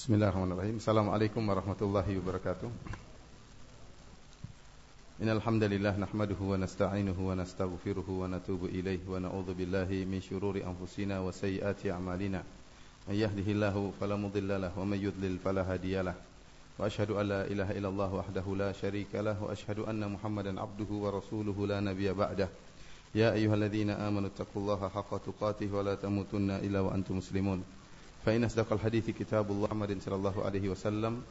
Bismillahirrahmanirrahim. Assalamualaikum warahmatullahi wabarakatuh. Innal hamdalillah nahmaduhu wa nasta'inuhu wa nastaghfiruhu wa natubu ilaihi wa na'udzu billahi min shururi anfusina wa sayyiati a'malina. May yahdihillahu fala mudilla wa may yudlil fala hadiyalah. Wa asyhadu an la ilaha illallah wahdahu la syarika lah wa asyhadu anna Muhammadan abduhu wa rasuluhu la nabiyya ba'dah. Ya ayyuhalladzina amanu taqullaha haqqa tuqatih wa la tamutunna illa wa antum muslimun. Fa inna asdaqal hadithi kitabullah Muhammadin sallallahu alaihi wasallam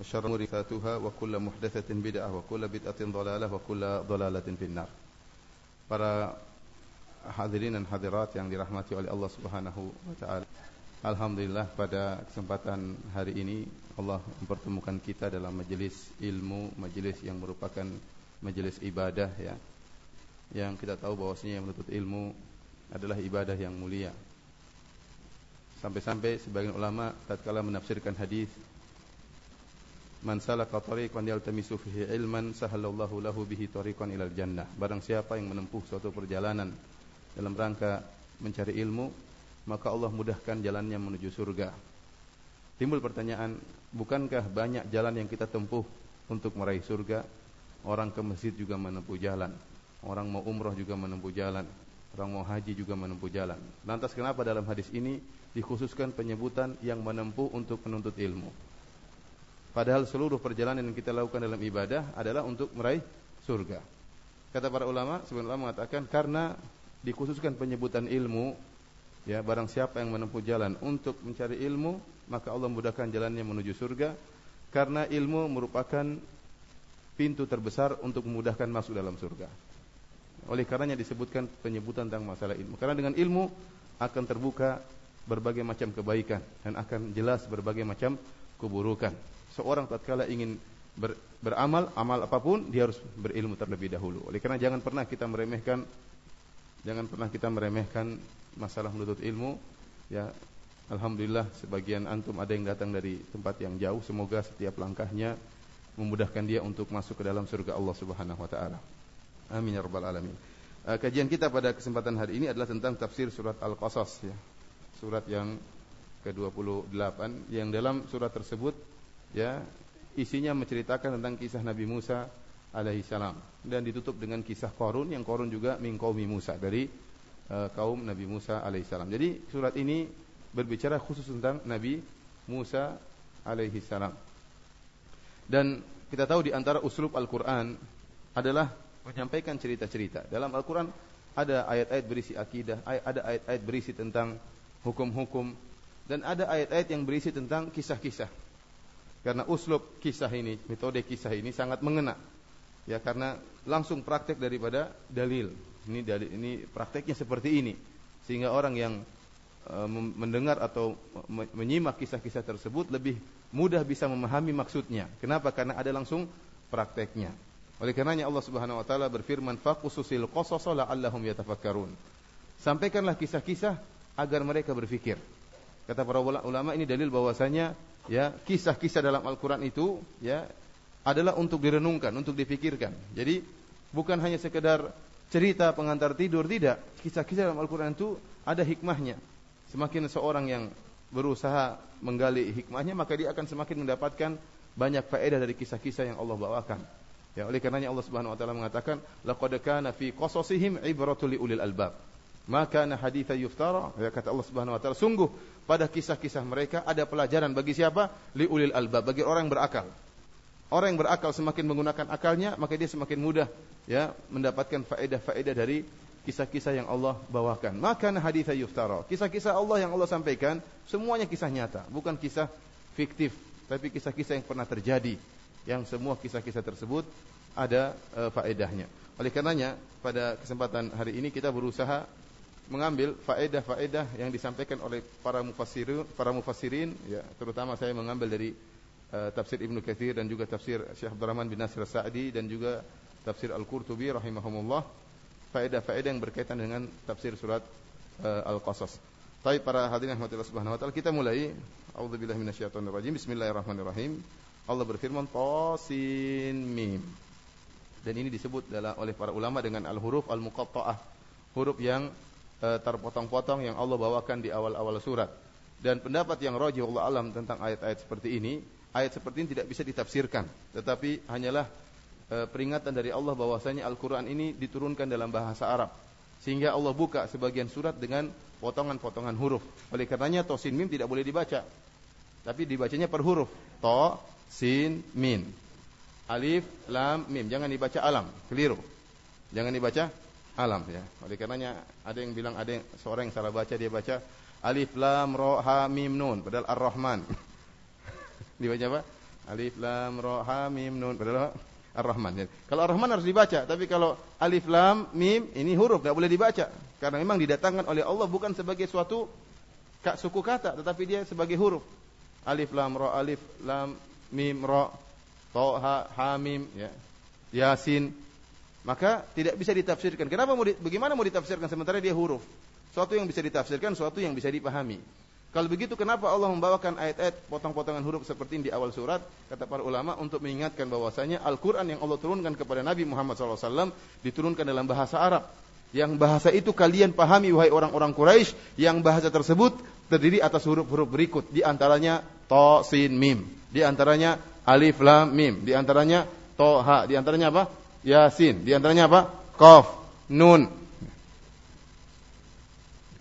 وشر الأمور محدثاتها وكل محدثة بدعة وكل بدعة ضلالة وكل ضلالة في النار Para hadirin dan hadirat yang dirahmati oleh Allah Subhanahu wa taala. Alhamdulillah pada kesempatan hari ini Allah mempertemukan kita dalam majelis ilmu, majelis yang merupakan majelis ibadah ya. Yang kita tahu bahwasanya yang menuntut ilmu adalah ibadah yang mulia. Sampai-sampai sebagian ulama tatkala menafsirkan hadis Man salaka tariqan yaltamisu fihi ilman sahalallahu lahu bihi tariqan ilal jannah. Barang siapa yang menempuh suatu perjalanan dalam rangka mencari ilmu, maka Allah mudahkan jalannya menuju surga. Timbul pertanyaan, bukankah banyak jalan yang kita tempuh untuk meraih surga? Orang ke masjid juga menempuh jalan. Orang mau umroh juga menempuh jalan. Orang mau haji juga menempuh jalan. Lantas kenapa dalam hadis ini dikhususkan penyebutan yang menempuh untuk menuntut ilmu? Padahal seluruh perjalanan yang kita lakukan dalam ibadah adalah untuk meraih surga. Kata para ulama, sebenarnya mengatakan karena dikhususkan penyebutan ilmu, ya barang siapa yang menempuh jalan untuk mencari ilmu, maka Allah mudahkan jalannya menuju surga. Karena ilmu merupakan pintu terbesar untuk memudahkan masuk dalam surga. Oleh karenanya disebutkan penyebutan tentang masalah ilmu. Karena dengan ilmu akan terbuka berbagai macam kebaikan dan akan jelas berbagai macam keburukan seorang tatkala ingin ber, beramal amal apa pun dia harus berilmu terlebih dahulu. Oleh karena jangan pernah kita meremehkan jangan pernah kita meremehkan masalah menuntut ilmu ya alhamdulillah sebagian antum ada yang datang dari tempat yang jauh semoga setiap langkahnya memudahkan dia untuk masuk ke dalam surga Allah Subhanahu wa taala. Amin ya rabbal alamin. Uh, kajian kita pada kesempatan hari ini adalah tentang tafsir surat Al-Qasas ya. Surat yang ke-28 yang dalam surat tersebut ya isinya menceritakan tentang kisah Nabi Musa alaihi salam dan ditutup dengan kisah Qarun yang Qarun juga min qaumi Musa dari uh, kaum Nabi Musa alaihi salam. Jadi surat ini berbicara khusus tentang Nabi Musa alaihi salam. Dan kita tahu di antara uslub Al-Qur'an adalah menyampaikan cerita-cerita. Dalam Al-Qur'an ada ayat-ayat berisi akidah, ada ayat-ayat berisi tentang hukum-hukum dan ada ayat-ayat yang berisi tentang kisah-kisah. Karena uslub kisah ini, metode kisah ini sangat mengena. Ya, karena langsung praktek daripada dalil. Ini dalil ini prakteknya seperti ini. Sehingga orang yang e, mendengar atau menyimak kisah-kisah tersebut lebih mudah bisa memahami maksudnya. Kenapa? Karena ada langsung prakteknya. Oleh karenanya Allah Subhanahu wa taala berfirman, "Faqususil qasasa la'allahum yatafakkarun." Sampaikanlah kisah-kisah agar mereka berfikir. Kata para ulama ini dalil bahwasanya ya kisah-kisah dalam Al-Quran itu ya adalah untuk direnungkan, untuk dipikirkan. Jadi bukan hanya sekedar cerita pengantar tidur, tidak. Kisah-kisah dalam Al-Quran itu ada hikmahnya. Semakin seorang yang berusaha menggali hikmahnya, maka dia akan semakin mendapatkan banyak faedah dari kisah-kisah yang Allah bawakan. Ya, oleh karenanya Allah Subhanahu wa taala mengatakan, "Laqad kana fi qasasihim ibratul ulil albab." Maka na haditha yuftara, ya kata Allah Subhanahu wa taala, sungguh pada kisah-kisah mereka ada pelajaran bagi siapa? Li ulil albab, bagi orang yang berakal. Orang yang berakal semakin menggunakan akalnya, maka dia semakin mudah ya mendapatkan faedah-faedah dari kisah-kisah yang Allah bawakan. Maka na haditha yuftara. Kisah-kisah Allah yang Allah sampaikan semuanya kisah nyata, bukan kisah fiktif, tapi kisah-kisah yang pernah terjadi. Yang semua kisah-kisah tersebut ada e, faedahnya. Oleh karenanya pada kesempatan hari ini kita berusaha mengambil faedah-faedah yang disampaikan oleh para mufassirin, para mufassirin ya, terutama saya mengambil dari uh, tafsir Ibnu Katsir dan juga tafsir Syekh Abdurrahman bin Nasir Sa'di dan juga tafsir Al-Qurtubi rahimahumullah, faedah-faedah yang berkaitan dengan tafsir surat uh, Al-Qasas. Baik para hadirin rahmatillah subhanahu wa taala, kita mulai. A'udzubillahi minasyaitonir rajim. Bismillahirrahmanirrahim. Allah berfirman Tasin Mim. Dan ini disebut oleh para ulama dengan al-huruf al-muqatta'ah. Huruf yang e, terpotong-potong yang Allah bawakan di awal-awal surat. Dan pendapat yang rajih Allah alam tentang ayat-ayat seperti ini, ayat seperti ini tidak bisa ditafsirkan, tetapi hanyalah e, peringatan dari Allah bahwasanya Al-Qur'an ini diturunkan dalam bahasa Arab. Sehingga Allah buka sebagian surat dengan potongan-potongan huruf. Oleh karenanya to sin mim tidak boleh dibaca. Tapi dibacanya per huruf. To, sin, min. Alif, lam, mim. Jangan dibaca alam, keliru. Jangan dibaca alam ya. Oleh karenanya ada yang bilang ada yang seorang yang salah baca dia baca alif lam ra ha mim nun padahal ar-rahman. dibaca apa? Alif lam ra ha mim nun padahal ar-rahman. Ya. Kalau ar-rahman harus dibaca, tapi kalau alif lam mim ini huruf tidak boleh dibaca karena memang didatangkan oleh Allah bukan sebagai suatu suku kata tetapi dia sebagai huruf. Alif lam ra alif lam mim ra ta ha ha mim ya. Yasin maka tidak bisa ditafsirkan. Kenapa mau bagaimana mau ditafsirkan sementara dia huruf? Suatu yang bisa ditafsirkan, suatu yang bisa dipahami. Kalau begitu kenapa Allah membawakan ayat-ayat potong-potongan huruf seperti ini di awal surat? Kata para ulama untuk mengingatkan bahwasanya Al-Quran yang Allah turunkan kepada Nabi Muhammad SAW diturunkan dalam bahasa Arab. Yang bahasa itu kalian pahami wahai orang-orang Quraisy yang bahasa tersebut terdiri atas huruf-huruf berikut. Di antaranya to, sin, mim. Di antaranya alif, lam, mim. Di antaranya to, ha. Di antaranya apa? Yasin. Di antaranya apa? Qaf, nun.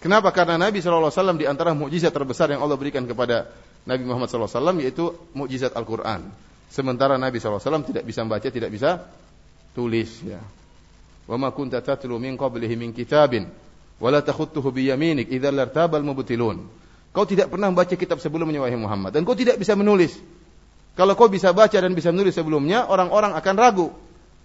Kenapa? Karena Nabi SAW di antara mukjizat terbesar yang Allah berikan kepada Nabi Muhammad SAW yaitu mukjizat Al-Quran. Sementara Nabi SAW tidak bisa membaca, tidak bisa tulis. Ya. Wa ma kunta tatlu min qablihi min kitabin wa la takhutuhu bi yaminik idza lartabal mubtilun. Kau tidak pernah membaca kitab sebelumnya wahai Muhammad dan kau tidak bisa menulis. Kalau kau bisa baca dan bisa menulis sebelumnya, orang-orang akan ragu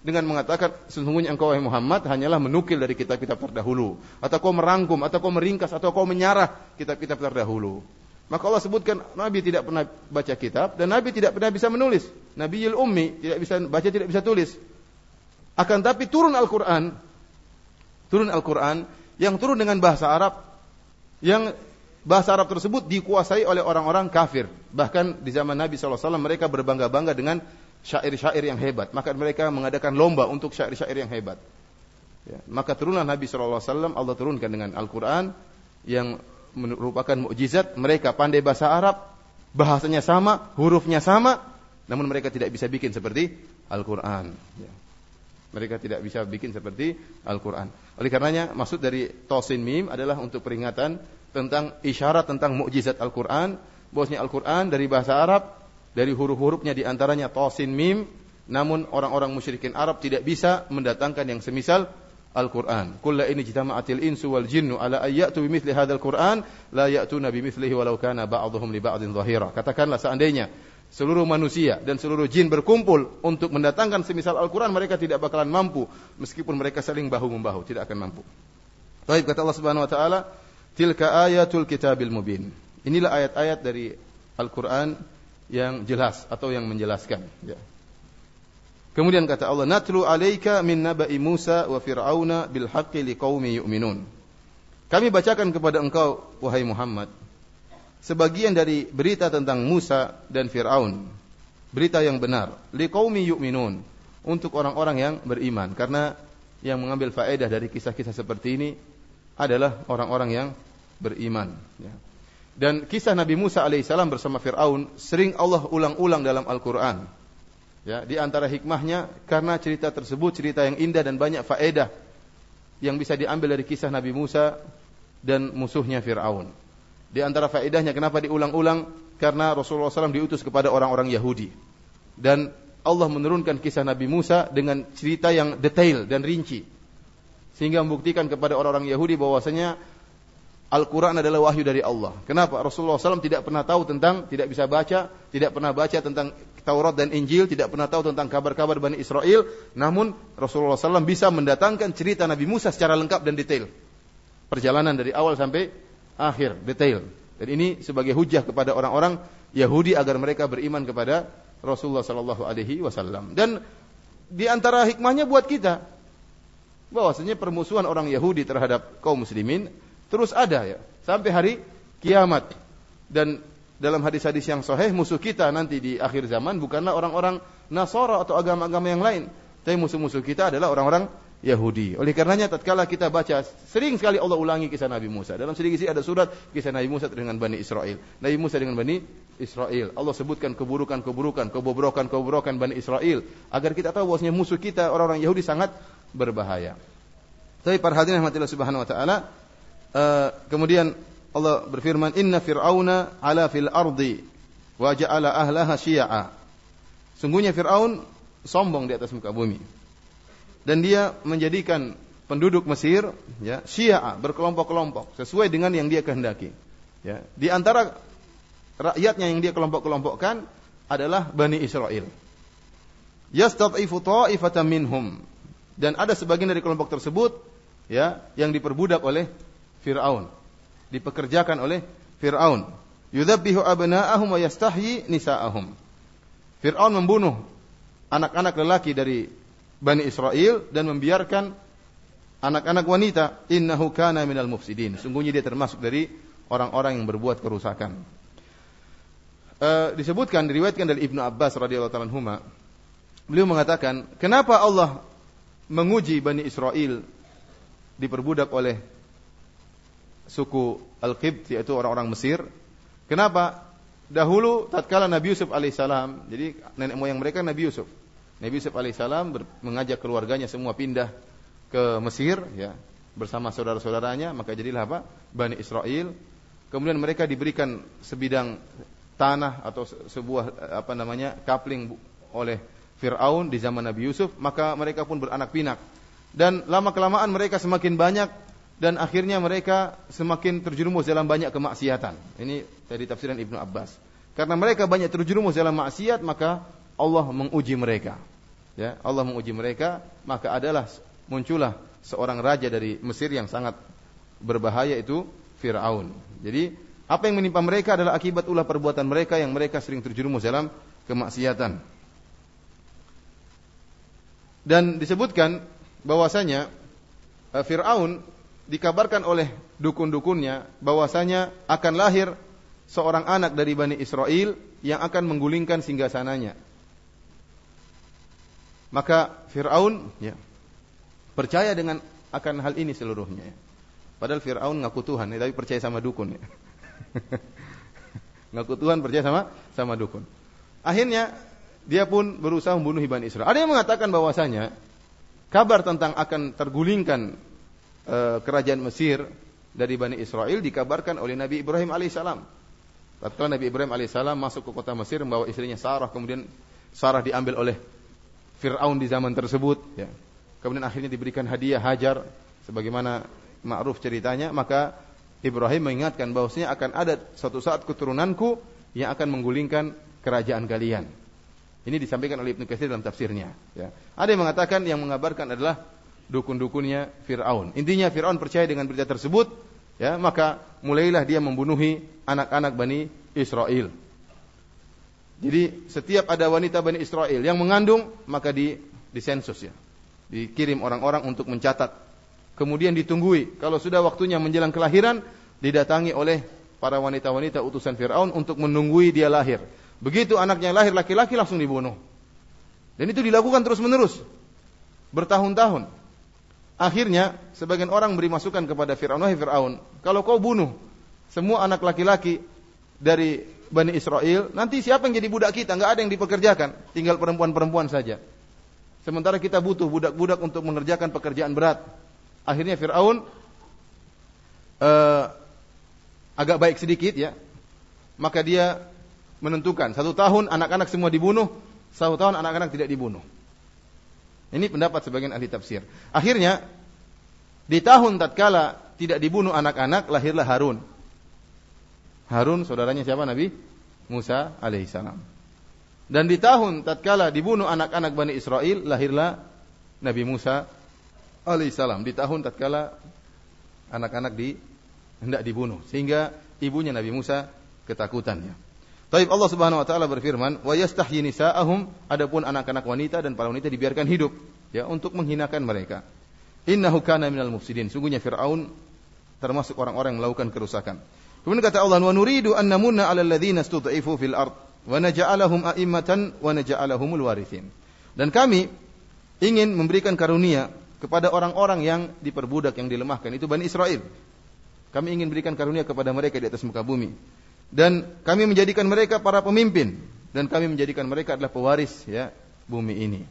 dengan mengatakan sesungguhnya engkau wahai Muhammad hanyalah menukil dari kitab-kitab terdahulu atau kau merangkum atau kau meringkas atau kau menyarah kitab-kitab terdahulu. Maka Allah sebutkan Nabi tidak pernah baca kitab dan Nabi tidak pernah bisa menulis. Nabi ummi tidak bisa baca tidak bisa tulis. Akan tapi turun Al-Qur'an turun Al-Qur'an yang turun dengan bahasa Arab yang bahasa Arab tersebut dikuasai oleh orang-orang kafir. Bahkan di zaman Nabi SAW mereka berbangga-bangga dengan syair-syair yang hebat. Maka mereka mengadakan lomba untuk syair-syair yang hebat. Ya. Maka turunlah Nabi SAW, Allah turunkan dengan Al-Quran yang merupakan mukjizat. Mereka pandai bahasa Arab, bahasanya sama, hurufnya sama, namun mereka tidak bisa bikin seperti Al-Quran. Ya. Mereka tidak bisa bikin seperti Al-Quran. Oleh karenanya, maksud dari Tosin Mim adalah untuk peringatan tentang isyarat tentang mukjizat Al-Quran. Bosnya Al-Quran dari bahasa Arab dari huruf-hurufnya di antaranya tosin mim, namun orang-orang musyrikin Arab tidak bisa mendatangkan yang semisal Al-Quran. Kulla ini jitama'atil insu wal jinnu ala ayyatu bimithli hadzal Quran la ya'tuna bimithlihi walau kana ba'dhum li ba'dhin zahira. Katakanlah seandainya seluruh manusia dan seluruh jin berkumpul untuk mendatangkan semisal Al-Quran mereka tidak bakalan mampu meskipun mereka saling bahu membahu tidak akan mampu. Baik kata Allah Subhanahu wa taala, tilka ayatul kitabil mubin. Inilah ayat-ayat dari Al-Quran yang jelas atau yang menjelaskan. Ya. Kemudian kata Allah, "Natlu 'alaika min naba'i Musa wa Fir'auna bil haqqi yu'minun." Kami bacakan kepada engkau wahai Muhammad sebagian dari berita tentang Musa dan Firaun. Berita yang benar, liqaumi yu'minun, untuk orang-orang yang beriman karena yang mengambil faedah dari kisah-kisah seperti ini adalah orang-orang yang beriman, ya. Dan kisah Nabi Musa alaihissalam bersama Fir'aun sering Allah ulang-ulang dalam Al-Quran. Ya, di antara hikmahnya karena cerita tersebut cerita yang indah dan banyak faedah yang bisa diambil dari kisah Nabi Musa dan musuhnya Fir'aun. Di antara faedahnya kenapa diulang-ulang? Karena Rasulullah SAW diutus kepada orang-orang Yahudi. Dan Allah menurunkan kisah Nabi Musa dengan cerita yang detail dan rinci. Sehingga membuktikan kepada orang-orang Yahudi bahwasanya Al-Quran adalah wahyu dari Allah. Kenapa? Rasulullah SAW tidak pernah tahu tentang, tidak bisa baca, tidak pernah baca tentang Taurat dan Injil, tidak pernah tahu tentang kabar-kabar Bani Israel. Namun Rasulullah SAW bisa mendatangkan cerita Nabi Musa secara lengkap dan detail. Perjalanan dari awal sampai akhir, detail. Dan ini sebagai hujah kepada orang-orang Yahudi agar mereka beriman kepada Rasulullah Sallallahu Alaihi Wasallam. Dan di antara hikmahnya buat kita, bahwasanya permusuhan orang Yahudi terhadap kaum muslimin terus ada ya sampai hari kiamat dan dalam hadis-hadis yang sahih musuh kita nanti di akhir zaman bukanlah orang-orang Nasara atau agama-agama yang lain tapi musuh-musuh kita adalah orang-orang Yahudi. Oleh karenanya tatkala kita baca sering sekali Allah ulangi kisah Nabi Musa. Dalam sedikit ada surat kisah Nabi Musa dengan Bani Israel. Nabi Musa dengan Bani Israel. Allah sebutkan keburukan-keburukan, kebobrokan-kebobrokan Bani Israel agar kita tahu bahwasanya musuh kita orang-orang Yahudi sangat berbahaya. Tapi para hadirin rahmatillah subhanahu wa taala uh, kemudian Allah berfirman inna fir'auna ala fil ardi wa ja'ala ahlaha syi'a. Sungguhnya Firaun sombong di atas muka bumi dan dia menjadikan penduduk Mesir ya Syiah berkelompok-kelompok sesuai dengan yang dia kehendaki. Ya, di antara rakyatnya yang dia kelompok-kelompokkan adalah Bani Israel. Yastad'ifu ta'ifatan minhum dan ada sebagian dari kelompok tersebut ya yang diperbudak oleh Firaun, dipekerjakan oleh Firaun. Yudzabbihu abna'ahum wa yastahyi nisa'ahum. Firaun membunuh anak-anak lelaki dari Bani Israel dan membiarkan anak-anak wanita. Innahu kana minal mufsidin. Sungguhnya dia termasuk dari orang-orang yang berbuat kerusakan. Uh, disebutkan diriwayatkan dari Ibnu Abbas radhiyallahu taala beliau mengatakan kenapa Allah menguji Bani Israel diperbudak oleh suku Al-Qibt yaitu orang-orang Mesir. Kenapa? Dahulu tatkala Nabi Yusuf alaihissalam jadi nenek moyang mereka Nabi Yusuf. Nabi Yusuf alaihissalam mengajak keluarganya semua pindah ke Mesir ya bersama saudara-saudaranya. Maka jadilah apa? Bani Israel. Kemudian mereka diberikan sebidang tanah atau sebuah apa namanya kapling oleh Fir'aun di zaman Nabi Yusuf. Maka mereka pun beranak pinak dan lama kelamaan mereka semakin banyak dan akhirnya mereka semakin terjerumus dalam banyak kemaksiatan ini dari tafsiran Ibnu Abbas karena mereka banyak terjerumus dalam maksiat maka Allah menguji mereka. Ya, Allah menguji mereka, maka adalah muncullah seorang raja dari Mesir yang sangat berbahaya itu Firaun. Jadi, apa yang menimpa mereka adalah akibat ulah perbuatan mereka yang mereka sering terjerumus dalam kemaksiatan. Dan disebutkan bahwasanya eh, Firaun dikabarkan oleh dukun-dukunnya bahwasanya akan lahir seorang anak dari Bani Israel yang akan menggulingkan singgasananya. Maka Fir'aun ya, percaya dengan akan hal ini seluruhnya. Ya. Padahal Fir'aun ngaku Tuhan, ya, tapi percaya sama dukun. Ya. ngaku Tuhan percaya sama sama dukun. Akhirnya dia pun berusaha membunuh Bani Israel. Ada yang mengatakan bahwasanya kabar tentang akan tergulingkan e, kerajaan Mesir dari Bani Israel dikabarkan oleh Nabi Ibrahim alaihissalam. Tatkala Nabi Ibrahim alaihissalam masuk ke kota Mesir membawa istrinya Sarah, kemudian Sarah diambil oleh Fir'aun di zaman tersebut ya. Kemudian akhirnya diberikan hadiah Hajar sebagaimana ma'ruf ceritanya, maka Ibrahim mengingatkan bahwasanya akan ada suatu saat keturunanku yang akan menggulingkan kerajaan kalian. Ini disampaikan oleh Ibnu Katsir dalam tafsirnya, ya. Ada yang mengatakan yang mengabarkan adalah dukun-dukunnya Firaun. Intinya Firaun percaya dengan berita tersebut, ya, maka mulailah dia membunuhi anak-anak Bani Israel. Jadi setiap ada wanita Bani Israel yang mengandung maka di disensus ya. Dikirim orang-orang untuk mencatat. Kemudian ditunggui. Kalau sudah waktunya menjelang kelahiran didatangi oleh para wanita-wanita utusan Firaun untuk menunggui dia lahir. Begitu anaknya lahir laki-laki langsung dibunuh. Dan itu dilakukan terus-menerus. Bertahun-tahun. Akhirnya sebagian orang beri masukan kepada Firaun, "Wahai Firaun, kalau kau bunuh semua anak laki-laki dari Bani Israel, nanti siapa yang jadi budak kita? Enggak ada yang dipekerjakan, tinggal perempuan-perempuan saja. Sementara kita butuh budak-budak untuk mengerjakan pekerjaan berat. Akhirnya Fir'aun uh, agak baik sedikit ya. Maka dia menentukan satu tahun anak-anak semua dibunuh, satu tahun anak-anak tidak dibunuh. Ini pendapat sebagian ahli tafsir. Akhirnya di tahun tatkala tidak dibunuh anak-anak lahirlah Harun. Harun saudaranya siapa Nabi Musa alaihissalam. Dan di tahun tatkala dibunuh anak-anak Bani Israel lahirlah Nabi Musa alaihissalam. Di tahun tatkala anak-anak di hendak dibunuh sehingga ibunya Nabi Musa ketakutannya. Taib Allah Subhanahu wa taala berfirman, "Wa yastahyi nisa'ahum" adapun anak-anak wanita dan para wanita dibiarkan hidup ya untuk menghinakan mereka. Innahu kana minal mufsidin. Sungguhnya Firaun termasuk orang-orang yang melakukan kerusakan. Kemudian kata Allah, "Wa nuridu an namunna 'alal ladzina stud'ifu fil ard wa naj'alahum a'immatan wa naj'alahumul warithin." Dan kami ingin memberikan karunia kepada orang-orang yang diperbudak, yang dilemahkan. Itu Bani Israel. Kami ingin berikan karunia kepada mereka di atas muka bumi. Dan kami menjadikan mereka para pemimpin. Dan kami menjadikan mereka adalah pewaris ya bumi ini.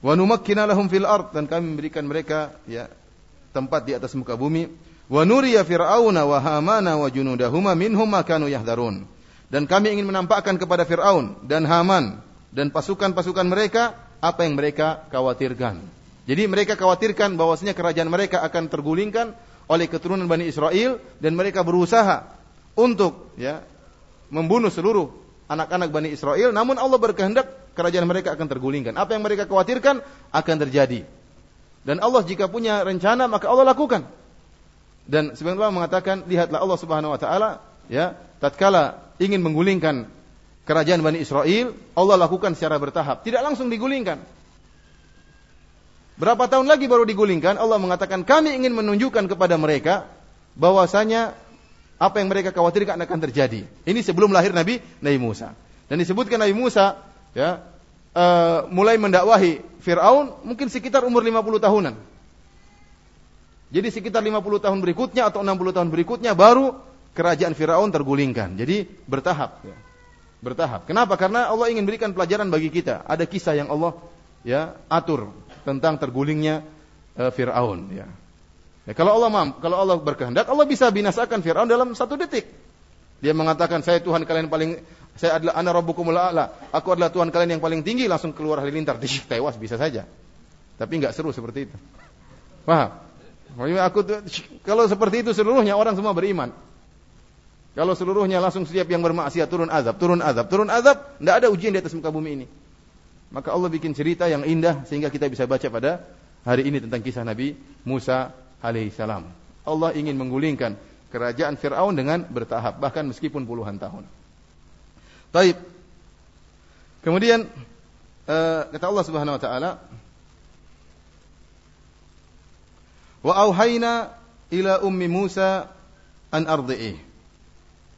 Wa numakkina lahum fil ard dan kami memberikan mereka ya tempat di atas muka bumi. Wa nuriya fir'auna wa hamana wa junudahuma minhum ma kanu yahdharun. Dan kami ingin menampakkan kepada Fir'aun dan Haman dan pasukan-pasukan mereka apa yang mereka khawatirkan. Jadi mereka khawatirkan bahwasanya kerajaan mereka akan tergulingkan oleh keturunan Bani Israel dan mereka berusaha untuk ya membunuh seluruh anak-anak Bani Israel namun Allah berkehendak kerajaan mereka akan tergulingkan. Apa yang mereka khawatirkan akan terjadi. Dan Allah jika punya rencana maka Allah lakukan. Dan sebenarnya Allah mengatakan lihatlah Allah Subhanahu wa taala ya tatkala ingin menggulingkan kerajaan Bani Israel, Allah lakukan secara bertahap, tidak langsung digulingkan. Berapa tahun lagi baru digulingkan, Allah mengatakan kami ingin menunjukkan kepada mereka bahwasanya apa yang mereka khawatirkan akan terjadi. Ini sebelum lahir Nabi Nabi Musa. Dan disebutkan Nabi Musa ya uh, mulai mendakwahi Firaun mungkin sekitar umur 50 tahunan. Jadi sekitar 50 tahun berikutnya atau 60 tahun berikutnya baru kerajaan Firaun tergulingkan. Jadi bertahap ya. Bertahap. Kenapa? Karena Allah ingin berikan pelajaran bagi kita. Ada kisah yang Allah ya atur tentang tergulingnya uh, Fir'aun. Ya. Ya. kalau Allah mampu, kalau Allah berkehendak, Allah bisa binasakan Fir'aun dalam satu detik. Dia mengatakan, saya Tuhan kalian paling, saya adalah ana rabbukumul a'la. Aku adalah Tuhan kalian yang paling tinggi, langsung keluar halilintar. Dish, tewas bisa saja. Tapi nggak seru seperti itu. Paham? Aku tuh, kalau seperti itu seluruhnya orang semua beriman. Kalau seluruhnya langsung setiap yang bermaksiat turun azab, turun azab, turun azab, tidak ada ujian di atas muka bumi ini. Maka Allah bikin cerita yang indah sehingga kita bisa baca pada hari ini tentang kisah Nabi Musa alaihissalam. Allah ingin menggulingkan kerajaan Fir'aun dengan bertahap, bahkan meskipun puluhan tahun. Taib. Kemudian uh, kata Allah Subhanahu wa taala Wa auhayna ila ummi Musa an ardi'ih.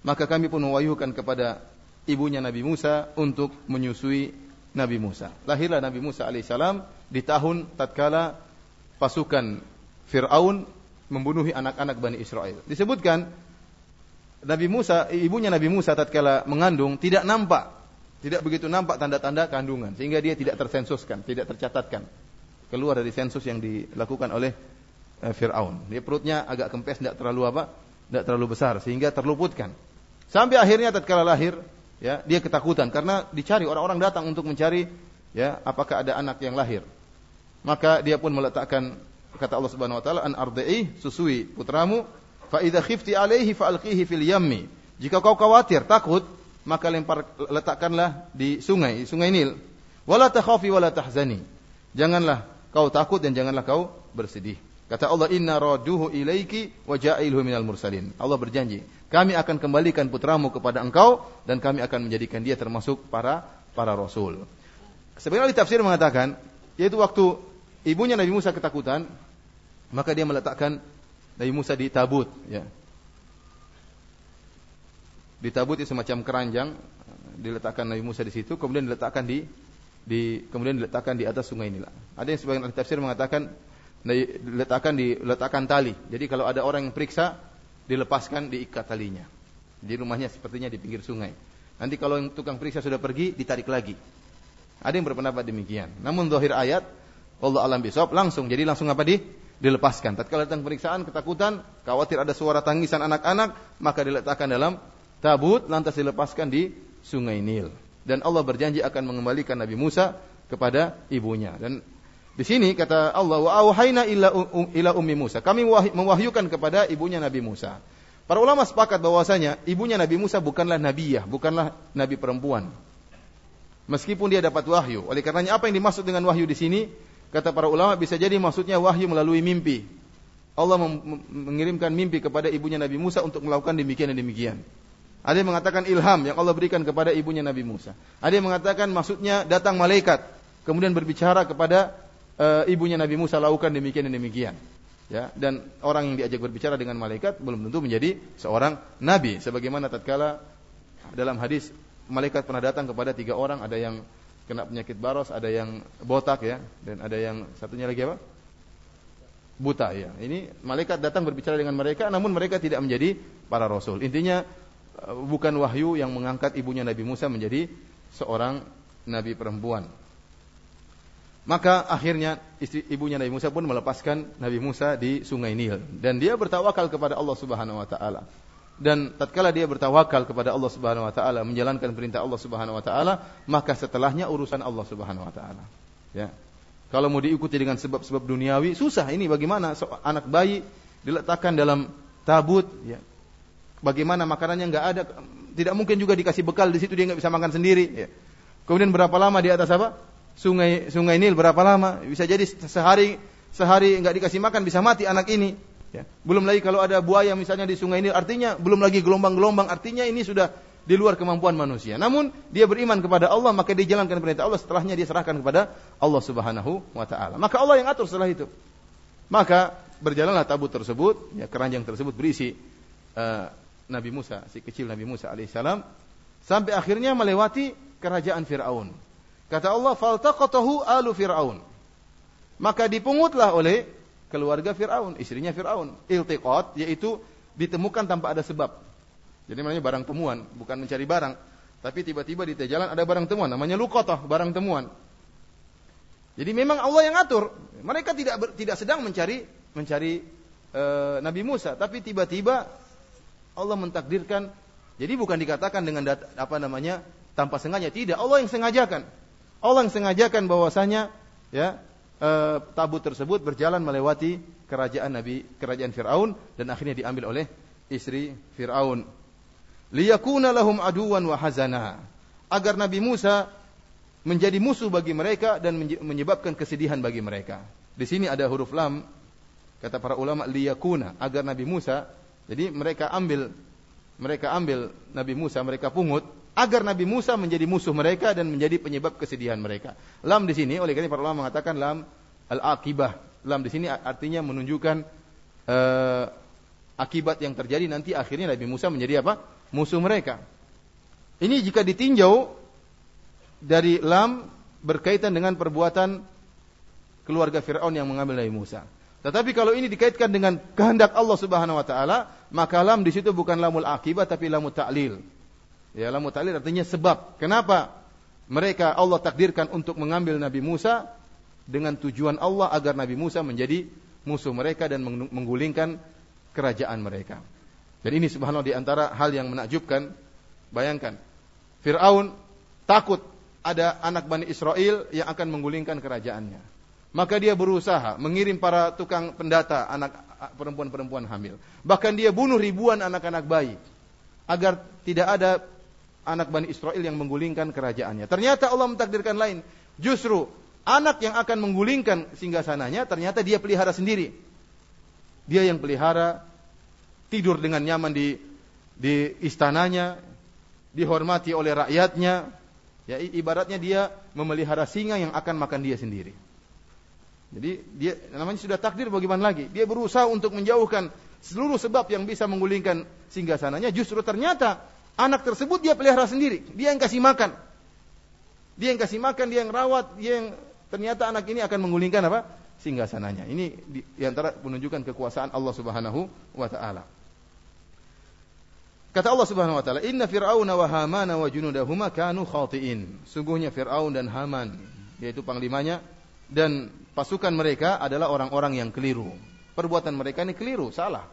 Maka kami pun mewahyukan kepada ibunya Nabi Musa untuk menyusui Nabi Musa. Lahirlah Nabi Musa alaihissalam di tahun tatkala pasukan Fir'aun membunuhi anak-anak Bani Israel. Disebutkan Nabi Musa, ibunya Nabi Musa tatkala mengandung tidak nampak, tidak begitu nampak tanda-tanda kandungan sehingga dia tidak tersensuskan, tidak tercatatkan. Keluar dari sensus yang dilakukan oleh uh, Fir'aun. Dia perutnya agak kempes, tidak terlalu apa? Tidak terlalu besar sehingga terluputkan. Sampai akhirnya tatkala lahir ya dia ketakutan karena dicari orang-orang datang untuk mencari ya apakah ada anak yang lahir maka dia pun meletakkan kata Allah Subhanahu wa taala an arda'i susui putramu fa idza khifti alaihi fa alqihi fil yammi. Jika kau khawatir takut maka lempar letakkanlah di sungai sungai Nil. Wala takhafi wala tahzani. Janganlah kau takut dan janganlah kau bersedih. Kata Allah inna raduhu ilaiki wa ja'ilhu minal mursalin. Allah berjanji kami akan kembalikan putramu kepada engkau dan kami akan menjadikan dia termasuk para para rasul. Sebenarnya di tafsir mengatakan, yaitu waktu ibunya Nabi Musa ketakutan, maka dia meletakkan Nabi Musa di tabut, ya. Di tabut itu semacam keranjang, diletakkan Nabi Musa di situ, kemudian diletakkan di di kemudian diletakkan di atas sungai Nil. Ada yang sebagian ahli tafsir mengatakan diletakkan di letakkan tali. Jadi kalau ada orang yang periksa dilepaskan diikat talinya. Di rumahnya sepertinya di pinggir sungai. Nanti kalau yang tukang periksa sudah pergi, ditarik lagi. Ada yang berpendapat demikian. Namun zahir ayat, Allah alam bisawab langsung. Jadi langsung apa di? Dilepaskan. Tatkala datang periksaan, ketakutan, khawatir ada suara tangisan anak-anak, maka diletakkan dalam tabut, lantas dilepaskan di sungai Nil. Dan Allah berjanji akan mengembalikan Nabi Musa kepada ibunya. Dan di sini kata Allah, wa auhayna um, ila ummi Musa. Kami mewahyukan kepada ibunya Nabi Musa. Para ulama sepakat bahwasanya ibunya Nabi Musa bukanlah nabiyah, bukanlah nabi perempuan. Meskipun dia dapat wahyu. Oleh karenanya apa yang dimaksud dengan wahyu di sini? Kata para ulama bisa jadi maksudnya wahyu melalui mimpi. Allah mengirimkan mimpi kepada ibunya Nabi Musa untuk melakukan demikian dan demikian. Ada yang mengatakan ilham yang Allah berikan kepada ibunya Nabi Musa. Ada yang mengatakan maksudnya datang malaikat kemudian berbicara kepada e, ibunya Nabi Musa lakukan demikian dan demikian. Ya, dan orang yang diajak berbicara dengan malaikat belum tentu menjadi seorang nabi sebagaimana tatkala dalam hadis malaikat pernah datang kepada tiga orang ada yang kena penyakit baros, ada yang botak ya, dan ada yang satunya lagi apa? Buta ya. Ini malaikat datang berbicara dengan mereka, namun mereka tidak menjadi para rasul. Intinya eh, bukan wahyu yang mengangkat ibunya Nabi Musa menjadi seorang nabi perempuan. Maka akhirnya istri ibunya Nabi Musa pun melepaskan Nabi Musa di Sungai Nil dan dia bertawakal kepada Allah Subhanahu wa taala. Dan tatkala dia bertawakal kepada Allah Subhanahu wa taala, menjalankan perintah Allah Subhanahu wa taala, maka setelahnya urusan Allah Subhanahu wa taala. Ya. Kalau mau diikuti dengan sebab-sebab duniawi, susah ini bagaimana anak bayi diletakkan dalam tabut, ya. Bagaimana makanannya nggak ada, tidak mungkin juga dikasih bekal di situ dia nggak bisa makan sendiri. Ya. Kemudian berapa lama di atas apa? sungai sungai Nil berapa lama? Bisa jadi sehari sehari nggak dikasih makan bisa mati anak ini. Ya. Belum lagi kalau ada buaya misalnya di sungai Nil, artinya belum lagi gelombang-gelombang, artinya ini sudah di luar kemampuan manusia. Namun dia beriman kepada Allah, maka dia jalankan perintah Allah. Setelahnya dia serahkan kepada Allah Subhanahu wa taala. Maka Allah yang atur setelah itu. Maka berjalanlah tabut tersebut, ya keranjang tersebut berisi uh, Nabi Musa, si kecil Nabi Musa alaihissalam, sampai akhirnya melewati kerajaan Firaun. Kata Allah, "Faltaqatahu alu Fir'aun." Maka dipungutlah oleh keluarga Fir'aun, istrinya Fir'aun. Iltiqat yaitu ditemukan tanpa ada sebab. Jadi namanya barang temuan, bukan mencari barang. Tapi tiba-tiba di jalan ada barang temuan, namanya luqatah, barang temuan. Jadi memang Allah yang atur. Mereka tidak ber, tidak sedang mencari mencari e, Nabi Musa, tapi tiba-tiba Allah mentakdirkan. Jadi bukan dikatakan dengan dat, apa namanya tanpa sengaja, tidak. Allah yang sengajakan. Allah yang sengajakan bahwasanya ya e, tabut tersebut berjalan melewati kerajaan Nabi kerajaan Firaun dan akhirnya diambil oleh istri Firaun. Liyakuna lahum aduwan wa hazana. Agar Nabi Musa menjadi musuh bagi mereka dan menyebabkan kesedihan bagi mereka. Di sini ada huruf lam kata para ulama liyakuna agar Nabi Musa jadi mereka ambil mereka ambil Nabi Musa mereka pungut agar Nabi Musa menjadi musuh mereka dan menjadi penyebab kesedihan mereka. Lam di sini oleh karena para ulama mengatakan lam al-akibah. Lam di sini artinya menunjukkan uh, akibat yang terjadi nanti akhirnya Nabi Musa menjadi apa? Musuh mereka. Ini jika ditinjau dari lam berkaitan dengan perbuatan keluarga Firaun yang mengambil Nabi Musa. Tetapi kalau ini dikaitkan dengan kehendak Allah Subhanahu wa taala, maka lam di situ bukan lamul akibah tapi lamul ta'lil. Ya, lamu ta'lil artinya sebab. Kenapa mereka Allah takdirkan untuk mengambil Nabi Musa dengan tujuan Allah agar Nabi Musa menjadi musuh mereka dan menggulingkan kerajaan mereka. Dan ini subhanallah di antara hal yang menakjubkan. Bayangkan, Fir'aun takut ada anak Bani Israel yang akan menggulingkan kerajaannya. Maka dia berusaha mengirim para tukang pendata anak perempuan-perempuan hamil. Bahkan dia bunuh ribuan anak-anak bayi agar tidak ada anak Bani Israel yang menggulingkan kerajaannya. Ternyata Allah mentakdirkan lain. Justru anak yang akan menggulingkan singgasananya ternyata dia pelihara sendiri. Dia yang pelihara tidur dengan nyaman di di istananya, dihormati oleh rakyatnya. Ya ibaratnya dia memelihara singa yang akan makan dia sendiri. Jadi dia namanya sudah takdir bagaimana lagi? Dia berusaha untuk menjauhkan seluruh sebab yang bisa menggulingkan singgasananya justru ternyata Anak tersebut dia pelihara sendiri, dia yang kasih makan. Dia yang kasih makan, dia yang rawat, dia yang ternyata anak ini akan menggulingkan apa? Singgasananya. Ini di, antara menunjukkan kekuasaan Allah Subhanahu wa taala. Kata Allah Subhanahu wa taala, "Inna Fir'auna wa Hamana wa junudahuma kanu khati'in." Sungguhnya Firaun dan Haman, yaitu panglimanya dan pasukan mereka adalah orang-orang yang keliru. Perbuatan mereka ini keliru, salah.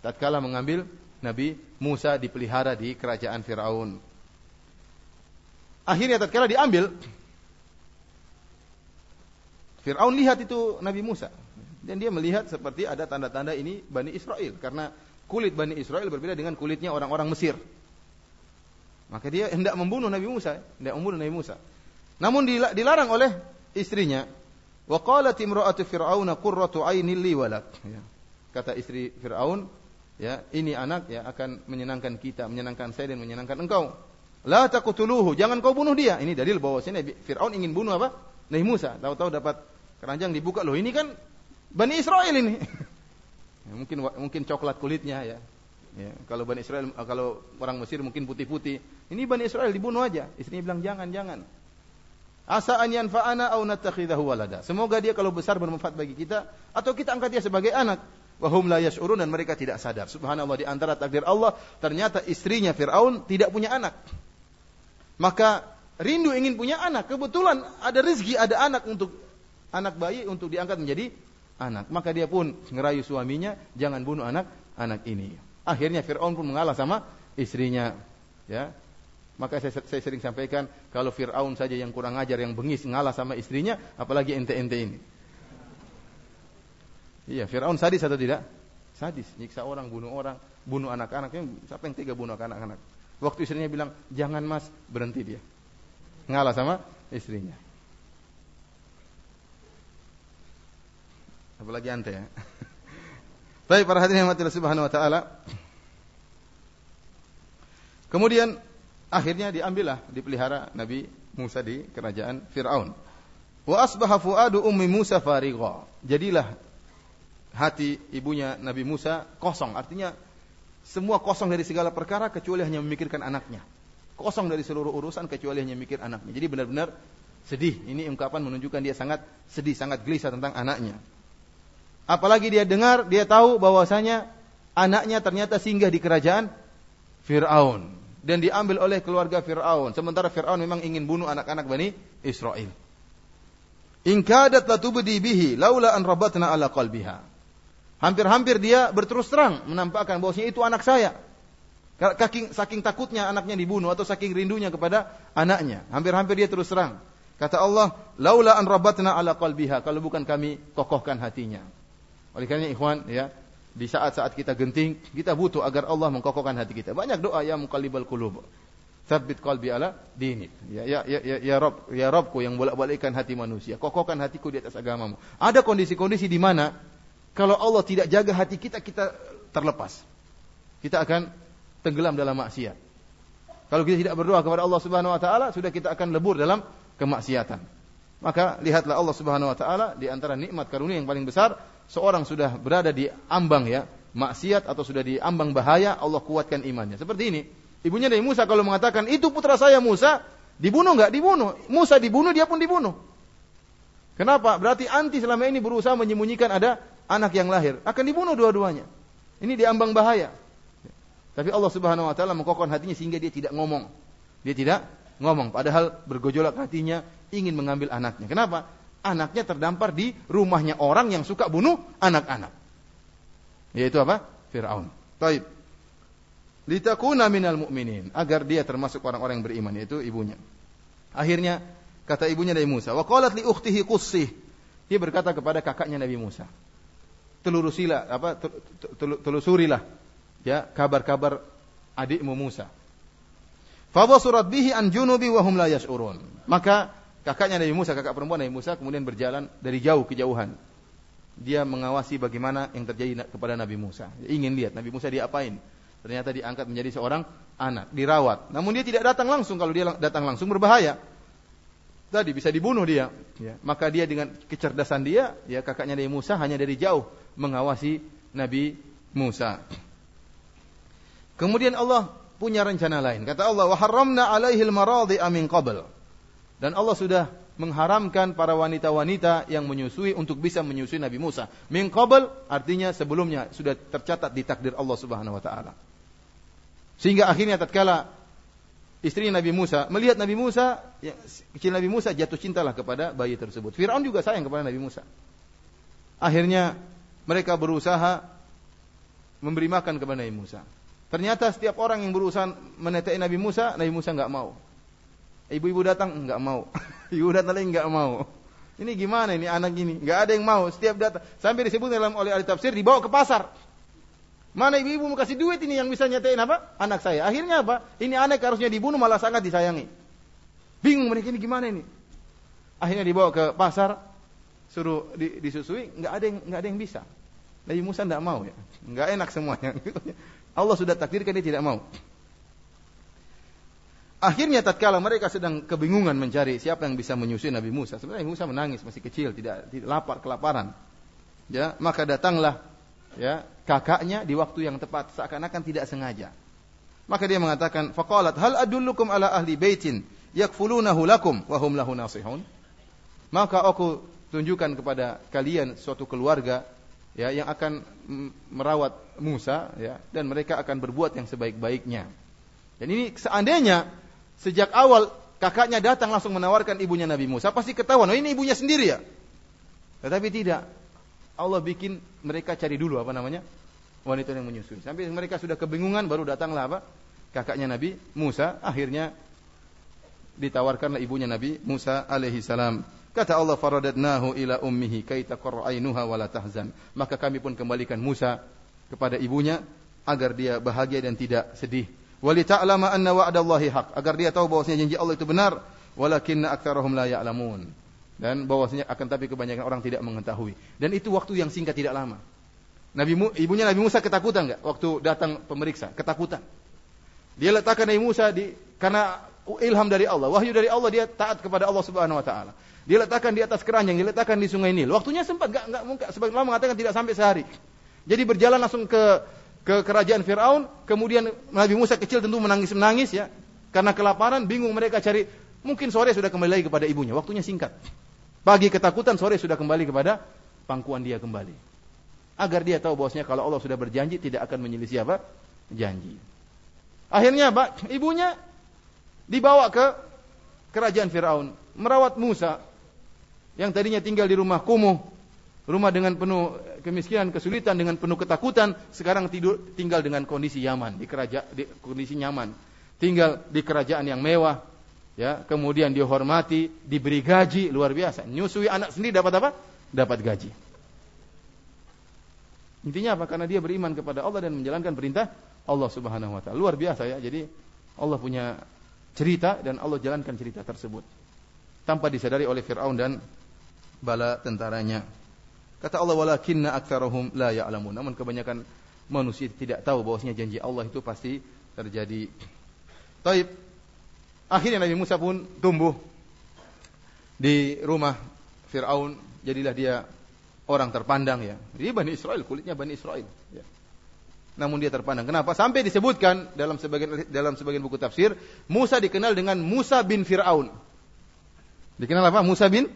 Tatkala mengambil Nabi Musa dipelihara di kerajaan Firaun. Akhirnya tatkala diambil Firaun lihat itu Nabi Musa dan dia melihat seperti ada tanda-tanda ini Bani Israel karena kulit Bani Israel berbeda dengan kulitnya orang-orang Mesir. Maka dia hendak membunuh Nabi Musa, hendak membunuh Nabi Musa. Namun dilarang oleh istrinya. Wa qalat imra'atu fir'aun qurratu li walak. Ya. Kata istri Firaun, ya ini anak ya akan menyenangkan kita, menyenangkan saya dan menyenangkan engkau. La taqtuluhu, jangan kau bunuh dia. Ini dalil bahwa sini Firaun ingin bunuh apa? Nabi Musa. Tahu-tahu dapat keranjang dibuka loh. Ini kan Bani Israel ini. ya, mungkin mungkin coklat kulitnya ya. Ya, kalau Bani Israel kalau orang Mesir mungkin putih-putih. Ini Bani Israel dibunuh aja. Istrinya bilang jangan, jangan. Asa an yanfa'ana aw nattakhidahu walada. Semoga dia kalau besar bermanfaat bagi kita atau kita angkat dia sebagai anak. Wahum la yash'urun dan mereka tidak sadar. Subhanallah di antara takdir Allah ternyata istrinya Firaun tidak punya anak. Maka rindu ingin punya anak. Kebetulan ada rezeki, ada anak untuk anak bayi untuk diangkat menjadi anak. Maka dia pun ngerayu suaminya, jangan bunuh anak anak ini. Akhirnya Firaun pun mengalah sama istrinya. Ya, maka saya, saya sering sampaikan, kalau Fir'aun saja yang kurang ajar, yang bengis, ngalah sama istrinya, apalagi ente-ente ini. Iya, Fir'aun sadis atau tidak? Sadis, nyiksa orang, bunuh orang, bunuh anak-anaknya. Siapa yang tega bunuh anak-anak? Waktu istrinya bilang, jangan mas, berhenti dia. Ngalah sama istrinya. Apalagi ante ya. Baik para hadirin yang subhanahu wa ta'ala. Kemudian Akhirnya diambillah, dipelihara Nabi Musa di kerajaan Fir'aun. Wa asbaha fuadu ummi Musa farigha. Jadilah hati ibunya Nabi Musa kosong. Artinya semua kosong dari segala perkara kecuali hanya memikirkan anaknya. Kosong dari seluruh urusan kecuali hanya mikir anaknya. Jadi benar-benar sedih. Ini ungkapan menunjukkan dia sangat sedih, sangat gelisah tentang anaknya. Apalagi dia dengar, dia tahu bahwasanya anaknya ternyata singgah di kerajaan Fir'aun dan diambil oleh keluarga Fir'aun. Sementara Fir'aun memang ingin bunuh anak-anak Bani Israel. In kadat latubdi bihi laula an rabatna ala qalbiha. Hampir-hampir dia berterus terang menampakkan bahwasanya itu anak saya. Saking, saking takutnya anaknya dibunuh atau saking rindunya kepada anaknya. Hampir-hampir dia terus terang. Kata Allah, laula an rabatna ala qalbiha. Kalau bukan kami kokohkan hatinya. Oleh karena ikhwan, ya, di saat-saat kita genting, kita butuh agar Allah mengkokohkan hati kita. Banyak doa ya muqallibal qulub. Tsabbit qalbi ala dinik. Ya ya ya ya, ya Rob, ya Robku yang bolak-balikkan hati manusia. Kokohkan hatiku di atas agamamu. Ada kondisi-kondisi di mana kalau Allah tidak jaga hati kita, kita terlepas. Kita akan tenggelam dalam maksiat. Kalau kita tidak berdoa kepada Allah Subhanahu wa taala, sudah kita akan lebur dalam kemaksiatan. Maka lihatlah Allah Subhanahu wa taala di antara nikmat karunia yang paling besar seorang sudah berada di ambang ya, maksiat atau sudah di ambang bahaya, Allah kuatkan imannya. Seperti ini. Ibunya dari Musa kalau mengatakan, itu putra saya Musa, dibunuh nggak? Dibunuh. Musa dibunuh, dia pun dibunuh. Kenapa? Berarti anti selama ini berusaha menyembunyikan ada anak yang lahir. Akan dibunuh dua-duanya. Ini di ambang bahaya. Tapi Allah Subhanahu wa taala mengkokon hatinya sehingga dia tidak ngomong. Dia tidak ngomong padahal bergojolak hatinya ingin mengambil anaknya. Kenapa? anaknya terdampar di rumahnya orang yang suka bunuh anak-anak. Yaitu apa? Fir'aun. Taib. Litakuna minal mu'minin. Agar dia termasuk orang-orang yang beriman. Yaitu ibunya. Akhirnya, kata ibunya dari Musa. Wa qalat li ukhtihi qussih. Dia berkata kepada kakaknya Nabi Musa. Telurusilah, apa, telusurilah. Ya, kabar-kabar adikmu Musa. Fabasurat bihi an junubi wa hum la. Maka kakaknya Nabi Musa, kakak perempuan Nabi Musa kemudian berjalan dari jauh kejauhan. Dia mengawasi bagaimana yang terjadi kepada Nabi Musa. Dia ingin lihat Nabi Musa diapain. Ternyata diangkat menjadi seorang anak, dirawat. Namun dia tidak datang langsung. Kalau dia datang langsung berbahaya. Tadi bisa dibunuh dia. Ya. Maka dia dengan kecerdasan dia, ya kakaknya Nabi Musa hanya dari jauh mengawasi Nabi Musa. Kemudian Allah punya rencana lain. Kata Allah, "Wa harramna 'alaihi al-maradi amin qabl." Dan Allah sudah mengharamkan para wanita-wanita yang menyusui untuk bisa menyusui Nabi Musa. Min qabl artinya sebelumnya sudah tercatat di takdir Allah Subhanahu wa taala. Sehingga akhirnya tatkala istri Nabi Musa melihat Nabi Musa, ya, kecil Nabi Musa jatuh cintalah kepada bayi tersebut. Firaun juga sayang kepada Nabi Musa. Akhirnya mereka berusaha memberi makan kepada Nabi Musa. Ternyata setiap orang yang berusaha menetai Nabi Musa, Nabi Musa nggak mau. Ibu-ibu datang enggak mau. Ibu datang lagi enggak mau. Ini gimana ini anak ini? Enggak ada yang mau. Setiap datang sampai disebut dalam oleh ahli tafsir dibawa ke pasar. Mana ibu-ibu mau kasih duit ini yang bisa nyatain apa? Anak saya. Akhirnya apa? Ini anak harusnya dibunuh malah sangat disayangi. Bingung mereka ini gimana ini? Akhirnya dibawa ke pasar, suruh di, disusui, enggak ada yang enggak ada yang bisa. Nabi Musa enggak mau ya. Enggak enak semuanya. Allah sudah takdirkan dia tidak mau. Akhirnya tatkala mereka sedang kebingungan mencari siapa yang bisa menyusui Nabi Musa. Sebenarnya Musa menangis masih kecil, tidak, tidak lapar kelaparan. Ya, maka datanglah ya kakaknya di waktu yang tepat seakan-akan tidak sengaja. Maka dia mengatakan, "Faqalat hal adullukum ala ahli baitin yakfulunahu lakum wa hum lahu nasihun. Maka aku tunjukkan kepada kalian suatu keluarga ya yang akan merawat Musa ya dan mereka akan berbuat yang sebaik-baiknya. Dan ini seandainya sejak awal kakaknya datang langsung menawarkan ibunya Nabi Musa pasti ketahuan, oh ini ibunya sendiri ya. Tetapi tidak. Allah bikin mereka cari dulu apa namanya? wanita yang menyusui. Sampai mereka sudah kebingungan baru datanglah apa? kakaknya Nabi Musa akhirnya ditawarkanlah ibunya Nabi Musa alaihi salam. Kata Allah faradatnahu ila ummihi kay taqarra ainuha wa la tahzan. Maka kami pun kembalikan Musa kepada ibunya agar dia bahagia dan tidak sedih. Wali ta'lama anna wa'dallahi haq. Agar dia tahu bahwasanya janji Allah itu benar. Walakinna aktsarahum la ya'lamun. Dan bahwasanya akan tapi kebanyakan orang tidak mengetahui. Dan itu waktu yang singkat tidak lama. Nabi ibunya Nabi Musa ketakutan enggak waktu datang pemeriksa? Ketakutan. Dia letakkan Nabi Musa di karena ilham dari Allah, wahyu dari Allah dia taat kepada Allah Subhanahu wa taala. Dia letakkan di atas keranjang, dia letakkan di sungai Nil. Waktunya sempat enggak enggak mungkin sebagian ulama mengatakan tidak sampai sehari. Jadi berjalan langsung ke ke kerajaan Firaun, kemudian Nabi Musa kecil tentu menangis-menangis ya. Karena kelaparan, bingung mereka cari. Mungkin sore sudah kembali lagi kepada ibunya. Waktunya singkat. Pagi ketakutan, sore sudah kembali kepada pangkuan dia kembali. Agar dia tahu bahwasanya kalau Allah sudah berjanji tidak akan menyelisih apa? Janji. Akhirnya, Pak, ibunya dibawa ke kerajaan Firaun, merawat Musa yang tadinya tinggal di rumah kumuh, rumah dengan penuh kemiskinan, kesulitan, dengan penuh ketakutan, sekarang tidur tinggal dengan kondisi nyaman di kerajaan di kondisi nyaman. Tinggal di kerajaan yang mewah, ya, kemudian dihormati, diberi gaji luar biasa. Nyusui anak sendiri dapat apa? Dapat gaji. Intinya apa? Karena dia beriman kepada Allah dan menjalankan perintah Allah Subhanahu wa taala. Luar biasa ya. Jadi Allah punya cerita dan Allah jalankan cerita tersebut tanpa disadari oleh Firaun dan bala tentaranya. Kata Allah walakinna aktsarahum la ya'lamun. Namun kebanyakan manusia tidak tahu bahwasanya janji Allah itu pasti terjadi. Taib. Akhirnya Nabi Musa pun tumbuh di rumah Firaun. Jadilah dia orang terpandang ya. Dia Bani Israel, kulitnya Bani Israel. Ya. Namun dia terpandang. Kenapa? Sampai disebutkan dalam sebagian dalam sebagian buku tafsir, Musa dikenal dengan Musa bin Firaun. Dikenal apa? Musa bin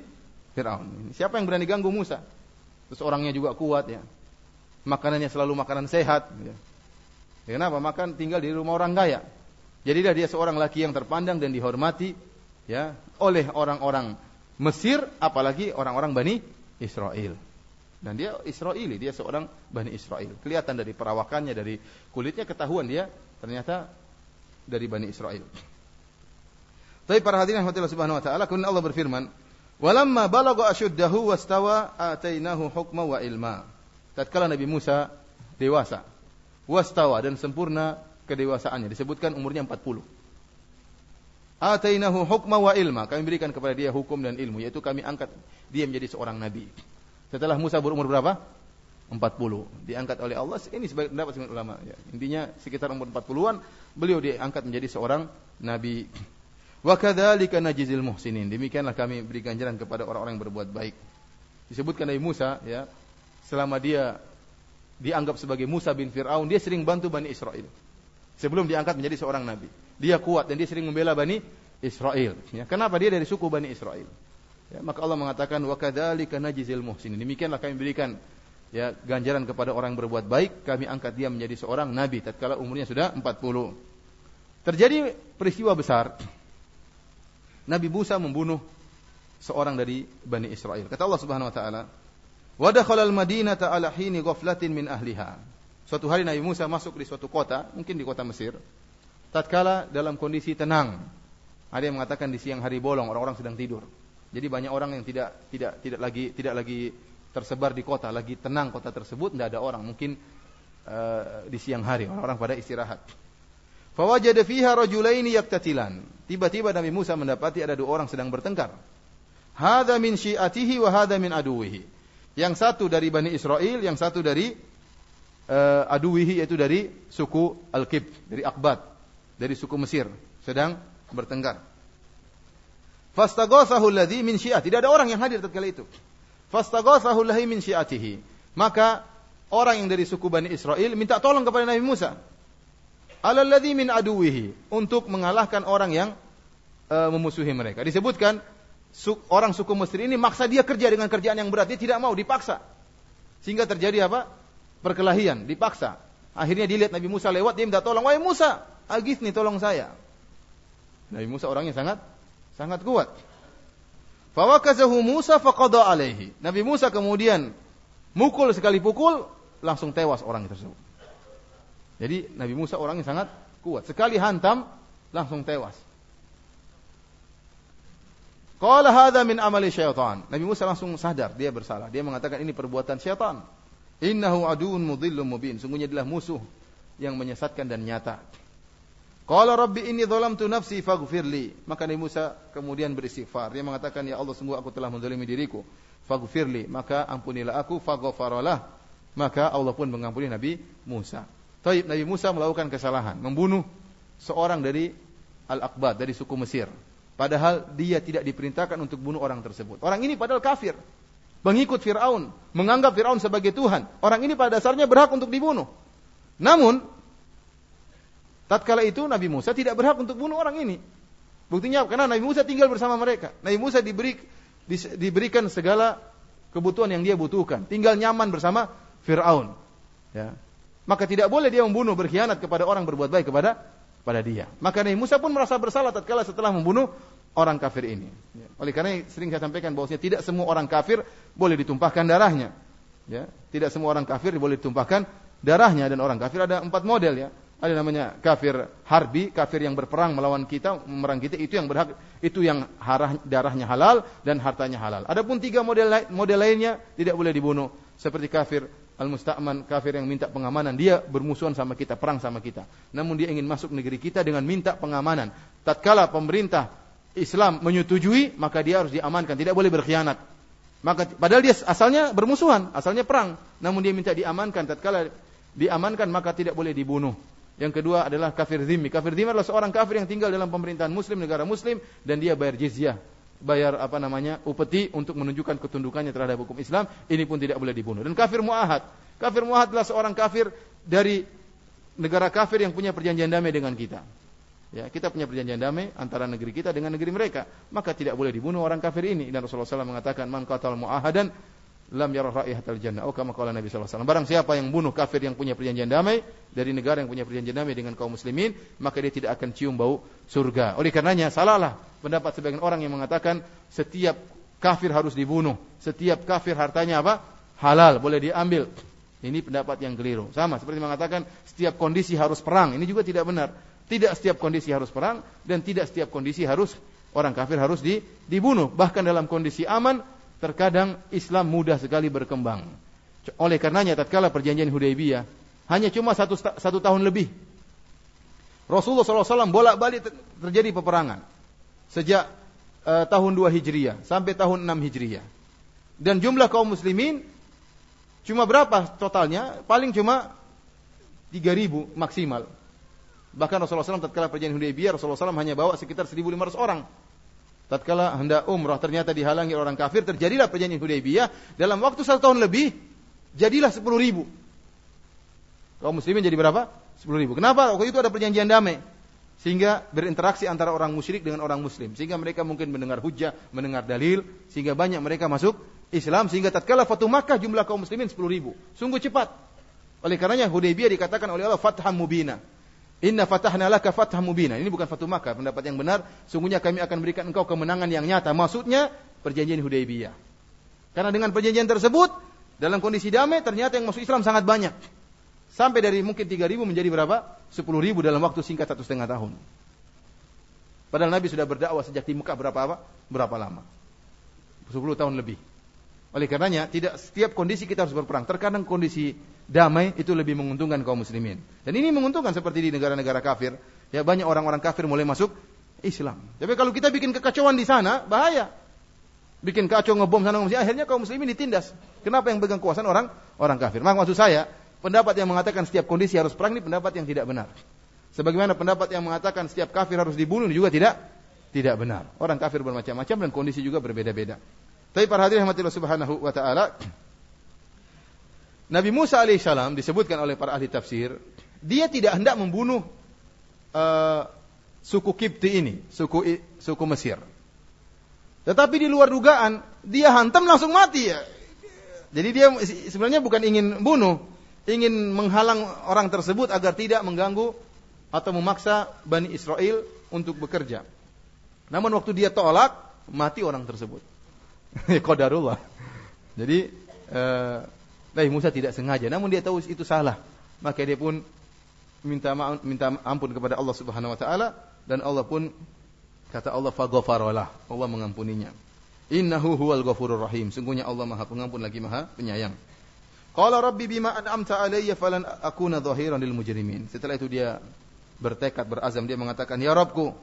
Firaun. Siapa yang berani ganggu Musa? Terus orangnya juga kuat ya. Makanannya selalu makanan sehat. Ya. ya kenapa? Makan tinggal di rumah orang kaya. Jadi dia seorang laki yang terpandang dan dihormati ya oleh orang-orang Mesir, apalagi orang-orang Bani Israel. Dan dia Israeli, dia seorang Bani Israel. Kelihatan dari perawakannya, dari kulitnya ketahuan dia ternyata dari Bani Israel. Tapi para hadirin Allah Subhanahu wa taala, kemudian Allah berfirman, Walamma balagha ashuddahu wastawa atainahu hukma wa ilma. Tatkala Nabi Musa dewasa, wastawa dan sempurna kedewasaannya, disebutkan umurnya 40. Atainahu hukma wa ilma. Kami berikan kepada dia hukum dan ilmu, yaitu kami angkat dia menjadi seorang nabi. Setelah Musa berumur berapa? 40. Diangkat oleh Allah. Ini sebagai pendapat sebagian ulama. Ya. Intinya sekitar umur 40-an beliau diangkat menjadi seorang nabi. Wa kadzalika najzil muhsinin. Demikianlah kami beri ganjaran kepada orang-orang yang berbuat baik. Disebutkan Nabi Musa ya, selama dia dianggap sebagai Musa bin Fir'aun, dia sering bantu Bani Israel. Sebelum diangkat menjadi seorang nabi. Dia kuat dan dia sering membela Bani Israel. Ya, kenapa dia dari suku Bani Israel? Ya, maka Allah mengatakan wa kadzalika najzil muhsinin. Demikianlah kami berikan ya ganjaran kepada orang berbuat baik, kami angkat dia menjadi seorang nabi tatkala umurnya sudah 40. Terjadi peristiwa besar Nabi Musa membunuh seorang dari Bani Israel. Kata Allah Subhanahu wa taala, "Wa dakhala al-madinata ala hini ghaflatin min ahliha." Suatu hari Nabi Musa masuk di suatu kota, mungkin di kota Mesir, tatkala dalam kondisi tenang. Ada yang mengatakan di siang hari bolong, orang-orang sedang tidur. Jadi banyak orang yang tidak tidak tidak lagi tidak lagi tersebar di kota, lagi tenang kota tersebut, tidak ada orang. Mungkin uh, di siang hari orang-orang pada istirahat. Fawajada fiha rajulaini yaktatilan. Tiba-tiba Nabi Musa mendapati ada dua orang sedang bertengkar. Hada min syi'atihi wa hada min aduwihi. Yang satu dari Bani Israel, yang satu dari uh, aduwihi yaitu dari suku Al-Kib, dari Akbat, dari suku Mesir, sedang bertengkar. Fastaghathahu alladhi min syi'ati. Tidak ada orang yang hadir ketika itu. Fastaghathahu alladhi min syi'atihi. Maka orang yang dari suku Bani Israel minta tolong kepada Nabi Musa alalladzi min aduwihi untuk mengalahkan orang yang uh, memusuhi mereka. Disebutkan su orang suku Mesir ini maksa dia kerja dengan kerjaan yang berat, dia tidak mau dipaksa. Sehingga terjadi apa? Perkelahian, dipaksa. Akhirnya dilihat Nabi Musa lewat, dia minta tolong, "Wahai Musa, agis nih tolong saya." Nabi Musa orangnya sangat sangat kuat. Fawakazahu Musa faqada alaihi. Nabi Musa kemudian mukul sekali pukul langsung tewas orang tersebut. Jadi Nabi Musa orangnya sangat kuat. Sekali hantam langsung tewas. Qala hadza min amali syaitan. Nabi Musa langsung sadar dia bersalah. Dia mengatakan ini perbuatan syaitan. Innahu aduun mudhillum mubin. Sungguhnya adalah musuh yang menyesatkan dan nyata. Qala rabbi inni dhalamtu nafsi faghfirli. Maka Nabi Musa kemudian beristighfar. Dia mengatakan ya Allah sungguh aku telah menzalimi diriku. Faghfirli, maka ampunilah aku faghfaralah. Maka Allah pun mengampuni Nabi Musa. Taib Nabi Musa melakukan kesalahan, membunuh seorang dari Al-Aqbad dari suku Mesir. Padahal dia tidak diperintahkan untuk bunuh orang tersebut. Orang ini padahal kafir. Mengikut Fir'aun. Menganggap Fir'aun sebagai Tuhan. Orang ini pada dasarnya berhak untuk dibunuh. Namun, Tatkala itu Nabi Musa tidak berhak untuk bunuh orang ini. Buktinya karena Nabi Musa tinggal bersama mereka. Nabi Musa diberi di, diberikan segala kebutuhan yang dia butuhkan. Tinggal nyaman bersama Fir'aun. Ya. Maka tidak boleh dia membunuh berkhianat kepada orang berbuat baik kepada pada dia. Maka Nabi Musa pun merasa bersalah tatkala setelah membunuh orang kafir ini. Oleh karena sering saya sampaikan bahwasanya tidak semua orang kafir boleh ditumpahkan darahnya. Ya. Tidak semua orang kafir boleh ditumpahkan darahnya dan orang kafir ada empat model ya. Ada namanya kafir harbi, kafir yang berperang melawan kita, memerang kita, itu yang berhak, itu yang harah, darahnya halal dan hartanya halal. Adapun tiga model model lainnya tidak boleh dibunuh. Seperti kafir al-musta'man, kafir yang minta pengamanan, dia bermusuhan sama kita, perang sama kita. Namun dia ingin masuk negeri kita dengan minta pengamanan. Tatkala pemerintah Islam menyetujui, maka dia harus diamankan, tidak boleh berkhianat. Maka padahal dia asalnya bermusuhan, asalnya perang, namun dia minta diamankan. Tatkala diamankan maka tidak boleh dibunuh. Yang kedua adalah kafir zimmi. Kafir zimmi adalah seorang kafir yang tinggal dalam pemerintahan muslim, negara muslim, dan dia bayar jizyah. Bayar apa namanya, upeti untuk menunjukkan ketundukannya terhadap hukum Islam. Ini pun tidak boleh dibunuh. Dan kafir mu'ahad. Kafir mu'ahad adalah seorang kafir dari negara kafir yang punya perjanjian damai dengan kita. Ya, kita punya perjanjian damai antara negeri kita dengan negeri mereka. Maka tidak boleh dibunuh orang kafir ini. Dan Rasulullah SAW mengatakan, Man qatal mu'ahadan lam yarah raihatal jannah. Oh kama qala Nabi wasallam. Barang siapa yang bunuh kafir yang punya perjanjian damai dari negara yang punya perjanjian damai dengan kaum muslimin, maka dia tidak akan cium bau surga. Oleh karenanya salahlah pendapat sebagian orang yang mengatakan setiap kafir harus dibunuh, setiap kafir hartanya apa? halal, boleh diambil. Ini pendapat yang keliru. Sama seperti mengatakan setiap kondisi harus perang. Ini juga tidak benar. Tidak setiap kondisi harus perang dan tidak setiap kondisi harus orang kafir harus dibunuh. Bahkan dalam kondisi aman terkadang Islam mudah sekali berkembang. Oleh karenanya tatkala perjanjian Hudaybiyah hanya cuma satu, satu tahun lebih. Rasulullah SAW bolak-balik terjadi peperangan. Sejak uh, tahun 2 Hijriah sampai tahun 6 Hijriah. Dan jumlah kaum muslimin cuma berapa totalnya? Paling cuma 3000 maksimal. Bahkan Rasulullah SAW tatkala perjanjian Hudaybiyah Rasulullah SAW hanya bawa sekitar 1500 orang. Tatkala hendak umrah ternyata dihalangi orang kafir terjadilah perjanjian Hudaybiyah. Dalam waktu satu tahun lebih jadilah sepuluh ribu. Kaum muslimin jadi berapa? sepuluh ribu. Kenapa? waktu itu ada perjanjian damai sehingga berinteraksi antara orang musyrik dengan orang muslim. Sehingga mereka mungkin mendengar hujah mendengar dalil sehingga banyak mereka masuk Islam. Sehingga tatkala Fatu Makkah jumlah kaum muslimin sepuluh ribu. Sungguh cepat. Oleh karenanya Hudaybiyah dikatakan oleh Allah fatham mubina Inna fatahna laka fathah mubina. Ini bukan Fatu Makkah, pendapat yang benar. Sungguhnya kami akan berikan engkau kemenangan yang nyata. Maksudnya perjanjian Hudaybiyah. Karena dengan perjanjian tersebut, dalam kondisi damai, ternyata yang masuk Islam sangat banyak. Sampai dari mungkin 3 ribu menjadi berapa? 10 ribu dalam waktu singkat satu setengah tahun. Padahal Nabi sudah berdakwah sejak di Mekah berapa apa? Berapa lama? 10 tahun lebih. Oleh karenanya, tidak setiap kondisi kita harus berperang. Terkadang kondisi damai itu lebih menguntungkan kaum muslimin. Dan ini menguntungkan seperti di negara-negara kafir. Ya banyak orang-orang kafir mulai masuk Islam. Tapi kalau kita bikin kekacauan di sana, bahaya. Bikin kacau ngebom sana ngebom akhirnya kaum muslimin ditindas. Kenapa yang pegang kuasaan orang orang kafir? Maka maksud saya, pendapat yang mengatakan setiap kondisi harus perang ini pendapat yang tidak benar. Sebagaimana pendapat yang mengatakan setiap kafir harus dibunuh juga tidak tidak benar. Orang kafir bermacam-macam dan kondisi juga berbeda-beda. Tapi para hadirin rahmatillah subhanahu wa taala, Nabi Musa alaihissalam disebutkan oleh para ahli tafsir, dia tidak hendak membunuh uh, suku Kipti ini, suku suku Mesir. Tetapi di luar dugaan, dia hantam langsung mati ya. Jadi dia sebenarnya bukan ingin bunuh, ingin menghalang orang tersebut agar tidak mengganggu atau memaksa Bani Israel untuk bekerja. Namun waktu dia tolak, mati orang tersebut. Qadarullah. Jadi eh, Nabi Musa tidak sengaja, namun dia tahu itu salah. Maka dia pun minta ma minta ampun kepada Allah Subhanahu wa taala dan Allah pun kata Allah faghfaralah. Allah mengampuninya. Innahu huwal ghafurur rahim. Sungguhnya Allah Maha Pengampun lagi Maha Penyayang. Qala rabbi bima an'amta alayya falan akuna dhahiran lil mujrimin. Setelah itu dia bertekad berazam dia mengatakan ya Rabbku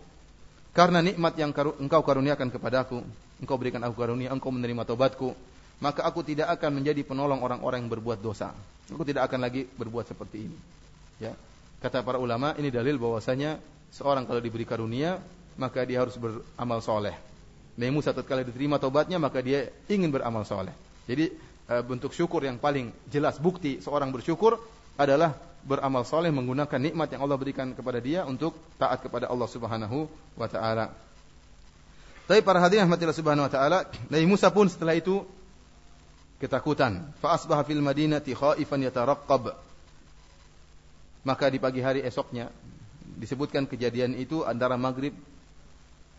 karena nikmat yang engkau karuniakan kepadaku engkau berikan aku karunia engkau menerima tobatku maka aku tidak akan menjadi penolong orang-orang yang berbuat dosa. Aku tidak akan lagi berbuat seperti ini. Ya. Kata para ulama ini dalil bahwasanya seorang kalau diberi karunia maka dia harus beramal soleh. Nabi Musa tatkala diterima tobatnya maka dia ingin beramal soleh. Jadi eh, bentuk syukur yang paling jelas bukti seorang bersyukur adalah beramal soleh menggunakan nikmat yang Allah berikan kepada dia untuk taat kepada Allah Subhanahu wa taala. Tapi para hadirin rahmatillah subhanahu wa taala, Nabi Musa pun setelah itu ketakutan. Fa asbaha fil madinati khaifan yataraqqab. Maka di pagi hari esoknya disebutkan kejadian itu antara maghrib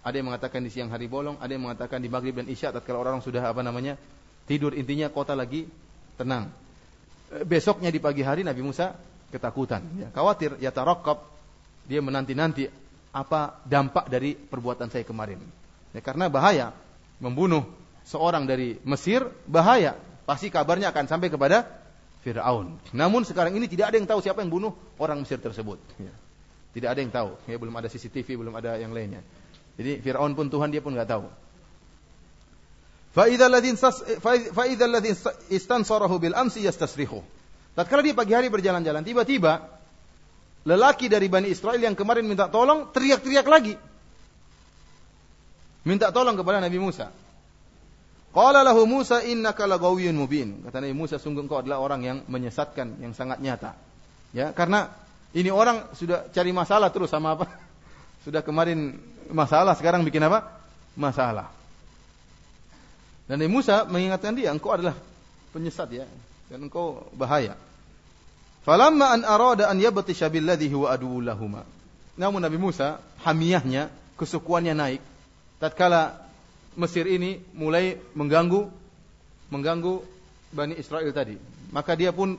ada yang mengatakan di siang hari bolong, ada yang mengatakan di maghrib dan isya tatkala orang sudah apa namanya tidur intinya kota lagi tenang. Besoknya di pagi hari Nabi Musa ketakutan, ya, khawatir, ya tarokop, dia menanti-nanti apa dampak dari perbuatan saya kemarin. Ya, karena bahaya membunuh seorang dari Mesir bahaya, pasti kabarnya akan sampai kepada Fir'aun. Namun sekarang ini tidak ada yang tahu siapa yang bunuh orang Mesir tersebut. Ya. Tidak ada yang tahu, ya belum ada CCTV, belum ada yang lainnya. Jadi Fir'aun pun Tuhan dia pun nggak tahu. Fa'idha alladhin istansarahu bil amsi yastasrihu. Tatkala dia pagi hari berjalan-jalan, tiba-tiba lelaki dari Bani Israel yang kemarin minta tolong teriak-teriak lagi. Minta tolong kepada Nabi Musa. Qala lahu Musa innaka lagawiyyun mubin. Kata Nabi Musa, sungguh engkau adalah orang yang menyesatkan, yang sangat nyata. Ya, karena ini orang sudah cari masalah terus sama apa? Sudah kemarin masalah, sekarang bikin apa? Masalah. Dan Nabi Musa mengingatkan dia, engkau adalah penyesat ya dan engkau bahaya. Falamma an arada an yabtisha billadhi huwa lahuma. Namun Nabi Musa hamiyahnya, kesukuannya naik. Tatkala Mesir ini mulai mengganggu mengganggu Bani Israel tadi. Maka dia pun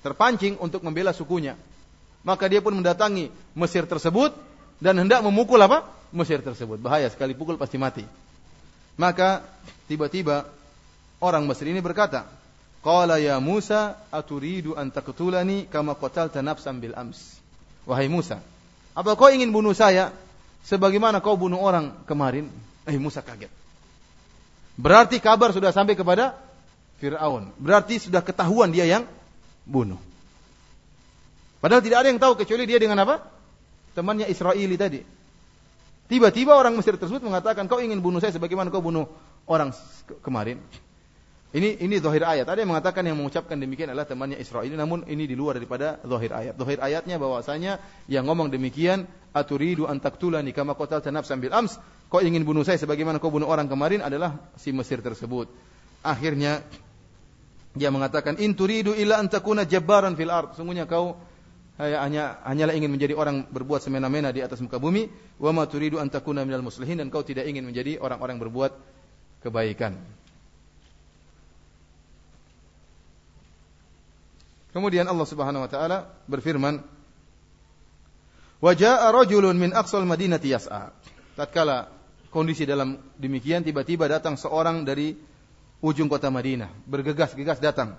terpancing untuk membela sukunya. Maka dia pun mendatangi Mesir tersebut dan hendak memukul apa? Mesir tersebut. Bahaya sekali pukul pasti mati. Maka tiba-tiba orang Mesir ini berkata, Qala ya Musa aturidu an taqtulani kama qatalta nafsan bil ams. Wahai Musa, apa kau ingin bunuh saya sebagaimana kau bunuh orang kemarin? Eh Musa kaget. Berarti kabar sudah sampai kepada Fir'aun. Berarti sudah ketahuan dia yang bunuh. Padahal tidak ada yang tahu kecuali dia dengan apa? Temannya Israeli tadi. Tiba-tiba orang Mesir tersebut mengatakan, kau ingin bunuh saya sebagaimana kau bunuh orang kemarin. Ini ini zahir ayat. Ada yang mengatakan yang mengucapkan demikian adalah temannya Israel. Namun ini di luar daripada zahir ayat. Zahir ayatnya bahwasanya yang ngomong demikian aturidu an taqtulani kama qatalta nafsan bil ams. Kau ingin bunuh saya sebagaimana kau bunuh orang kemarin adalah si Mesir tersebut. Akhirnya dia mengatakan in turidu illa an takuna jabbaran fil ard. Sungguhnya kau hanya hanyalah ingin menjadi orang berbuat semena-mena di atas muka bumi wa ma turidu an takuna minal muslihin dan kau tidak ingin menjadi orang-orang berbuat kebaikan. Kemudian Allah Subhanahu wa taala berfirman, "Wa jaa'a rajulun min aqsal madinati yas'a." Tatkala kondisi dalam demikian tiba-tiba datang seorang dari ujung kota Madinah, bergegas-gegas datang.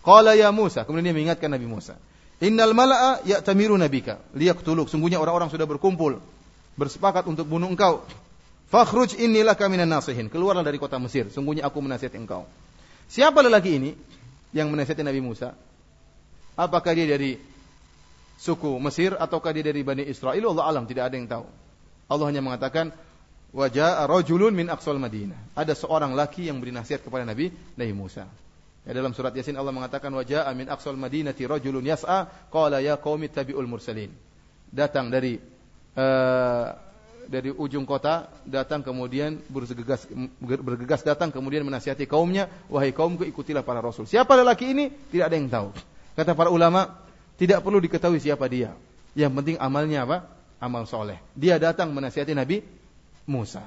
Qala ya Musa, kemudian dia mengingatkan Nabi Musa, "Innal mala'a ya'tamiru nabika liyaqtuluk." Sungguhnya orang-orang sudah berkumpul bersepakat untuk bunuh engkau. Fakhruj inni laka minan nasihin. Keluarlah dari kota Mesir, sungguhnya aku menasihati engkau. Siapa lelaki ini yang menasihati Nabi Musa? Apakah dia dari suku Mesir ataukah dia dari Bani Israel? Allah alam tidak ada yang tahu. Allah hanya mengatakan wajah rojulun min aqsal Madinah. Ada seorang laki yang beri nasihat kepada Nabi Nabi Musa. Ya, dalam surat Yasin Allah mengatakan wajah min aqsal Madinati rajulun yas'a qala ya qaumi tabi'ul mursalin. Datang dari uh, dari ujung kota datang kemudian bergegas bergegas datang kemudian menasihati kaumnya wahai kaumku ikutilah para rasul siapa lelaki ini tidak ada yang tahu kata para ulama tidak perlu diketahui siapa dia yang penting amalnya apa amal soleh dia datang menasihati Nabi Musa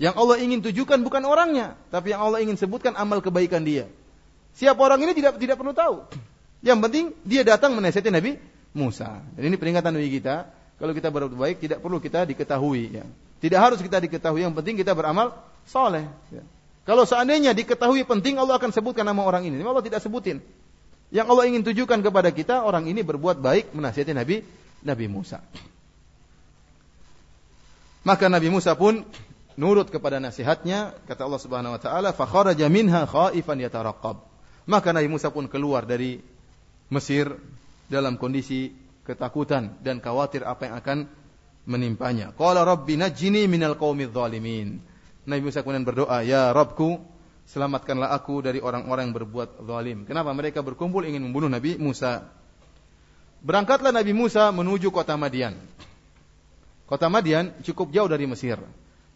yang Allah ingin tujukan bukan orangnya tapi yang Allah ingin sebutkan amal kebaikan dia siapa orang ini tidak tidak perlu tahu yang penting dia datang menasihati Nabi Musa dan ini peringatan bagi kita kalau kita berbuat baik tidak perlu kita diketahui ya. Tidak harus kita diketahui, yang penting kita beramal soleh. Ya. Kalau seandainya diketahui penting Allah akan sebutkan nama orang ini. Allah tidak sebutin. Yang Allah ingin tujukan kepada kita orang ini berbuat baik menasihati Nabi Nabi Musa. Maka Nabi Musa pun nurut kepada nasihatnya, kata Allah Subhanahu wa taala, "Fa kharaja minha khaifan yataraqqab." Maka Nabi Musa pun keluar dari Mesir dalam kondisi ketakutan dan khawatir apa yang akan menimpanya. Qala rabbi najini minal qaumidz zalimin. Nabi Musa kemudian berdoa, "Ya Rabbku, selamatkanlah aku dari orang-orang yang berbuat zalim." Kenapa mereka berkumpul ingin membunuh Nabi Musa? Berangkatlah Nabi Musa menuju kota Madian. Kota Madian cukup jauh dari Mesir.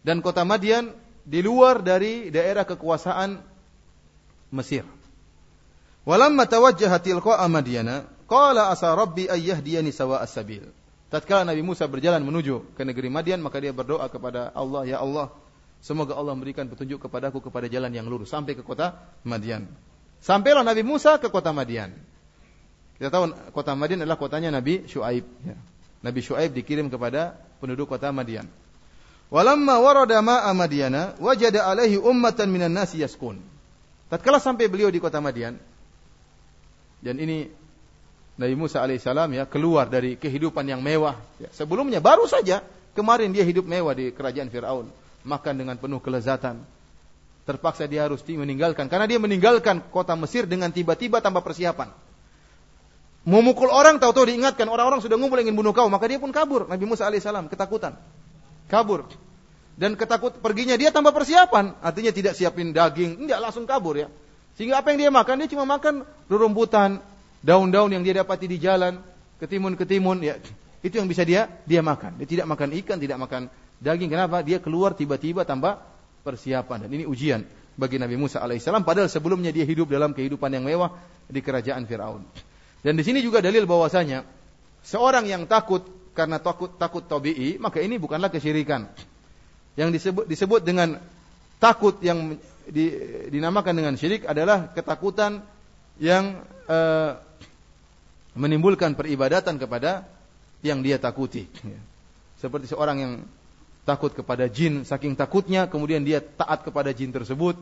Dan kota Madian di luar dari daerah kekuasaan Mesir. Walamma tawajjaha tilqa'a Madiana, Qala asa rabbi ayyahdiyani sawa as-sabil. Tatkala Nabi Musa berjalan menuju ke negeri Madian, maka dia berdoa kepada Allah, Ya Allah, semoga Allah memberikan petunjuk kepadaku kepada jalan yang lurus sampai ke kota Madian. Sampailah Nabi Musa ke kota Madian. Kita tahu kota Madian adalah kotanya Nabi Shu'aib. Ya. Nabi Shu'aib dikirim kepada penduduk kota Madian. Walamma warada ma'a Madiana, wajada alaihi ummatan minan nasi yaskun. Tatkala sampai beliau di kota Madian, dan ini Nabi Musa alaihissalam ya keluar dari kehidupan yang mewah. Ya, sebelumnya baru saja kemarin dia hidup mewah di kerajaan Firaun, makan dengan penuh kelezatan. Terpaksa dia harus meninggalkan karena dia meninggalkan kota Mesir dengan tiba-tiba tanpa persiapan. Memukul orang tahu-tahu diingatkan orang-orang sudah ngumpul ingin bunuh kau, maka dia pun kabur. Nabi Musa alaihissalam ketakutan. Kabur. Dan ketakut perginya dia tanpa persiapan, artinya tidak siapin daging, enggak langsung kabur ya. Sehingga apa yang dia makan? Dia cuma makan rerumputan, daun-daun yang dia dapati di jalan, ketimun-ketimun, ya itu yang bisa dia dia makan. Dia tidak makan ikan, tidak makan daging. Kenapa? Dia keluar tiba-tiba tanpa persiapan. Dan ini ujian bagi Nabi Musa alaihissalam. Padahal sebelumnya dia hidup dalam kehidupan yang mewah di kerajaan Firaun. Dan di sini juga dalil bahwasanya seorang yang takut karena takut takut tabii, maka ini bukanlah kesyirikan. Yang disebut disebut dengan takut yang di, dinamakan dengan syirik adalah ketakutan yang uh, menimbulkan peribadatan kepada yang dia takuti. Seperti seorang yang takut kepada jin, saking takutnya kemudian dia taat kepada jin tersebut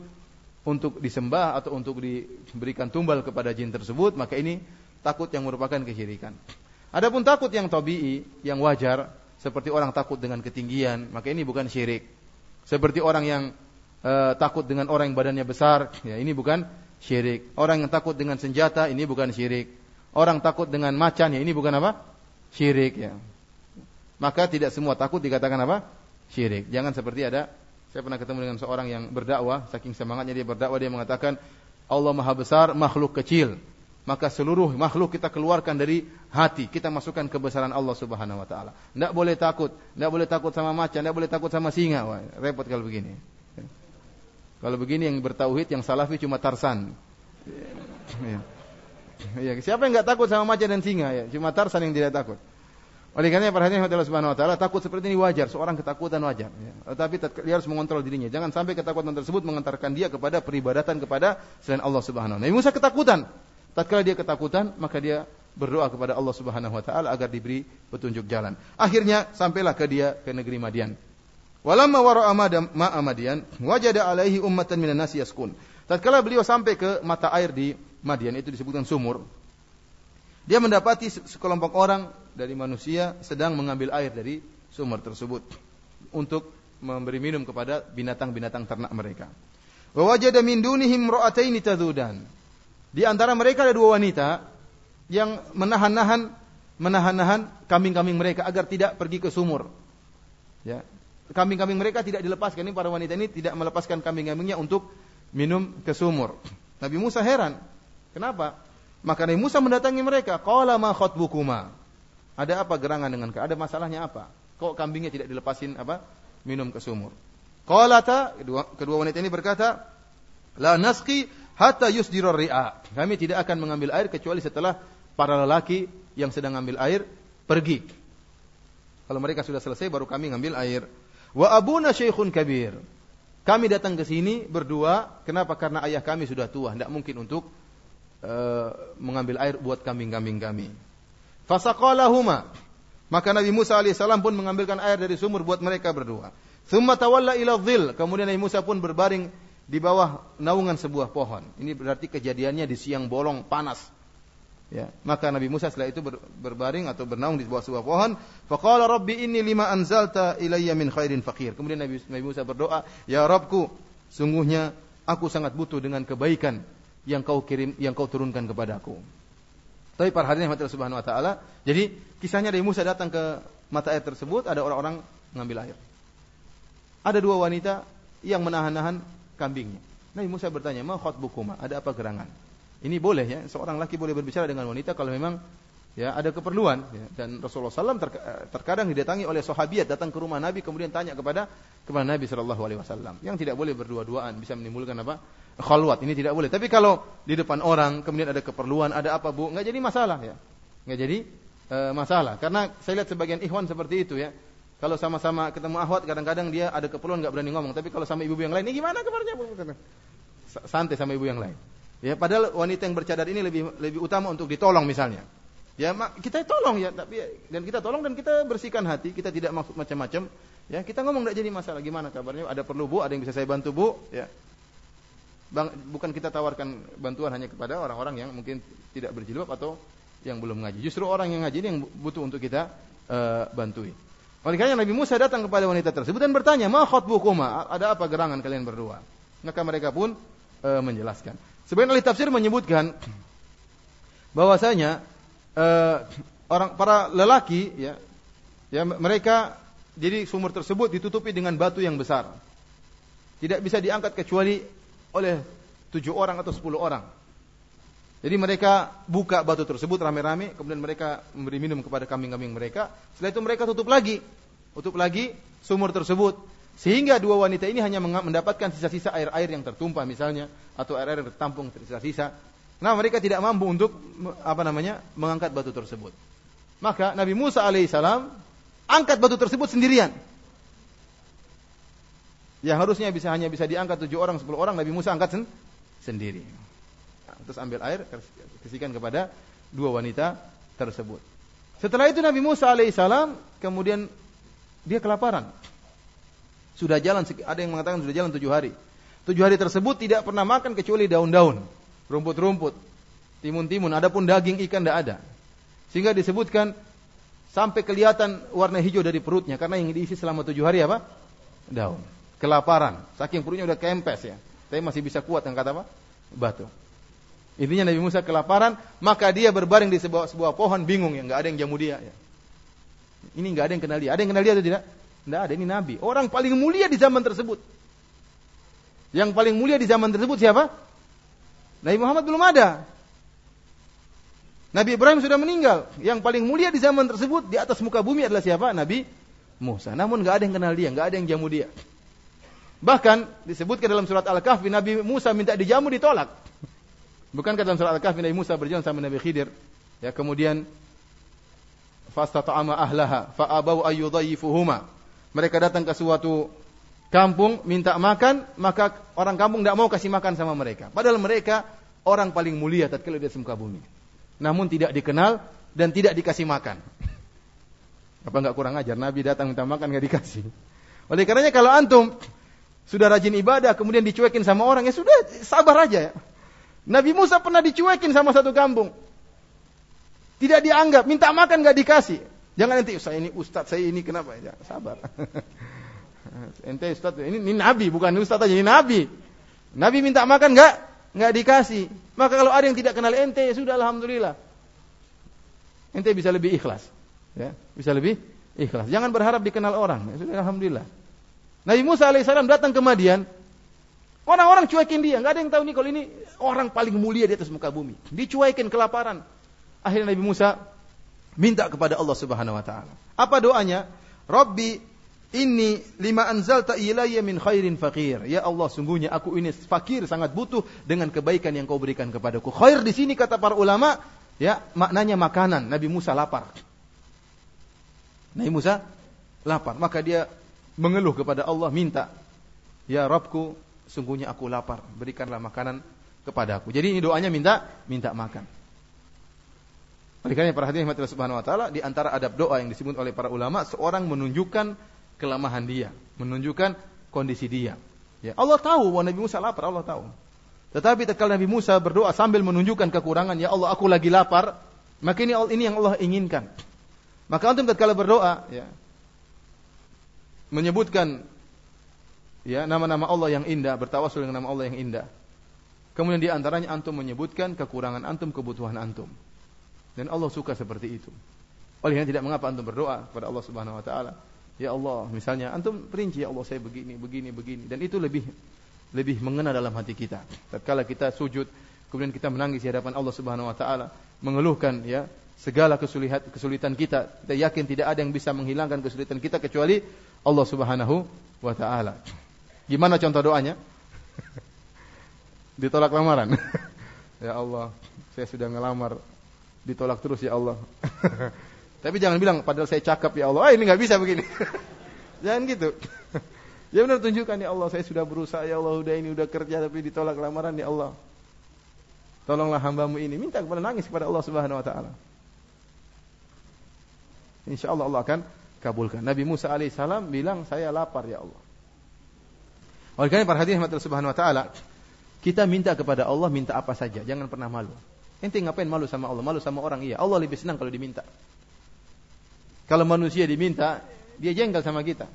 untuk disembah atau untuk diberikan tumbal kepada jin tersebut, maka ini takut yang merupakan kesyirikan. Adapun takut yang tabii, yang wajar, seperti orang takut dengan ketinggian, maka ini bukan syirik. Seperti orang yang uh, takut dengan orang yang badannya besar, ya ini bukan syirik. Orang yang takut dengan senjata, ini bukan syirik orang takut dengan macan ya ini bukan apa? Syirik ya. Maka tidak semua takut dikatakan apa? Syirik. Jangan seperti ada saya pernah ketemu dengan seorang yang berdakwah, saking semangatnya dia berdakwah dia mengatakan Allah Maha besar, makhluk kecil. Maka seluruh makhluk kita keluarkan dari hati, kita masukkan kebesaran Allah Subhanahu wa taala. Tidak boleh takut, tidak boleh takut sama macan, tidak boleh takut sama singa. Wah, repot kalau begini. Kalau begini yang bertauhid, yang salafi cuma Tarsan. Ya. Siapa yang nggak takut sama macan dan singa ya? Cuma Tarsan yang tidak takut. Oleh karena perhatian Allah Subhanahu wa taala, takut seperti ini wajar, seorang ketakutan wajar, ya. Tetapi dia harus mengontrol dirinya. Jangan sampai ketakutan tersebut mengantarkan dia kepada peribadatan kepada selain Allah Subhanahu wa taala. Nabi Musa ketakutan. Tatkala dia ketakutan, maka dia berdoa kepada Allah Subhanahu wa taala agar diberi petunjuk jalan. Akhirnya sampailah ke dia ke negeri Madian. Walamma wara'a ma'a Madian, wajada alaihi ummatan minan nasi yaskun. Tatkala beliau sampai ke mata air di Madian itu disebutkan sumur. Dia mendapati sekelompok orang dari manusia sedang mengambil air dari sumur tersebut untuk memberi minum kepada binatang-binatang ternak mereka. Wa wajada min dunihim ra'ataini tadudan. Di antara mereka ada dua wanita yang menahan-nahan menahan-nahan kambing-kambing mereka agar tidak pergi ke sumur. Ya. Kambing-kambing mereka tidak dilepaskan. Ini para wanita ini tidak melepaskan kambing-kambingnya untuk minum ke sumur. Nabi Musa heran. Kenapa? Maka Nabi Musa mendatangi mereka. Qala ma khatbukuma. Ada apa gerangan dengan? Ada masalahnya apa? Kok kambingnya tidak dilepasin apa? Minum ke sumur. Qalata kedua, kedua wanita ini berkata, "La nasqi hatta yusdiru ri'a." Kami tidak akan mengambil air kecuali setelah para lelaki yang sedang ambil air pergi. Kalau mereka sudah selesai baru kami ngambil air. Wa abuna syaikhun kabir. Kami datang ke sini berdua, kenapa? Karena ayah kami sudah tua, tidak mungkin untuk uh, mengambil air buat kambing-kambing kami. Fasaqalahuma. Maka Nabi Musa alaihissalam pun mengambilkan air dari sumur buat mereka berdua. Thumma tawalla ila dhil. Kemudian Nabi Musa pun berbaring di bawah naungan sebuah pohon. Ini berarti kejadiannya di siang bolong panas. Ya, maka Nabi Musa setelah itu ber, berbaring atau bernaung di bawah sebuah pohon. Faqala Rabbi inni lima anzalta ilayya min khairin fakir. Kemudian Nabi, Nabi Musa berdoa, Ya Rabbku, sungguhnya aku sangat butuh dengan kebaikan yang kau kirim, yang kau turunkan kepadaku. Tapi para hadirin yang Subhanahu wa taala, jadi kisahnya Nabi Musa datang ke mata air tersebut, ada orang-orang mengambil air. Ada dua wanita yang menahan-nahan kambingnya. Nabi Musa bertanya, "Ma khatbukuma? Ada apa gerangan?" Ini boleh ya, seorang laki boleh berbicara dengan wanita kalau memang ya ada keperluan ya. dan Rasulullah SAW ter, terkadang didatangi oleh sahabiat datang ke rumah Nabi kemudian tanya kepada kepada Nabi Shallallahu Alaihi Wasallam. Yang tidak boleh berdua-duaan bisa menimbulkan apa? Khalwat ini tidak boleh. Tapi kalau di depan orang kemudian ada keperluan ada apa bu nggak jadi masalah ya. Nggak jadi e, masalah. Karena saya lihat sebagian ikhwan seperti itu ya. Kalau sama-sama ketemu ahwat kadang-kadang dia ada keperluan nggak berani ngomong. Tapi kalau sama ibu-ibu yang lain ini gimana kabarnya bu? Santai sama ibu yang lain. Ya, padahal wanita yang bercadar ini lebih lebih utama untuk ditolong misalnya. Ya, kita tolong ya, tapi dan kita tolong dan kita bersihkan hati, kita tidak maksud macam-macam. Ya, kita ngomong tidak jadi masalah. Gimana kabarnya? Ada perlu Bu? Ada yang bisa saya bantu Bu? Ya. Bang, bukan kita tawarkan bantuan hanya kepada orang-orang yang mungkin tidak berjilbab atau yang belum ngaji. Justru orang yang ngaji ini yang butuh untuk kita uh, bantui. Oleh karena Nabi Musa datang kepada wanita tersebut dan bertanya, "Ma khatbukuma? Ada apa gerangan kalian berdua?" Maka mereka pun uh, menjelaskan. Sebagian ahli tafsir menyebutkan bahwasanya uh, orang para lelaki ya ya mereka jadi sumur tersebut ditutupi dengan batu yang besar. Tidak bisa diangkat kecuali oleh tujuh orang atau sepuluh orang. Jadi mereka buka batu tersebut rame-rame, kemudian mereka memberi minum kepada kambing-kambing mereka. Setelah itu mereka tutup lagi, tutup lagi sumur tersebut. Sehingga dua wanita ini hanya mendapatkan sisa-sisa air-air yang tertumpah misalnya atau air-air yang tertampung tersisa-sisa. Nah, mereka tidak mampu untuk apa namanya? mengangkat batu tersebut. Maka Nabi Musa alaihissalam angkat batu tersebut sendirian. Yang harusnya bisa hanya bisa diangkat tujuh orang, sepuluh orang, Nabi Musa angkat sen sendiri. Nah, terus ambil air, kasihkan kepada dua wanita tersebut. Setelah itu Nabi Musa alaihissalam kemudian dia kelaparan. Sudah jalan, ada yang mengatakan sudah jalan tujuh hari. Tujuh hari tersebut tidak pernah makan kecuali daun-daun, rumput-rumput, timun-timun. Adapun daging ikan tidak ada. Sehingga disebutkan sampai kelihatan warna hijau dari perutnya karena yang diisi selama tujuh hari apa? Daun. Kelaparan. Saking perutnya udah kempes ya. Tapi masih bisa kuat yang kata apa? Batu. Intinya Nabi Musa kelaparan, maka dia berbaring di sebuah, sebuah pohon bingung ya, nggak ada yang jamu dia. Ya. Ini nggak ada yang kenal dia. Ada yang kenal dia atau tidak? Tidak ada, ini Nabi. Orang paling mulia di zaman tersebut. Yang paling mulia di zaman tersebut siapa? Nabi Muhammad belum ada. Nabi Ibrahim sudah meninggal. Yang paling mulia di zaman tersebut di atas muka bumi adalah siapa? Nabi Musa. Namun nggak ada yang kenal dia, nggak ada yang jamu dia. Bahkan disebutkan dalam surat Al-Kahfi Nabi Musa minta dijamu ditolak. Bukan dalam surat Al-Kahfi Nabi Musa berjalan sama Nabi Khidir. Ya, kemudian fastata'ama ahlaha fa'abau ayyudhayifuhuma mereka datang ke suatu kampung minta makan, maka orang kampung tidak mau kasih makan sama mereka. Padahal mereka orang paling mulia tatkala di atas muka bumi. Namun tidak dikenal dan tidak dikasih makan. Apa enggak kurang ajar? Nabi datang minta makan enggak dikasih. Oleh karenanya kalau antum sudah rajin ibadah kemudian dicuekin sama orang ya sudah sabar aja ya. Nabi Musa pernah dicuekin sama satu kampung. Tidak dianggap, minta makan enggak dikasih. Jangan nanti saya ini ustaz, saya ini kenapa? Ya, sabar. Ente ustaz, ini, ini nabi, bukan ustaz aja, ini nabi. Nabi minta makan enggak? Enggak dikasih. Maka kalau ada yang tidak kenal ente, ya sudah alhamdulillah. Ente bisa lebih ikhlas. Ya, bisa lebih ikhlas. Jangan berharap dikenal orang. Ya sudah alhamdulillah. Nabi Musa alaihissalam datang ke Madian. Orang-orang cuekin dia. Enggak ada yang tahu nih kalau ini orang paling mulia di atas muka bumi. Dicuekin kelaparan. Akhirnya Nabi Musa minta kepada Allah Subhanahu wa taala. Apa doanya? Rabbi ini lima anzalta ilayya min khairin fakir. Ya Allah, sungguhnya aku ini fakir sangat butuh dengan kebaikan yang kau berikan kepadaku. Khair di sini kata para ulama, ya maknanya makanan. Nabi Musa lapar. Nabi Musa lapar, maka dia mengeluh kepada Allah minta, "Ya Rabbku, sungguhnya aku lapar, berikanlah makanan kepadaku." Jadi ini doanya minta minta makan. Oleh karena perhatian Allah Subhanahu wa taala di antara adab doa yang disebut oleh para ulama seorang menunjukkan kelemahan dia, menunjukkan kondisi dia. Ya, Allah tahu bahwa Nabi Musa lapar, Allah tahu. Tetapi tatkala Nabi Musa berdoa sambil menunjukkan kekurangan, ya Allah aku lagi lapar, maka ini ini yang Allah inginkan. Maka antum tatkala berdoa, ya, menyebutkan ya nama-nama Allah yang indah, bertawasul dengan nama Allah yang indah. Kemudian di antaranya antum menyebutkan kekurangan antum, kebutuhan antum. Dan Allah suka seperti itu. Oleh yang tidak mengapa antum berdoa kepada Allah Subhanahu wa taala. Ya Allah, misalnya antum perinci ya Allah saya begini, begini, begini dan itu lebih lebih mengena dalam hati kita. Tatkala kita sujud, kemudian kita menangis di hadapan Allah Subhanahu wa taala, mengeluhkan ya segala kesulitan kesulitan kita. Kita yakin tidak ada yang bisa menghilangkan kesulitan kita kecuali Allah Subhanahu wa taala. Gimana contoh doanya? Ditolak lamaran. ya Allah, saya sudah ngelamar ditolak terus ya Allah. Tapi jangan bilang padahal saya cakap ya Allah, ah ini nggak bisa begini. jangan gitu. ya benar tunjukkan ya Allah, saya sudah berusaha ya Allah, udah ini udah kerja tapi ditolak lamaran ya Allah. Tolonglah hambamu ini, minta kepada nangis kepada Allah Subhanahu wa taala. Insya Allah Allah akan kabulkan. Nabi Musa alaihissalam bilang saya lapar ya Allah. Oleh karena perhatian Allah Subhanahu wa taala, kita minta kepada Allah minta apa saja, jangan pernah malu. Ente ngapain malu sama Allah? Malu sama orang iya. Allah lebih senang kalau diminta. Kalau manusia diminta, dia jengkel sama kita.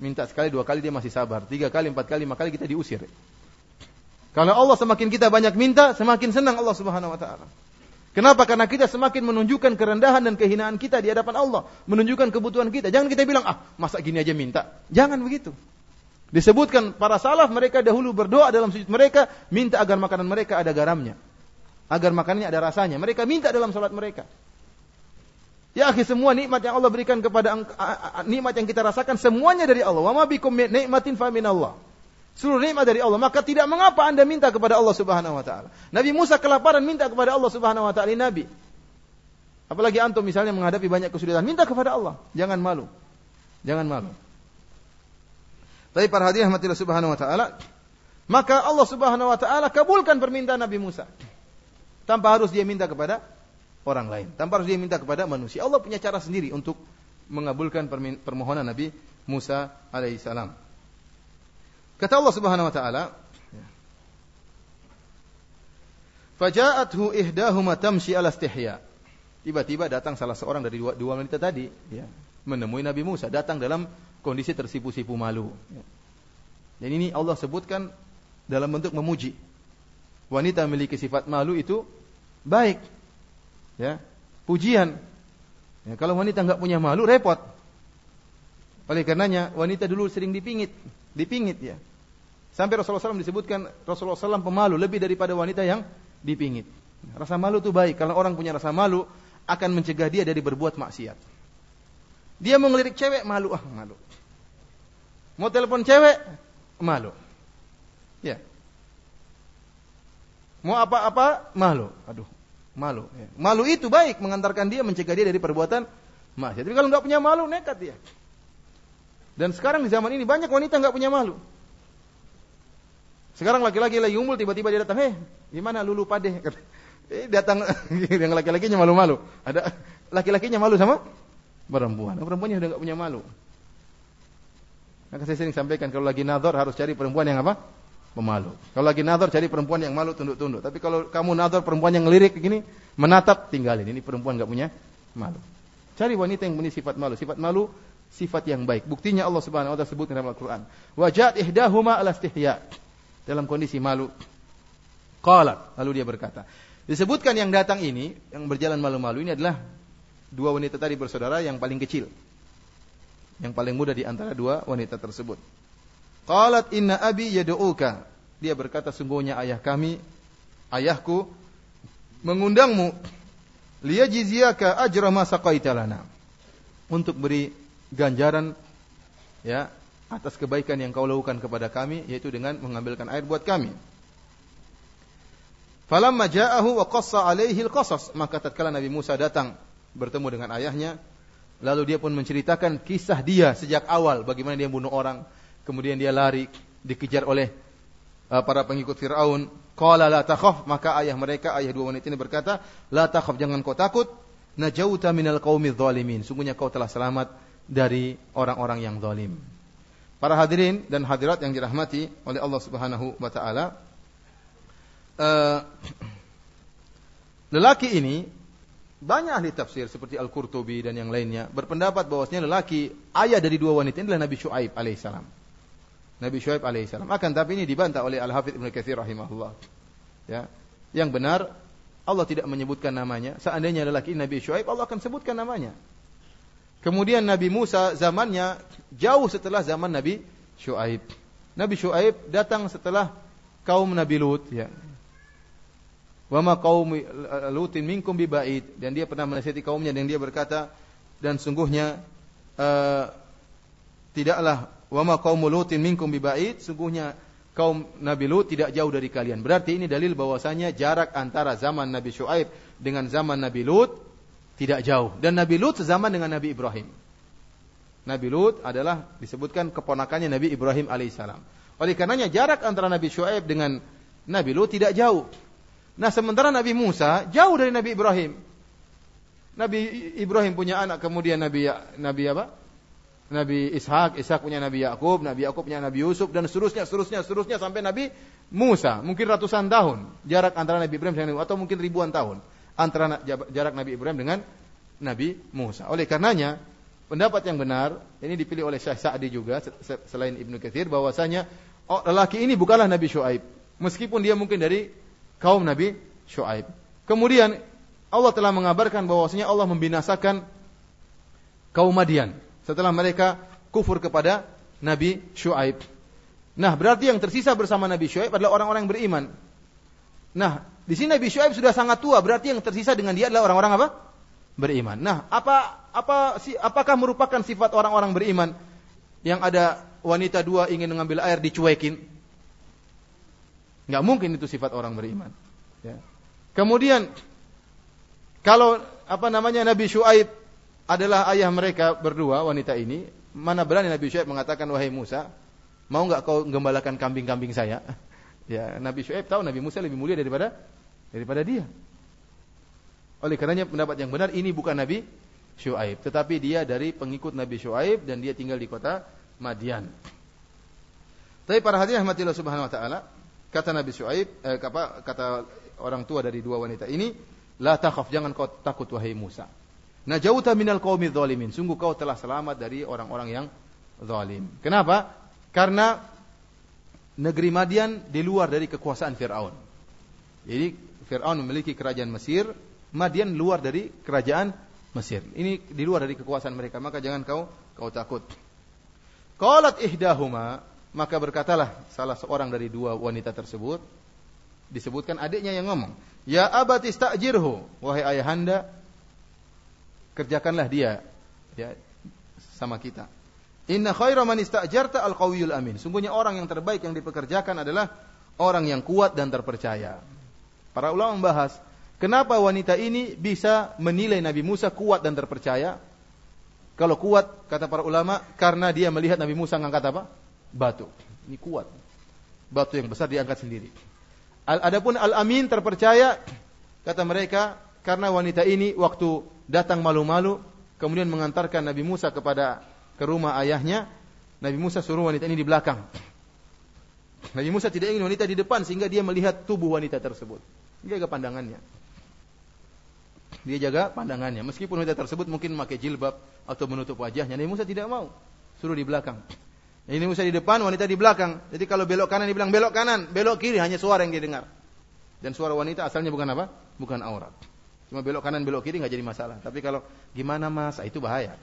Minta sekali, dua kali dia masih sabar. Tiga kali, empat kali, lima kali kita diusir. Kalau Allah semakin kita banyak minta, semakin senang Allah Subhanahu wa taala. Kenapa? Karena kita semakin menunjukkan kerendahan dan kehinaan kita di hadapan Allah, menunjukkan kebutuhan kita. Jangan kita bilang, "Ah, masa gini aja minta." Jangan begitu. Disebutkan para salaf mereka dahulu berdoa dalam sujud mereka minta agar makanan mereka ada garamnya agar makanannya ada rasanya. Mereka minta dalam salat mereka. Ya akhi semua nikmat yang Allah berikan kepada nikmat yang kita rasakan semuanya dari Allah. Wa ma bikum nikmatin fa Allah. Seluruh nikmat dari Allah. Maka tidak mengapa Anda minta kepada Allah Subhanahu wa taala. Nabi Musa kelaparan minta kepada Allah Subhanahu wa taala nabi. Apalagi antum misalnya menghadapi banyak kesulitan, minta kepada Allah. Jangan malu. Jangan malu. Tapi para hadiah mati Subhanahu wa taala, maka Allah Subhanahu wa taala kabulkan permintaan Nabi Musa. Tanpa harus dia minta kepada orang lain. Tanpa harus dia minta kepada manusia. Allah punya cara sendiri untuk mengabulkan permohonan Nabi Musa alaihissalam. Kata Allah Subhanahu wa taala, Faja'athu ihdahuma tamshi ala istihya. Tiba-tiba datang salah seorang dari dua, dua wanita tadi, ya, menemui Nabi Musa, datang dalam kondisi tersipu-sipu malu. Ya. Dan ini Allah sebutkan dalam bentuk memuji. Wanita memiliki sifat malu itu baik. Ya, pujian. Ya, kalau wanita nggak punya malu repot. Oleh karenanya wanita dulu sering dipingit, dipingit ya. Sampai Rasulullah SAW disebutkan Rasulullah SAW pemalu lebih daripada wanita yang dipingit. Rasa malu itu baik. Kalau orang punya rasa malu akan mencegah dia dari berbuat maksiat. Dia mau ngelirik cewek malu ah malu. Mau telepon cewek malu. Ya. Mau apa-apa malu. Aduh, malu. Ya. Malu itu baik mengantarkan dia mencegah dia dari perbuatan maksiat. Tapi kalau nggak punya malu nekat dia. Dan sekarang di zaman ini banyak wanita nggak punya malu. Sekarang laki-laki lagi umul tiba-tiba dia datang, "Heh, gimana lulu padeh?" Eh, datang yang laki-lakinya malu-malu. Ada laki-lakinya malu sama perempuan. Perempuannya udah nggak punya malu. Maka saya sering sampaikan kalau lagi nador harus cari perempuan yang apa? Pemalu. Kalau lagi nador cari perempuan yang malu tunduk-tunduk. Tapi kalau kamu nador perempuan yang ngelirik begini, menatap tinggalin. Ini perempuan nggak punya malu. Cari wanita yang punya sifat malu. Sifat malu sifat yang baik. Buktinya Allah Subhanahu wa taala sebut dalam Al-Qur'an. Wajat ihdahuma ala istihya. Dalam kondisi malu. Qalat, lalu dia berkata. Disebutkan yang datang ini, yang berjalan malu-malu ini adalah dua wanita tadi bersaudara yang paling kecil. Yang paling muda di antara dua wanita tersebut. Qalat inna abi yad'uka. Dia berkata sungguhnya ayah kami, ayahku mengundangmu liyajziyaka ajra ma saqaita lana. Untuk beri ganjaran ya atas kebaikan yang kau lakukan kepada kami yaitu dengan mengambilkan air buat kami. Falamma ja'ahu wa qassa alaihi al-qasas maka tatkala Nabi Musa datang bertemu dengan ayahnya lalu dia pun menceritakan kisah dia sejak awal bagaimana dia bunuh orang kemudian dia lari dikejar oleh uh, para pengikut Firaun qala la takhaf maka ayah mereka ayah dua wanita ini berkata la takhaf jangan kau takut najauta minal qaumidz zalimin sungguhnya kau telah selamat dari orang-orang yang zalim Para hadirin dan hadirat yang dirahmati oleh Allah Subhanahu wa taala. Uh, lelaki ini banyak ahli tafsir seperti Al-Qurtubi dan yang lainnya berpendapat bahwasanya lelaki ayah dari dua wanita ini adalah Nabi Syuaib alaihissalam. Nabi Syuaib alaihissalam. Akan tapi ini dibantah oleh Al-Hafidz Ibnu Katsir rahimahullah. Ya. Yang benar Allah tidak menyebutkan namanya. Seandainya lelaki Nabi Syuaib Allah akan sebutkan namanya. Kemudian Nabi Musa zamannya jauh setelah zaman Nabi Shu'aib. Nabi Shu'aib datang setelah kaum Nabi Lut ya. Wa ma qaum Lutin minkum bibaid dan dia pernah menasihati kaumnya dan dia berkata dan sungguhnya uh, tidaklah wa ma qaum Lutin minkum bibaid sungguhnya kaum Nabi Lut tidak jauh dari kalian. Berarti ini dalil bahwasanya jarak antara zaman Nabi Shu'aib dengan zaman Nabi Lut tidak jauh. Dan Nabi Lut sezaman dengan Nabi Ibrahim. Nabi Lut adalah disebutkan keponakannya Nabi Ibrahim alaihissalam. Oleh karenanya jarak antara Nabi Shu'aib dengan Nabi Lut tidak jauh. Nah sementara Nabi Musa jauh dari Nabi Ibrahim. Nabi Ibrahim punya anak, kemudian Nabi Nabi apa? Nabi Ishak, Ishak punya Nabi Yakub, Nabi Yakub punya Nabi Yusuf dan seterusnya, seterusnya, seterusnya sampai Nabi Musa. Mungkin ratusan tahun jarak antara Nabi Ibrahim dengan atau mungkin ribuan tahun antara jarak Nabi Ibrahim dengan Nabi Musa. Oleh karenanya, pendapat yang benar ini dipilih oleh Syekh Sa'di juga selain Ibnu Katsir bahwasanya oh, lelaki ini bukanlah Nabi Syuaib, meskipun dia mungkin dari kaum Nabi Syuaib. Kemudian Allah telah mengabarkan bahwasanya Allah membinasakan kaum Madian setelah mereka kufur kepada Nabi Syuaib. Nah, berarti yang tersisa bersama Nabi Syuaib adalah orang-orang yang beriman. Nah, di sini Nabi Syuaib sudah sangat tua, berarti yang tersisa dengan dia adalah orang-orang apa? Beriman. Nah, apa apa si, apakah merupakan sifat orang-orang beriman yang ada wanita dua ingin mengambil air dicuekin? Enggak mungkin itu sifat orang beriman. Ya. Kemudian kalau apa namanya Nabi Syuaib adalah ayah mereka berdua wanita ini, mana berani Nabi Syuaib mengatakan wahai Musa, mau nggak kau gembalakan kambing-kambing saya? Ya, Nabi Syuaib tahu Nabi Musa lebih mulia daripada daripada dia. Oleh karenanya pendapat yang benar ini bukan Nabi Syuaib, tetapi dia dari pengikut Nabi Syuaib dan dia tinggal di kota Madian. Tapi para hadirin rahmatillah subhanahu wa taala, kata Nabi Syuaib, eh, kata orang tua dari dua wanita ini, la takhaf, jangan kau takut wahai Musa. Najauta minal qaumi dzalimin. Sungguh kau telah selamat dari orang-orang yang zalim. Kenapa? Karena negeri Madian di luar dari kekuasaan Firaun. Jadi Fir'aun memiliki kerajaan Mesir, Madian luar dari kerajaan Mesir. Ini di luar dari kekuasaan mereka, maka jangan kau kau takut. Qalat ihdahuma, maka berkatalah salah seorang dari dua wanita tersebut, disebutkan adiknya yang ngomong, "Ya abati istajirhu, wahai ayahanda, kerjakanlah dia ya sama kita." Inna khaira man istajarta al-qawiyul amin. Sungguhnya orang yang terbaik yang dipekerjakan adalah orang yang kuat dan terpercaya. Para ulama membahas, kenapa wanita ini bisa menilai Nabi Musa kuat dan terpercaya? Kalau kuat, kata para ulama, karena dia melihat Nabi Musa ngangkat apa? Batu. Ini kuat. Batu yang besar diangkat sendiri. Adapun Al-Amin terpercaya, kata mereka, karena wanita ini waktu datang malu-malu, kemudian mengantarkan Nabi Musa kepada ke rumah ayahnya, Nabi Musa suruh wanita ini di belakang. Nabi Musa tidak ingin wanita di depan sehingga dia melihat tubuh wanita tersebut. Dia jaga pandangannya. Dia jaga pandangannya. Meskipun wanita tersebut mungkin memakai jilbab atau menutup wajahnya, Nabi Musa tidak mau. Suruh di belakang. Ini Musa di depan, wanita di belakang. Jadi kalau belok kanan dibilang belok kanan, belok kiri hanya suara yang dia dengar. Dan suara wanita asalnya bukan apa? Bukan aurat. Cuma belok kanan, belok kiri nggak jadi masalah. Tapi kalau gimana mas, ah, itu bahaya.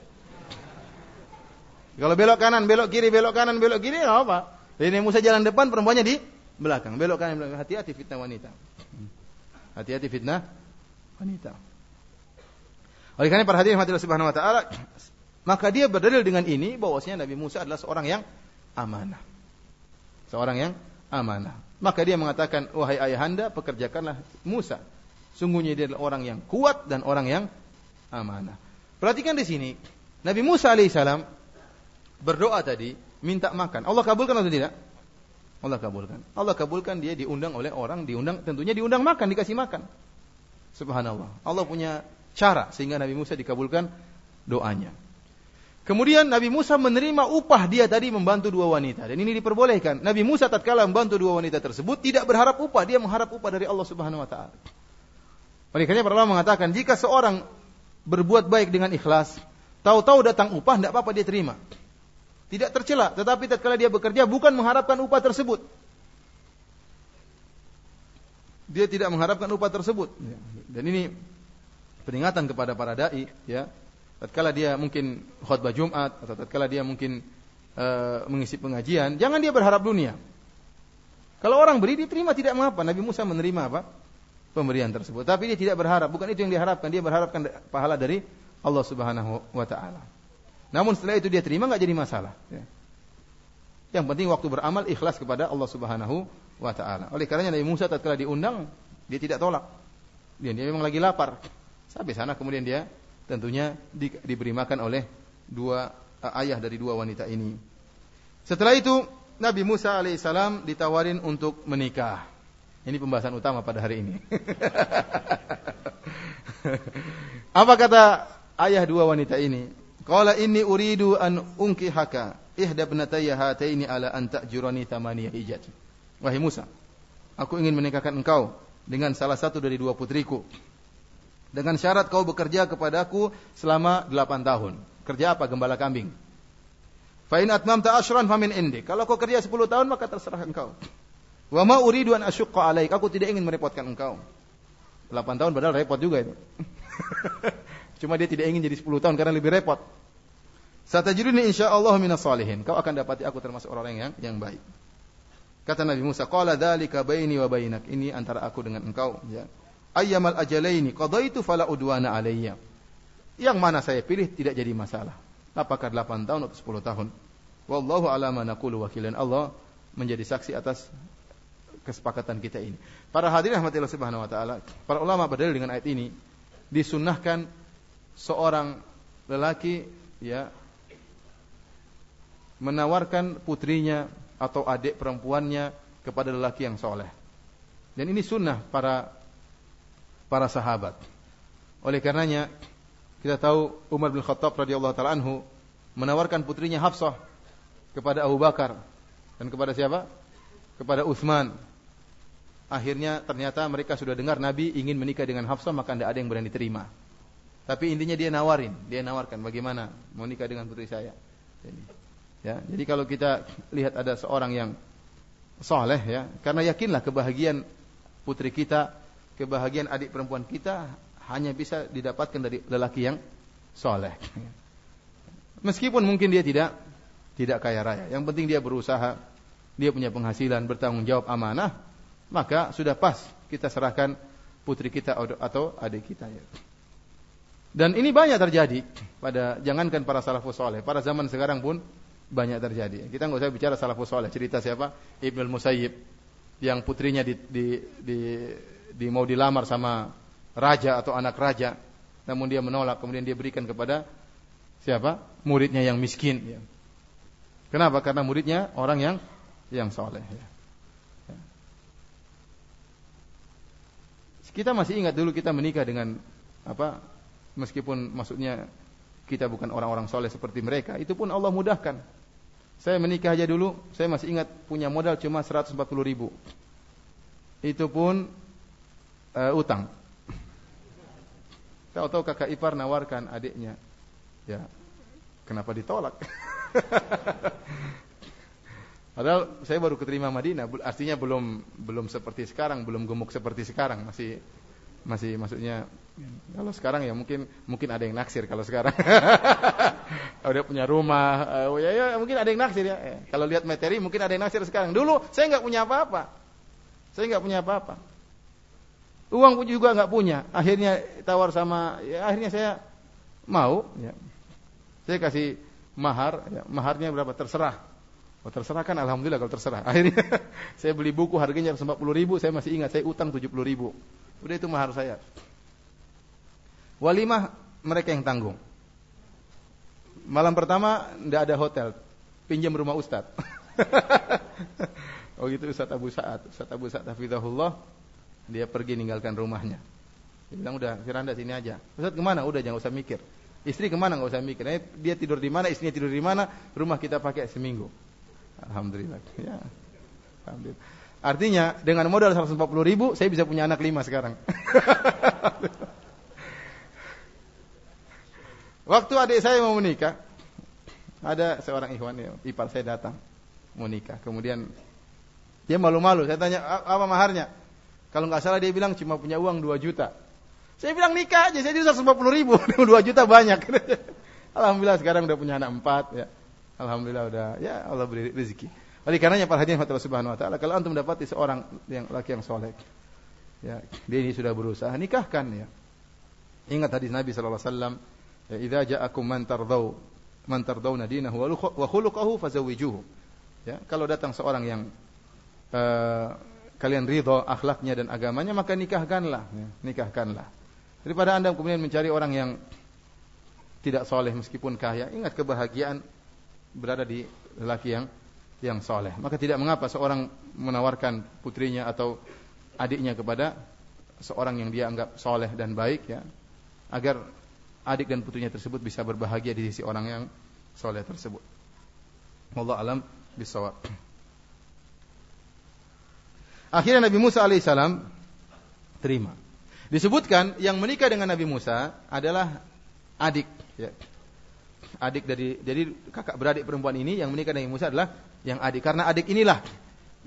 Kalau belok kanan, belok kiri, belok kanan, belok kiri, apa? Ini Musa jalan depan, perempuannya di belakang. Belok kanan, belakang. Hati-hati fitnah wanita. Hati-hati fitnah wanita. Oleh karena perhatian hati subhanahu wa ta'ala, Maka dia berdalil dengan ini bahwasanya Nabi Musa adalah seorang yang amanah. Seorang yang amanah. Maka dia mengatakan, "Wahai ayahanda, pekerjakanlah Musa. Sungguhnya dia adalah orang yang kuat dan orang yang amanah." Perhatikan di sini, Nabi Musa alaihissalam berdoa tadi, minta makan. Allah kabulkan atau tidak? Allah kabulkan. Allah kabulkan dia diundang oleh orang, diundang tentunya diundang makan, dikasih makan. Subhanallah. Allah punya cara sehingga Nabi Musa dikabulkan doanya. Kemudian Nabi Musa menerima upah dia tadi membantu dua wanita dan ini diperbolehkan. Nabi Musa tatkala membantu dua wanita tersebut tidak berharap upah, dia mengharap upah dari Allah Subhanahu wa taala. Oleh karena para ulama mengatakan jika seorang berbuat baik dengan ikhlas, tahu-tahu datang upah tidak apa-apa dia terima. Tidak tercela, tetapi tatkala dia bekerja bukan mengharapkan upah tersebut. Dia tidak mengharapkan upah tersebut. Dan ini peringatan kepada para dai ya tatkala dia mungkin khutbah Jumat atau tatkala dia mungkin uh, mengisi pengajian, jangan dia berharap dunia. Kalau orang beri diterima tidak mengapa. Nabi Musa menerima apa? Pemberian tersebut. Tapi dia tidak berharap, bukan itu yang diharapkan. Dia berharapkan pahala dari Allah Subhanahu wa taala. Namun setelah itu dia terima nggak jadi masalah. Ya. Yang penting waktu beramal ikhlas kepada Allah Subhanahu wa taala. Oleh karenanya Nabi Musa tatkala diundang, dia tidak tolak. Dia, dia memang lagi lapar. Sampai sana kemudian dia tentunya di, diberi makan oleh dua uh, ayah dari dua wanita ini. Setelah itu Nabi Musa alaihissalam ditawarin untuk menikah. Ini pembahasan utama pada hari ini. Apa kata ayah dua wanita ini? Qala inni uridu an unkihaka ihda ibnatayya hataini ala an ta'jurani thamaniya hijat. Wahai Musa, aku ingin menikahkan engkau dengan salah satu dari dua putriku dengan syarat kau bekerja kepadaku selama delapan tahun. Kerja apa? Gembala kambing. Fa in atmamta asyran famin indi. Kalau kau kerja sepuluh tahun maka terserah engkau. Wa ma uridu an asyqa alaik. Aku tidak ingin merepotkan engkau. Delapan tahun padahal repot juga itu. Cuma dia tidak ingin jadi sepuluh tahun karena lebih repot. Satajiduni insyaallah minas salihin. Kau akan dapati aku termasuk orang yang yang baik. Kata Nabi Musa, "Qala dzalika baini wa bainak." Ini antara aku dengan engkau, ya ayyamal ajalaini qadaitu fala udwana alayya. Yang mana saya pilih tidak jadi masalah. Apakah 8 tahun atau 10 tahun? Wallahu ala ma naqulu wakilan. Allah menjadi saksi atas kesepakatan kita ini. Para hadirin rahmatillah subhanahu wa taala, para ulama berdalil dengan ayat ini disunnahkan seorang lelaki ya menawarkan putrinya atau adik perempuannya kepada lelaki yang soleh. Dan ini sunnah para para sahabat. Oleh karenanya kita tahu Umar bin Khattab radhiyallahu taala anhu menawarkan putrinya Hafsah kepada Abu Bakar dan kepada siapa? Kepada Utsman. Akhirnya ternyata mereka sudah dengar Nabi ingin menikah dengan Hafsah maka tidak ada yang berani terima. Tapi intinya dia nawarin, dia nawarkan bagaimana mau nikah dengan putri saya. Jadi, ya, jadi kalau kita lihat ada seorang yang soleh ya, karena yakinlah kebahagiaan putri kita kebahagiaan adik perempuan kita hanya bisa didapatkan dari lelaki yang soleh. Meskipun mungkin dia tidak tidak kaya raya, yang penting dia berusaha, dia punya penghasilan, bertanggung jawab amanah, maka sudah pas kita serahkan putri kita atau adik kita ya. Dan ini banyak terjadi pada jangankan para salafus soleh, pada zaman sekarang pun banyak terjadi. Kita nggak usah bicara salafus soleh, cerita siapa? Ibnu Musayyib yang putrinya di, di, di di mau dilamar sama raja atau anak raja, namun dia menolak, kemudian dia berikan kepada siapa? Muridnya yang miskin. Ya. Kenapa? Karena muridnya orang yang yang soleh. Ya. Kita masih ingat dulu kita menikah dengan apa? Meskipun maksudnya kita bukan orang-orang soleh seperti mereka, itu pun Allah mudahkan. Saya menikah aja dulu, saya masih ingat punya modal cuma 140 ribu. Itu pun uh, utang. Tahu-tahu kakak ipar nawarkan adiknya. Ya, kenapa ditolak? Padahal saya baru keterima Madinah, artinya belum belum seperti sekarang, belum gemuk seperti sekarang, masih masih maksudnya kalau sekarang ya mungkin mungkin ada yang naksir kalau sekarang. Udah punya rumah, uh, ya, ya mungkin ada yang naksir ya. ya. Kalau lihat materi mungkin ada yang naksir sekarang. Dulu saya nggak punya apa-apa. Saya nggak punya apa-apa. Uang pun juga nggak punya. Akhirnya tawar sama, ya akhirnya saya mau. Ya. Saya kasih mahar, ya, maharnya berapa? Terserah. Oh, terserah kan alhamdulillah kalau terserah. Akhirnya saya beli buku harganya 40 ribu, saya masih ingat saya utang 70 ribu. Udah itu mahar saya. Walimah mereka yang tanggung. Malam pertama tidak ada hotel, pinjam rumah Ustadz. oh gitu Ustadz Abu Sa'ad. Ustadz Abu Sa'ad Hafizahullah, dia pergi ninggalkan rumahnya. Dia bilang udah Firanda sini aja. Ustadz ke mana? Udah jangan usah mikir. Istri ke mana? Nggak usah mikir. Dia tidur di mana? Istrinya tidur di mana? Rumah kita pakai seminggu. Alhamdulillah. Ya. Alhamdulillah. Artinya dengan modal 140 ribu saya bisa punya anak lima sekarang. Waktu adik saya mau menikah, ada seorang ikhwan ya, ipar saya datang mau nikah. Kemudian dia malu-malu. Saya tanya apa maharnya? Kalau nggak salah dia bilang cuma punya uang 2 juta. Saya bilang nikah aja, saya jadi 150 ribu, 2 juta banyak. Alhamdulillah sekarang udah punya anak empat ya. Alhamdulillah udah ya Allah beri rezeki. Oleh karenanya para hadirin Allah Subhanahu wa taala, kalau antum mendapati seorang yang laki yang soleh, ya, dia ini sudah berusaha nikahkan ya. Ingat hadis Nabi sallallahu alaihi wasallam, ya, "Idza ja'akum man tardau man tardawna dinahu wa khuluquhu fazawwijuhu." Ya, kalau datang seorang yang uh, kalian ridho akhlaknya dan agamanya, maka nikahkanlah, ya, nikahkanlah. Daripada Anda kemudian mencari orang yang tidak soleh meskipun kaya, ingat kebahagiaan berada di lelaki yang yang soleh. Maka tidak mengapa seorang menawarkan putrinya atau adiknya kepada seorang yang dia anggap soleh dan baik ya, agar adik dan putrinya tersebut bisa berbahagia di sisi orang yang soleh tersebut. Allah alam bisawab. Akhirnya Nabi Musa alaihissalam terima. Disebutkan yang menikah dengan Nabi Musa adalah adik. Ya adik dari jadi kakak beradik perempuan ini yang menikah dengan Musa adalah yang adik. Karena adik inilah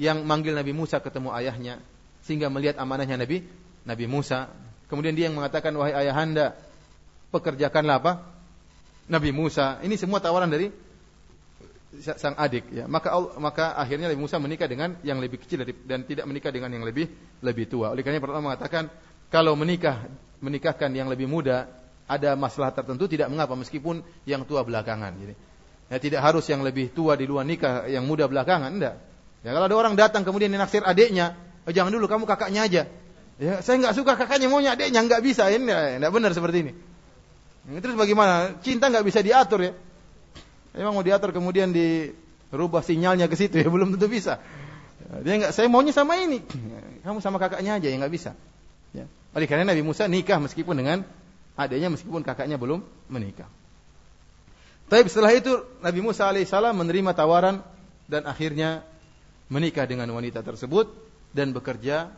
yang manggil Nabi Musa ketemu ayahnya sehingga melihat amanahnya Nabi Nabi Musa. Kemudian dia yang mengatakan wahai ayahanda pekerjakanlah apa? Nabi Musa. Ini semua tawaran dari sang adik ya. Maka maka akhirnya Nabi Musa menikah dengan yang lebih kecil dan tidak menikah dengan yang lebih lebih tua. Oleh karena pertama mengatakan kalau menikah menikahkan yang lebih muda ada masalah tertentu tidak mengapa meskipun yang tua belakangan. Jadi, ya, tidak harus yang lebih tua di luar nikah, yang muda belakangan, enggak. Ya, kalau ada orang datang kemudian naksir adiknya, oh, jangan dulu kamu kakaknya aja. Ya, saya nggak suka kakaknya maunya adiknya nggak bisa, ini enggak benar seperti ini. Ya, terus bagaimana? Cinta nggak bisa diatur ya. Emang mau diatur kemudian dirubah sinyalnya ke situ ya belum tentu bisa. Ya, dia nggak, saya maunya sama ini. Kamu sama kakaknya aja ya nggak bisa. Ya. Oleh karena Nabi Musa nikah meskipun dengan adiknya meskipun kakaknya belum menikah. Tapi setelah itu Nabi Musa alaihissalam menerima tawaran dan akhirnya menikah dengan wanita tersebut dan bekerja.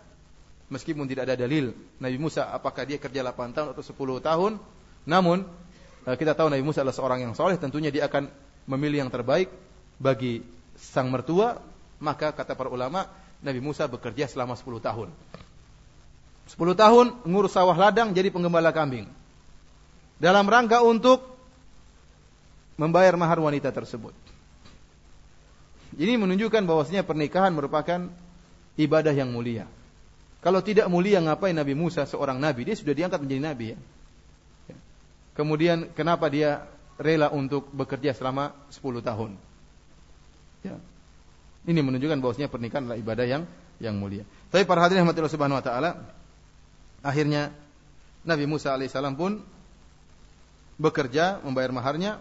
Meskipun tidak ada dalil Nabi Musa apakah dia kerja 8 tahun atau 10 tahun? Namun eh, kita tahu Nabi Musa adalah seorang yang soleh. Tentunya dia akan memilih yang terbaik bagi sang mertua. Maka kata para ulama Nabi Musa bekerja selama 10 tahun. 10 tahun ngurus sawah ladang jadi penggembala kambing dalam rangka untuk membayar mahar wanita tersebut. Ini menunjukkan bahwasanya pernikahan merupakan ibadah yang mulia. Kalau tidak mulia ngapain Nabi Musa seorang nabi? Dia sudah diangkat menjadi nabi ya. Kemudian kenapa dia rela untuk bekerja selama 10 tahun? Ya. Ini menunjukkan bahwasanya pernikahan adalah ibadah yang yang mulia. Tapi para hadirin rahmatillah subhanahu wa taala akhirnya Nabi Musa alaihissalam pun bekerja membayar maharnya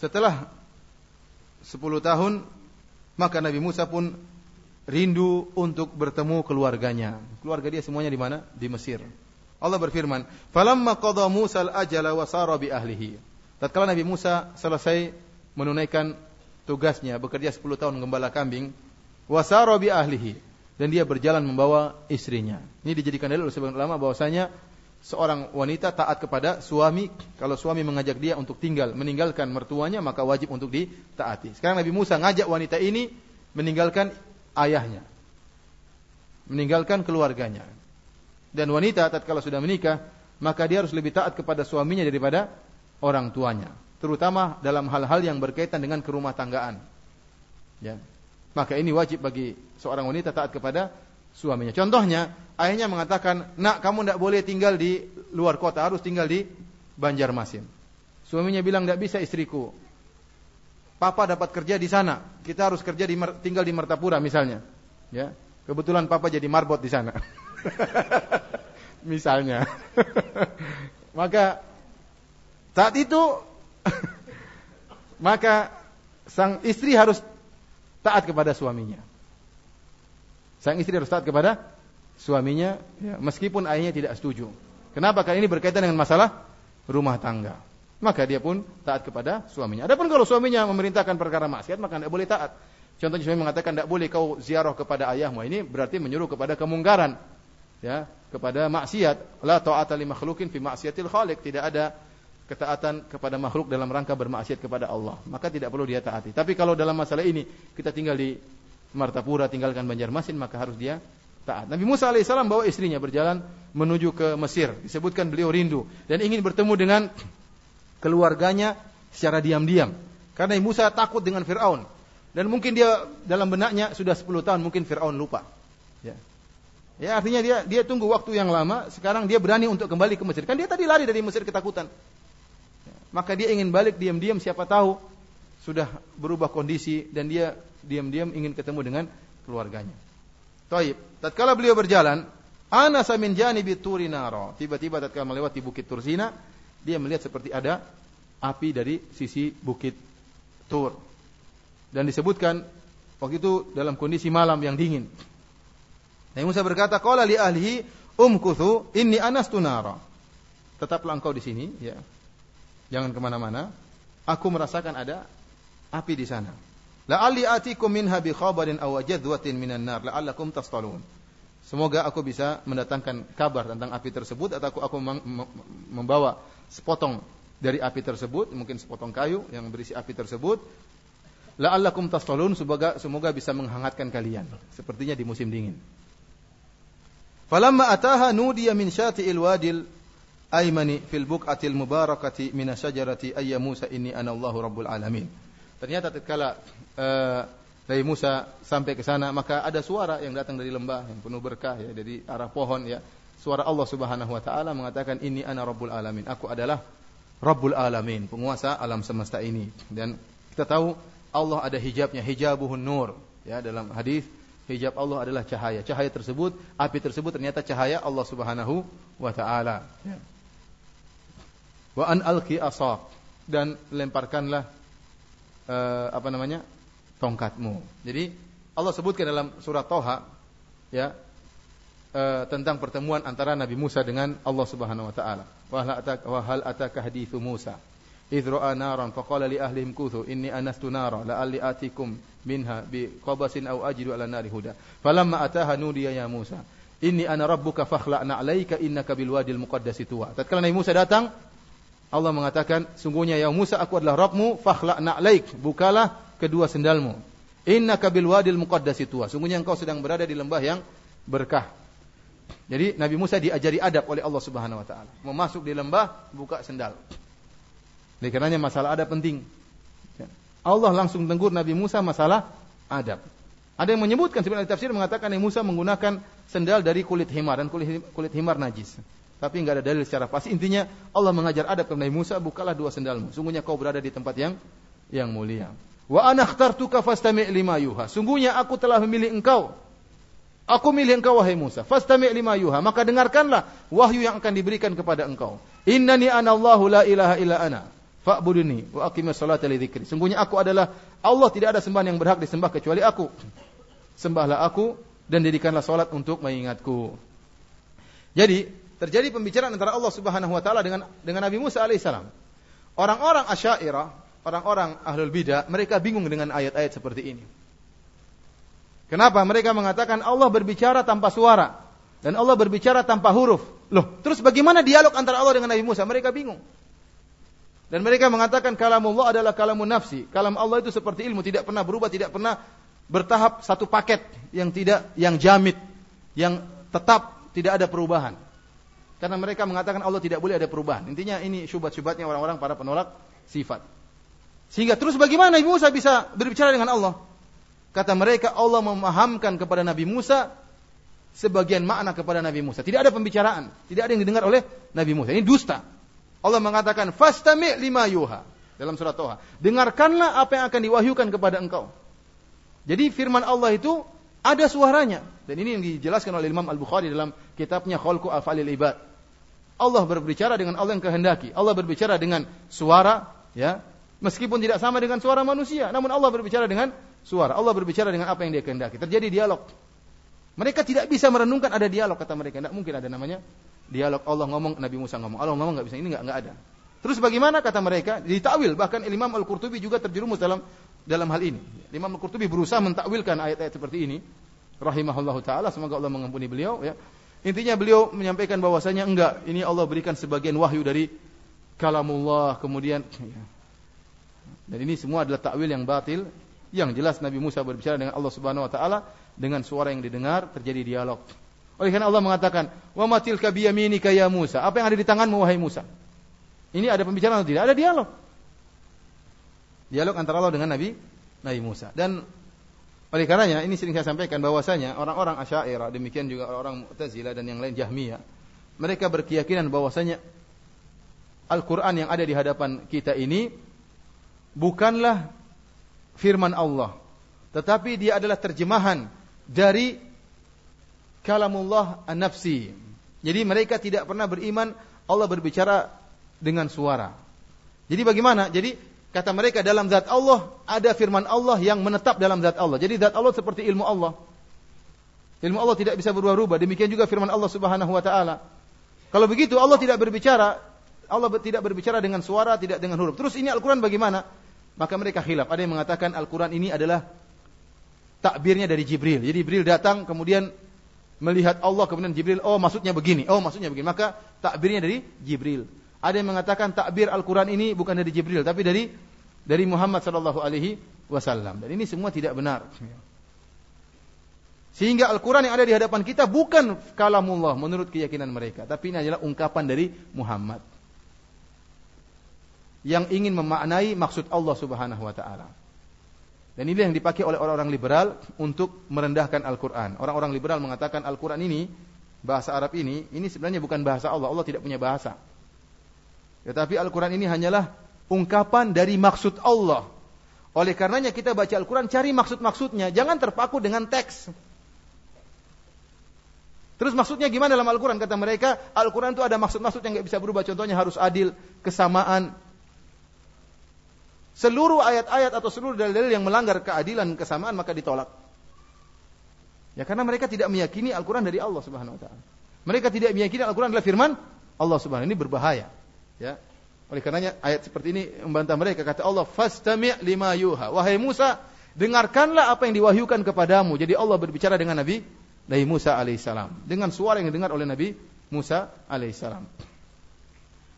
setelah 10 tahun maka Nabi Musa pun rindu untuk bertemu keluarganya. Keluarga dia semuanya di mana? Di Mesir. Allah berfirman, "Falamma qada Musa al-ajala wa sara bi ahlihi." Tatkala Nabi Musa selesai menunaikan tugasnya bekerja 10 tahun gembala kambing, wa sara bi ahlihi dan dia berjalan membawa istrinya. Ini dijadikan dalil oleh sebagian ulama bahwasanya seorang wanita taat kepada suami kalau suami mengajak dia untuk tinggal meninggalkan mertuanya maka wajib untuk ditaati. Sekarang Nabi Musa ngajak wanita ini meninggalkan ayahnya. Meninggalkan keluarganya. Dan wanita tatkala sudah menikah maka dia harus lebih taat kepada suaminya daripada orang tuanya, terutama dalam hal-hal yang berkaitan dengan kerumah tanggaan. Ya. Maka ini wajib bagi seorang wanita taat kepada suaminya. Contohnya, ayahnya mengatakan, nak kamu tidak boleh tinggal di luar kota, harus tinggal di Banjarmasin. Suaminya bilang tidak bisa istriku. Papa dapat kerja di sana. Kita harus kerja di tinggal di Mertapura misalnya. Ya. Kebetulan papa jadi marbot di sana. misalnya. Maka saat itu maka sang istri harus taat kepada suaminya. Sang istri harus taat kepada suaminya ya, meskipun ayahnya tidak setuju. Kenapa? Karena ini berkaitan dengan masalah rumah tangga. Maka dia pun taat kepada suaminya. Adapun kalau suaminya memerintahkan perkara maksiat, maka tidak boleh taat. Contohnya suami mengatakan tidak boleh kau ziarah kepada ayahmu. Ini berarti menyuruh kepada kemungkaran. Ya, kepada maksiat. La ta'ata li makhlukin fi maksiatil khaliq. Tidak ada ketaatan kepada makhluk dalam rangka bermaksiat kepada Allah. Maka tidak perlu dia taati. Tapi kalau dalam masalah ini kita tinggal di Martapura, tinggalkan Banjarmasin, maka harus dia taat. Nabi Musa alaihissalam bawa istrinya berjalan menuju ke Mesir. Disebutkan beliau rindu dan ingin bertemu dengan keluarganya secara diam-diam. Karena Musa takut dengan Fir'aun. Dan mungkin dia dalam benaknya sudah 10 tahun mungkin Fir'aun lupa. Ya. Ya artinya dia dia tunggu waktu yang lama, sekarang dia berani untuk kembali ke Mesir. Kan dia tadi lari dari Mesir ketakutan. Ya. Maka dia ingin balik diam-diam siapa tahu sudah berubah kondisi dan dia diam-diam ingin ketemu dengan keluarganya. Taib. Tatkala beliau berjalan, ana samin janibi turi naro. Tiba-tiba tatkala melewati bukit Tursina, dia melihat seperti ada api dari sisi bukit Tur. Dan disebutkan waktu itu dalam kondisi malam yang dingin. Nabi Musa berkata, "Qala li ahlihi umkuthu inni anastu nara." Tetaplah engkau di sini, ya. Jangan ke mana-mana. Aku merasakan ada api di sana. La'alli atikum minha bi khabarin aw jadwatin minan nar la'allakum tastalun. Semoga aku bisa mendatangkan kabar tentang api tersebut atau aku, aku membawa sepotong dari api tersebut, mungkin sepotong kayu yang berisi api tersebut. La'allakum tastalun semoga semoga bisa menghangatkan kalian sepertinya di musim dingin. Falamma ataha nudiya min syati'il wadil aymani fil buq'atil mubarakati min asyajarati ayya Musa inni ana Allahu rabbul alamin. Ternyata tatkala uh, Nabi Musa sampai ke sana maka ada suara yang datang dari lembah yang penuh berkah ya dari arah pohon ya suara Allah Subhanahu wa taala mengatakan ini ana rabbul alamin. Aku adalah rabbul alamin, penguasa alam semesta ini. Dan kita tahu Allah ada hijabnya, hijabuhun nur. Ya, dalam hadis hijab Allah adalah cahaya. Cahaya tersebut, api tersebut ternyata cahaya Allah Subhanahu wa taala. Ya. Wa an alqi asaq dan lemparkanlah uh, apa namanya? tongkatmu. Jadi Allah sebutkan dalam surat Toha ya uh, tentang pertemuan antara Nabi Musa dengan Allah Subhanahu wa taala. Wa hal ataka hadithu Musa idh ra'a naran faqala li ahlihim kuthu inni anastu nara la'alli minha bi qabasin aw ajidu. Falamma ataha nudiya ya Musa inni ana rabbuka fakhla'na 'alaika innaka bil wadil muqaddasi tuwa. Tatkala Nabi Musa datang Allah mengatakan, sungguhnya ya Musa aku adalah Rabbmu, fakhla'na 'alaik, bukalah kedua sendalmu. Innaka bil wadil muqaddasi tuwa. Sungguhnya engkau sedang berada di lembah yang berkah. Jadi Nabi Musa diajari adab oleh Allah Subhanahu wa taala. Mau masuk di lembah, buka sendal. Oleh karenanya masalah adab penting. Ya. Allah langsung tegur Nabi Musa masalah adab. Ada yang menyebutkan sebenarnya tafsir mengatakan Nabi Musa menggunakan sendal dari kulit himar dan kulit himar najis. Tapi enggak ada dalil secara pasti. Intinya Allah mengajar adab kepada Nabi Musa, bukalah dua sendalmu. Sungguhnya kau berada di tempat yang yang mulia. Wa ana ikhtartuka fastami' lima yuha. Sungguhnya aku telah memilih engkau Aku milih engkau wahai Musa. Fastami' lima yuha. Maka dengarkanlah wahyu yang akan diberikan kepada engkau. Innani anallahu la ilaha illa ana. Fa'buduni wa aqimis salata li dzikri. Sungguhnya aku adalah Allah tidak ada sembahan yang berhak disembah kecuali aku. Sembahlah aku dan dirikanlah salat untuk mengingatku. Jadi, terjadi pembicaraan antara Allah Subhanahu wa taala dengan dengan Nabi Musa alaihissalam. Orang-orang Asy'ariyah, orang-orang Ahlul Bidah, mereka bingung dengan ayat-ayat seperti ini. Kenapa? Mereka mengatakan Allah berbicara tanpa suara dan Allah berbicara tanpa huruf. Loh, terus bagaimana dialog antara Allah dengan Nabi Musa? Mereka bingung. Dan mereka mengatakan kalam Allah adalah kalamun nafsi. Kalam Allah itu seperti ilmu, tidak pernah berubah, tidak pernah bertahap satu paket yang tidak yang jamit, yang tetap tidak ada perubahan. Karena mereka mengatakan Allah tidak boleh ada perubahan. Intinya ini syubhat-syubhatnya orang-orang para penolak sifat. Sehingga terus bagaimana Nabi Musa bisa berbicara dengan Allah? Kata mereka Allah memahamkan kepada Nabi Musa sebagian makna kepada Nabi Musa. Tidak ada pembicaraan, tidak ada yang didengar oleh Nabi Musa. Ini dusta. Allah mengatakan fastami' lima yuha dalam surat Toha. Dengarkanlah apa yang akan diwahyukan kepada engkau. Jadi firman Allah itu ada suaranya dan ini yang dijelaskan oleh Imam Al-Bukhari dalam kitabnya Khalqu Afalil Ibad. Allah berbicara dengan Allah yang kehendaki. Allah berbicara dengan suara ya, meskipun tidak sama dengan suara manusia, namun Allah berbicara dengan suara. Allah berbicara dengan apa yang dia kehendaki. Terjadi dialog. Mereka tidak bisa merenungkan ada dialog kata mereka. Tidak mungkin ada namanya dialog Allah ngomong Nabi Musa ngomong. Allah ngomong nggak bisa. Ini nggak nggak ada. Terus bagaimana kata mereka? Ditakwil. Bahkan Imam Al-Qurtubi juga terjerumus dalam dalam hal ini. Imam Al-Qurtubi berusaha mentakwilkan ayat-ayat seperti ini. Rahimahullah taala, semoga Allah mengampuni beliau ya. Intinya beliau menyampaikan bahwasanya enggak, ini Allah berikan sebagian wahyu dari kalamullah kemudian ya. Dan ini semua adalah takwil yang batil. Yang jelas Nabi Musa berbicara dengan Allah Subhanahu wa taala dengan suara yang didengar terjadi dialog. Oleh karena Allah mengatakan, "Wa matil kabiyaminika ya Musa." Apa yang ada di tanganmu wahai Musa? Ini ada pembicaraan atau tidak? Ada dialog. Dialog antara Allah dengan Nabi Nabi Musa. Dan oleh karenanya ini sering saya sampaikan bahwasanya orang-orang Asy'ariyah demikian juga orang Mu'tazilah dan yang lain Jahmiyah mereka berkeyakinan bahwasanya Al-Qur'an yang ada di hadapan kita ini bukanlah firman Allah tetapi dia adalah terjemahan dari kalamullah an-nafsi. Jadi mereka tidak pernah beriman Allah berbicara dengan suara. Jadi bagaimana? Jadi kata mereka dalam zat Allah ada firman Allah yang menetap dalam zat Allah. Jadi zat Allah seperti ilmu Allah. Ilmu Allah tidak bisa berubah-ubah. Demikian juga firman Allah Subhanahu wa taala. Kalau begitu Allah tidak berbicara, Allah tidak berbicara dengan suara, tidak dengan huruf. Terus ini Al-Qur'an bagaimana? Maka mereka khilaf. Ada yang mengatakan Al-Qur'an ini adalah takbirnya dari Jibril. Jadi Jibril datang kemudian melihat Allah kemudian Jibril, oh maksudnya begini, oh maksudnya begini. Maka takbirnya dari Jibril. Ada yang mengatakan takbir Al-Quran ini bukan dari Jibril, tapi dari dari Muhammad Sallallahu Alaihi Wasallam. Dan ini semua tidak benar. Sehingga Al-Quran yang ada di hadapan kita bukan kalamullah menurut keyakinan mereka. Tapi ini adalah ungkapan dari Muhammad. Yang ingin memaknai maksud Allah subhanahu wa ta'ala. Dan ini yang dipakai oleh orang-orang liberal untuk merendahkan Al-Quran. Orang-orang liberal mengatakan Al-Quran ini, bahasa Arab ini, ini sebenarnya bukan bahasa Allah. Allah tidak punya bahasa. Tetapi Al-Quran ini hanyalah ungkapan dari maksud Allah. Oleh karenanya kita baca Al-Quran cari maksud-maksudnya. Jangan terpaku dengan teks. Terus maksudnya gimana dalam Al-Quran? Kata mereka, Al-Quran itu ada maksud-maksud yang nggak bisa berubah. Contohnya harus adil, kesamaan. Seluruh ayat-ayat atau seluruh dalil-dalil yang melanggar keadilan, kesamaan maka ditolak. Ya karena mereka tidak meyakini Al-Quran dari Allah Subhanahu Wa Taala. Mereka tidak meyakini Al-Quran adalah firman Allah Subhanahu Ini berbahaya. Ya. Oleh karenanya ayat seperti ini membantah mereka kata Allah fastami' lima yuha. Wahai Musa, dengarkanlah apa yang diwahyukan kepadamu. Jadi Allah berbicara dengan Nabi Nabi Musa alaihissalam dengan suara yang didengar oleh Nabi Musa alaihissalam.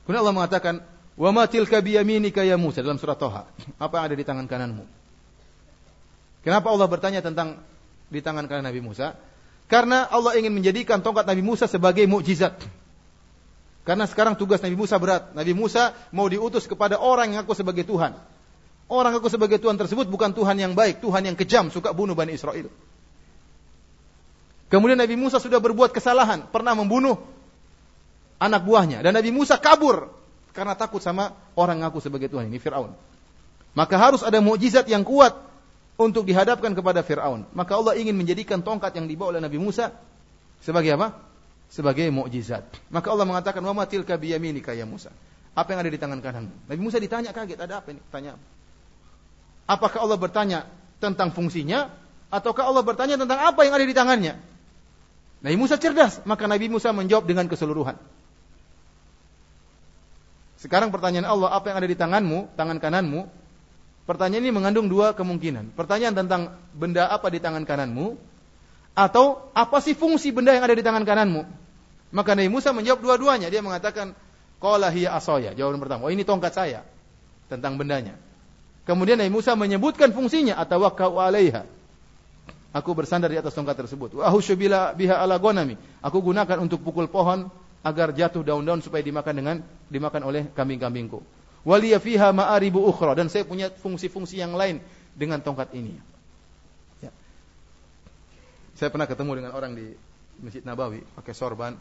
Kemudian Allah mengatakan, "Wa ma tilka biyaminika ya Musa" dalam surah Toha. Apa yang ada di tangan kananmu? Kenapa Allah bertanya tentang di tangan kanan Nabi Musa? Karena Allah ingin menjadikan tongkat Nabi Musa sebagai mukjizat. Karena sekarang tugas Nabi Musa berat. Nabi Musa mau diutus kepada orang yang aku sebagai Tuhan. Orang aku sebagai Tuhan tersebut bukan Tuhan yang baik, Tuhan yang kejam, suka bunuh Bani Israel. Kemudian Nabi Musa sudah berbuat kesalahan, pernah membunuh anak buahnya. Dan Nabi Musa kabur karena takut sama orang yang aku sebagai Tuhan ini, Fir'aun. Maka harus ada mukjizat yang kuat untuk dihadapkan kepada Fir'aun. Maka Allah ingin menjadikan tongkat yang dibawa oleh Nabi Musa sebagai apa? Sebagai mukjizat. Maka Allah mengatakan, "Wa matilka biyaminika ya Musa." Apa yang ada di tangan kananmu? Nabi Musa ditanya kaget, ada apa ini? Tanya. Apakah Allah bertanya tentang fungsinya ataukah Allah bertanya tentang apa yang ada di tangannya? Nabi Musa cerdas, maka Nabi Musa menjawab dengan keseluruhan. Sekarang pertanyaan Allah, apa yang ada di tanganmu, tangan kananmu? Pertanyaan ini mengandung dua kemungkinan. Pertanyaan tentang benda apa di tangan kananmu, atau apa sih fungsi benda yang ada di tangan kananmu? Maka Nabi Musa menjawab dua-duanya. Dia mengatakan, Qala hiya asoya. Jawaban pertama, oh ini tongkat saya. Tentang bendanya. Kemudian Nabi Musa menyebutkan fungsinya. Atawakkau alaiha. Aku bersandar di atas tongkat tersebut. Wa bila biha ala gonami. Aku gunakan untuk pukul pohon agar jatuh daun-daun supaya dimakan dengan dimakan oleh kambing-kambingku. Waliya fiha ma'aribu ukhra dan saya punya fungsi-fungsi yang lain dengan tongkat ini. Ya. Saya pernah ketemu dengan orang di Masjid Nabawi pakai sorban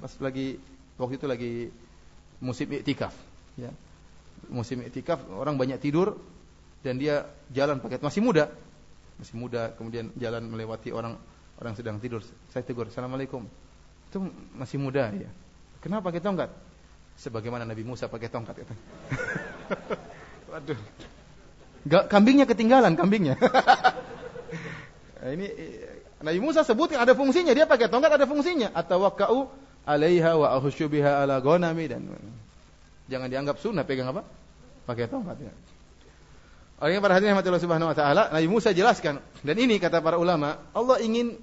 pas lagi waktu itu lagi musim iktikaf. Ya. Musim iktikaf orang banyak tidur dan dia jalan pakai masih muda, masih muda, kemudian jalan melewati orang orang sedang tidur. Saya tegur, assalamualaikum. Itu masih muda ya. Kenapa pakai tongkat? Sebagaimana Nabi Musa pakai tongkat kata. Waduh. Gak, kambingnya ketinggalan kambingnya. ini Nabi Musa sebutkan ada fungsinya, dia pakai tongkat ada fungsinya. Atau wakau alaiha wa ahusyu biha ala ghanami dan jangan dianggap sunnah pegang apa? Pakai tongkat ya. Orang yang hadirin Allah Subhanahu wa taala, Nabi Musa jelaskan dan ini kata para ulama, Allah ingin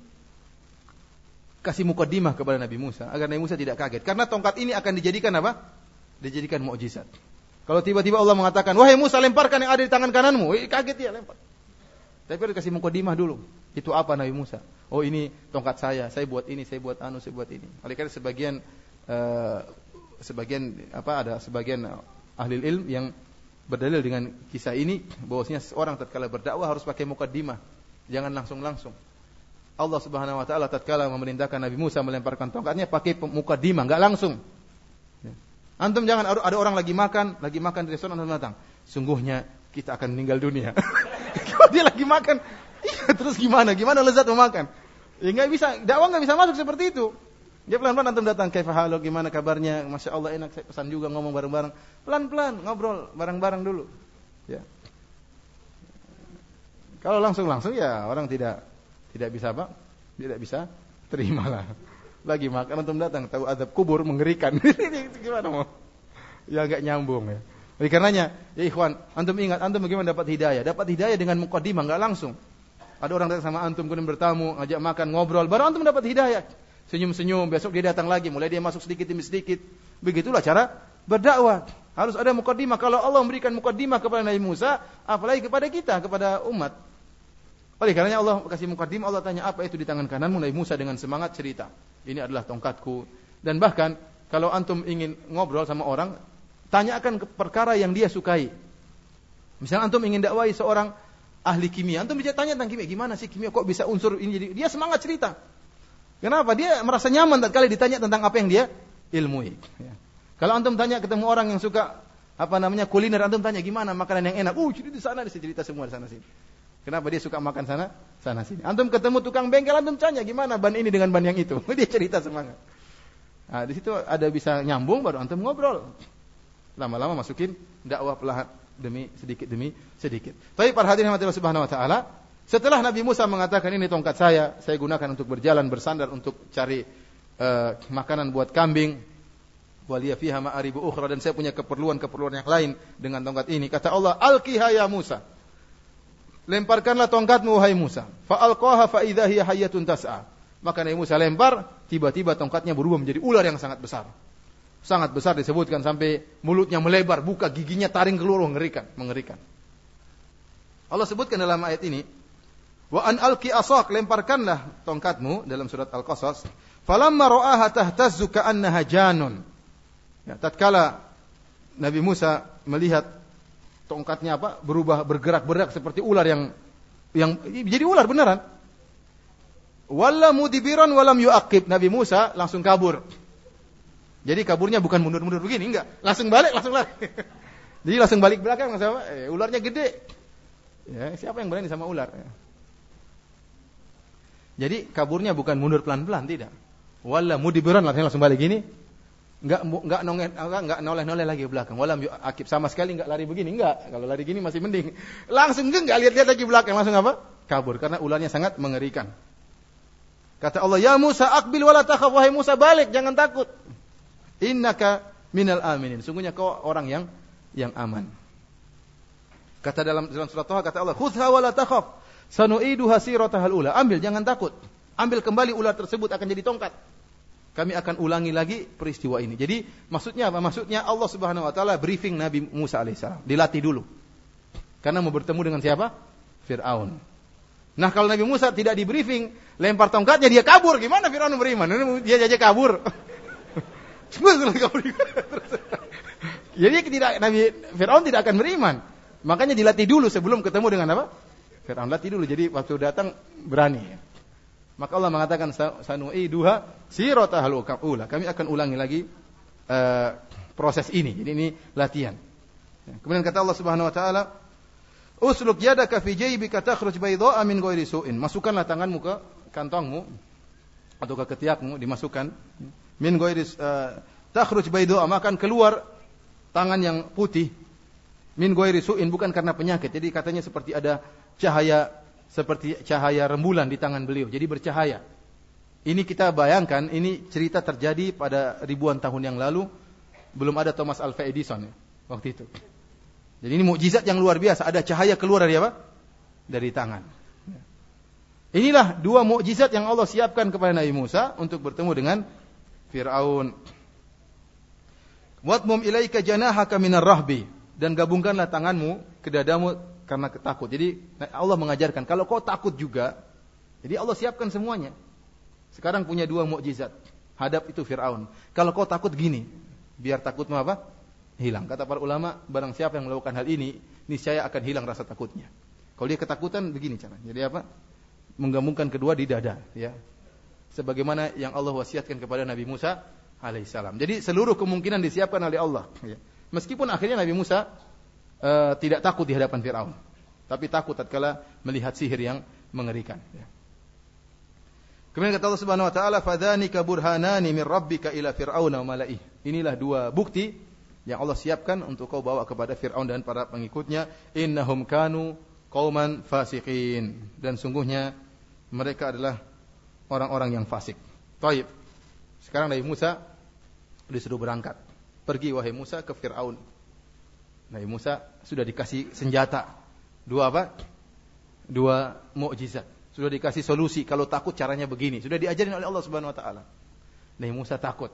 kasih mukadimah kepada Nabi Musa agar Nabi Musa tidak kaget karena tongkat ini akan dijadikan apa? Dijadikan mukjizat. Kalau tiba-tiba Allah mengatakan, "Wahai Musa, lemparkan yang ada di tangan kananmu." Kaget dia lempar. Tapi harus kasih mukadimah dulu. Itu apa Nabi Musa? Oh ini tongkat saya, saya buat ini, saya buat anu, saya buat ini. Oleh karena sebagian uh, sebagian apa ada sebagian ahli ilm yang berdalil dengan kisah ini bahwasanya seorang tatkala berdakwah harus pakai mukadimah, jangan langsung-langsung. Allah Subhanahu wa taala tatkala memerintahkan Nabi Musa melemparkan tongkatnya pakai mukadimah, enggak langsung. Ya. Antum jangan ada orang lagi makan, lagi makan di restoran antum datang. Sungguhnya kita akan meninggal dunia. dia lagi makan. Terus gimana? Gimana lezat memakan? Ya nggak bisa, dakwah nggak bisa masuk seperti itu. Dia pelan-pelan antum datang, kaifa halo, gimana kabarnya? Masya Allah enak, saya pesan juga ngomong bareng-bareng. Pelan-pelan, ngobrol bareng-bareng dulu. Ya. Kalau langsung-langsung ya orang tidak tidak bisa apa? Tidak bisa terima lah. Lagi makan antum datang, tahu adab kubur mengerikan. gimana mau? Ya nggak nyambung ya. Oleh karenanya, ya ikhwan, antum ingat antum bagaimana dapat hidayah? Dapat hidayah dengan mukadimah, enggak langsung. Ada orang datang sama antum kemudian bertamu, ngajak makan, ngobrol, baru antum dapat hidayah. Senyum-senyum, besok dia datang lagi, mulai dia masuk sedikit demi sedikit. Begitulah cara berdakwah. Harus ada mukadimah. Kalau Allah memberikan mukadimah kepada Nabi Musa, apalagi kepada kita, kepada umat. Oleh karenanya Allah kasih mukadimah, Allah tanya apa itu di tangan kananmu Nabi Musa dengan semangat cerita. Ini adalah tongkatku. Dan bahkan kalau antum ingin ngobrol sama orang, Tanyakan perkara yang dia sukai. Misalnya antum ingin dakwai seorang ahli kimia, antum bisa tanya tentang kimia, gimana sih kimia kok bisa unsur ini jadi dia semangat cerita. Kenapa? Dia merasa nyaman kali ditanya tentang apa yang dia ilmui. Ya. Kalau antum tanya ketemu orang yang suka apa namanya kuliner, antum tanya gimana makanan yang enak. Uh, jadi di sana di cerita semua di sana sini. Kenapa dia suka makan sana, sana sini. Antum ketemu tukang bengkel, antum tanya gimana ban ini dengan ban yang itu. dia cerita semangat. Nah, di situ ada bisa nyambung baru antum ngobrol. Lama-lama masukin dakwah pelahan demi sedikit demi sedikit. Tapi para hadirin Allah Subhanahu wa taala, setelah Nabi Musa mengatakan ini tongkat saya, saya gunakan untuk berjalan bersandar untuk cari uh, makanan buat kambing. Waliya fiha ma'aribu ukhra dan saya punya keperluan-keperluan yang lain dengan tongkat ini. Kata Allah, "Alqiha ya Musa." Lemparkanlah tongkatmu wahai Musa. Fa alqaha fa idza hiya hayyatun tas'a. Maka Nabi Musa lempar, tiba-tiba tongkatnya berubah menjadi ular yang sangat besar sangat besar disebutkan sampai mulutnya melebar, buka giginya taring keluar mengerikan, mengerikan. Allah sebutkan dalam ayat ini, wa an alqi asak lemparkanlah tongkatmu dalam surat Al-Qasas. Falamma ra'aha tahtazzu ka'annaha janun. Ya, tatkala Nabi Musa melihat tongkatnya apa? berubah bergerak-gerak seperti ular yang yang jadi ular beneran. Walla mudibiran walam yuaqib. Nabi Musa langsung kabur. Jadi kaburnya bukan mundur-mundur begini, enggak. Langsung balik, langsung lari. Jadi langsung balik belakang sama eh, ularnya gede. Ya, siapa yang berani sama ular? Ya. Jadi kaburnya bukan mundur pelan-pelan, tidak. Wala mudibiran langsung balik gini. Enggak enggak nongeh enggak noleh-noleh lagi belakang. Wala akib sama sekali enggak lari begini, enggak. Kalau lari gini masih mending. Langsung enggak lihat-lihat lagi belakang, langsung apa? Kabur karena ularnya sangat mengerikan. Kata Allah, "Ya Musa, akbil wala takhaf." Wahai Musa, balik, jangan takut. Innaka minal aminin. Sungguhnya kau orang yang yang aman. Kata dalam dalam surat Taha kata Allah, "Khudha wa la takhaf. Sanu'iduha ula." Ambil, jangan takut. Ambil kembali ular tersebut akan jadi tongkat. Kami akan ulangi lagi peristiwa ini. Jadi maksudnya apa? Maksudnya Allah Subhanahu wa taala briefing Nabi Musa alaihissalam. Dilatih dulu. Karena mau bertemu dengan siapa? Firaun. Nah kalau Nabi Musa tidak di briefing, lempar tongkatnya dia kabur, gimana Firaun beriman? Dia aja kabur. Jadi tidak Nabi Fir'aun tidak akan beriman. Makanya dilatih dulu sebelum ketemu dengan apa? Fir'aun latih dulu. Jadi waktu datang berani. Maka Allah mengatakan sanu'i duha siratahal ula. Kami akan ulangi lagi uh, proses ini. Jadi ini latihan. Kemudian kata Allah Subhanahu wa taala, "Usluk yadaka fi jaybika takhruj bayda'a min ghairi su'in." Masukkanlah tanganmu ke kantongmu atau ke ketiakmu dimasukkan min ghairi uh, takhruj bayda'a maka keluar tangan yang putih min ghairi su'in bukan karena penyakit. Jadi katanya seperti ada cahaya seperti cahaya rembulan di tangan beliau. Jadi bercahaya. Ini kita bayangkan, ini cerita terjadi pada ribuan tahun yang lalu, belum ada Thomas Alva Edison ya, waktu itu. Jadi ini mukjizat yang luar biasa. Ada cahaya keluar dari apa? Dari tangan. Inilah dua mukjizat yang Allah siapkan kepada Nabi Musa untuk bertemu dengan Fir'aun. Watmum ilaika janahaka minar rahbi dan gabungkanlah tanganmu ke dadamu karena takut. Jadi Allah mengajarkan kalau kau takut juga, jadi Allah siapkan semuanya. Sekarang punya dua mukjizat. Hadap itu Fir'aun. Kalau kau takut gini, biar takutmu apa? hilang. Kata para ulama, barang siapa yang melakukan hal ini, niscaya akan hilang rasa takutnya. Kalau dia ketakutan begini cara. Jadi apa? Menggabungkan kedua di dada, ya. Sebagaimana yang Allah wasiatkan kepada Nabi Musa alaihissalam. Jadi seluruh kemungkinan disiapkan oleh Allah. Ya. Meskipun akhirnya Nabi Musa uh, tidak takut di hadapan Fir'aun. Tapi takut tatkala melihat sihir yang mengerikan. Ya. Kemudian kata Allah Subhanahu wa taala, "Fadzanika burhanani min rabbika ila fir'auna wa mala'ih." Inilah dua bukti yang Allah siapkan untuk kau bawa kepada Fir'aun dan para pengikutnya innahum kanu qauman fasiqin dan sungguhnya mereka adalah orang-orang yang fasik. Taib. Sekarang Nabi Musa disuruh berangkat. Pergi wahai Musa ke Fir'aun. Nabi Musa sudah dikasih senjata. Dua apa? Dua mukjizat. Sudah dikasih solusi kalau takut caranya begini. Sudah diajarin oleh Allah Subhanahu wa taala. Nabi Musa takut.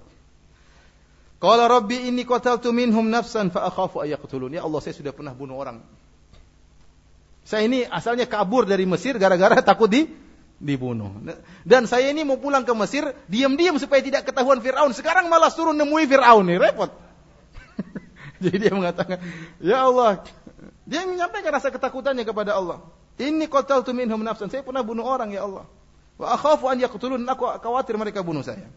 Qala rabbi inni qataltu minhum nafsan fa akhafu ay yaqtulun. Ya Allah, saya sudah pernah bunuh orang. Saya ini asalnya kabur dari Mesir gara-gara takut di dibunuh. Dan saya ini mau pulang ke Mesir, diam-diam supaya tidak ketahuan Firaun. Sekarang malah suruh nemui Firaun nih, repot. Jadi dia mengatakan, "Ya Allah." Dia menyampaikan rasa ketakutannya kepada Allah. Inni qataltu minhum nafsan. Saya pernah bunuh orang ya Allah. Wa akhafu an yaqtulun. Aku khawatir mereka bunuh saya.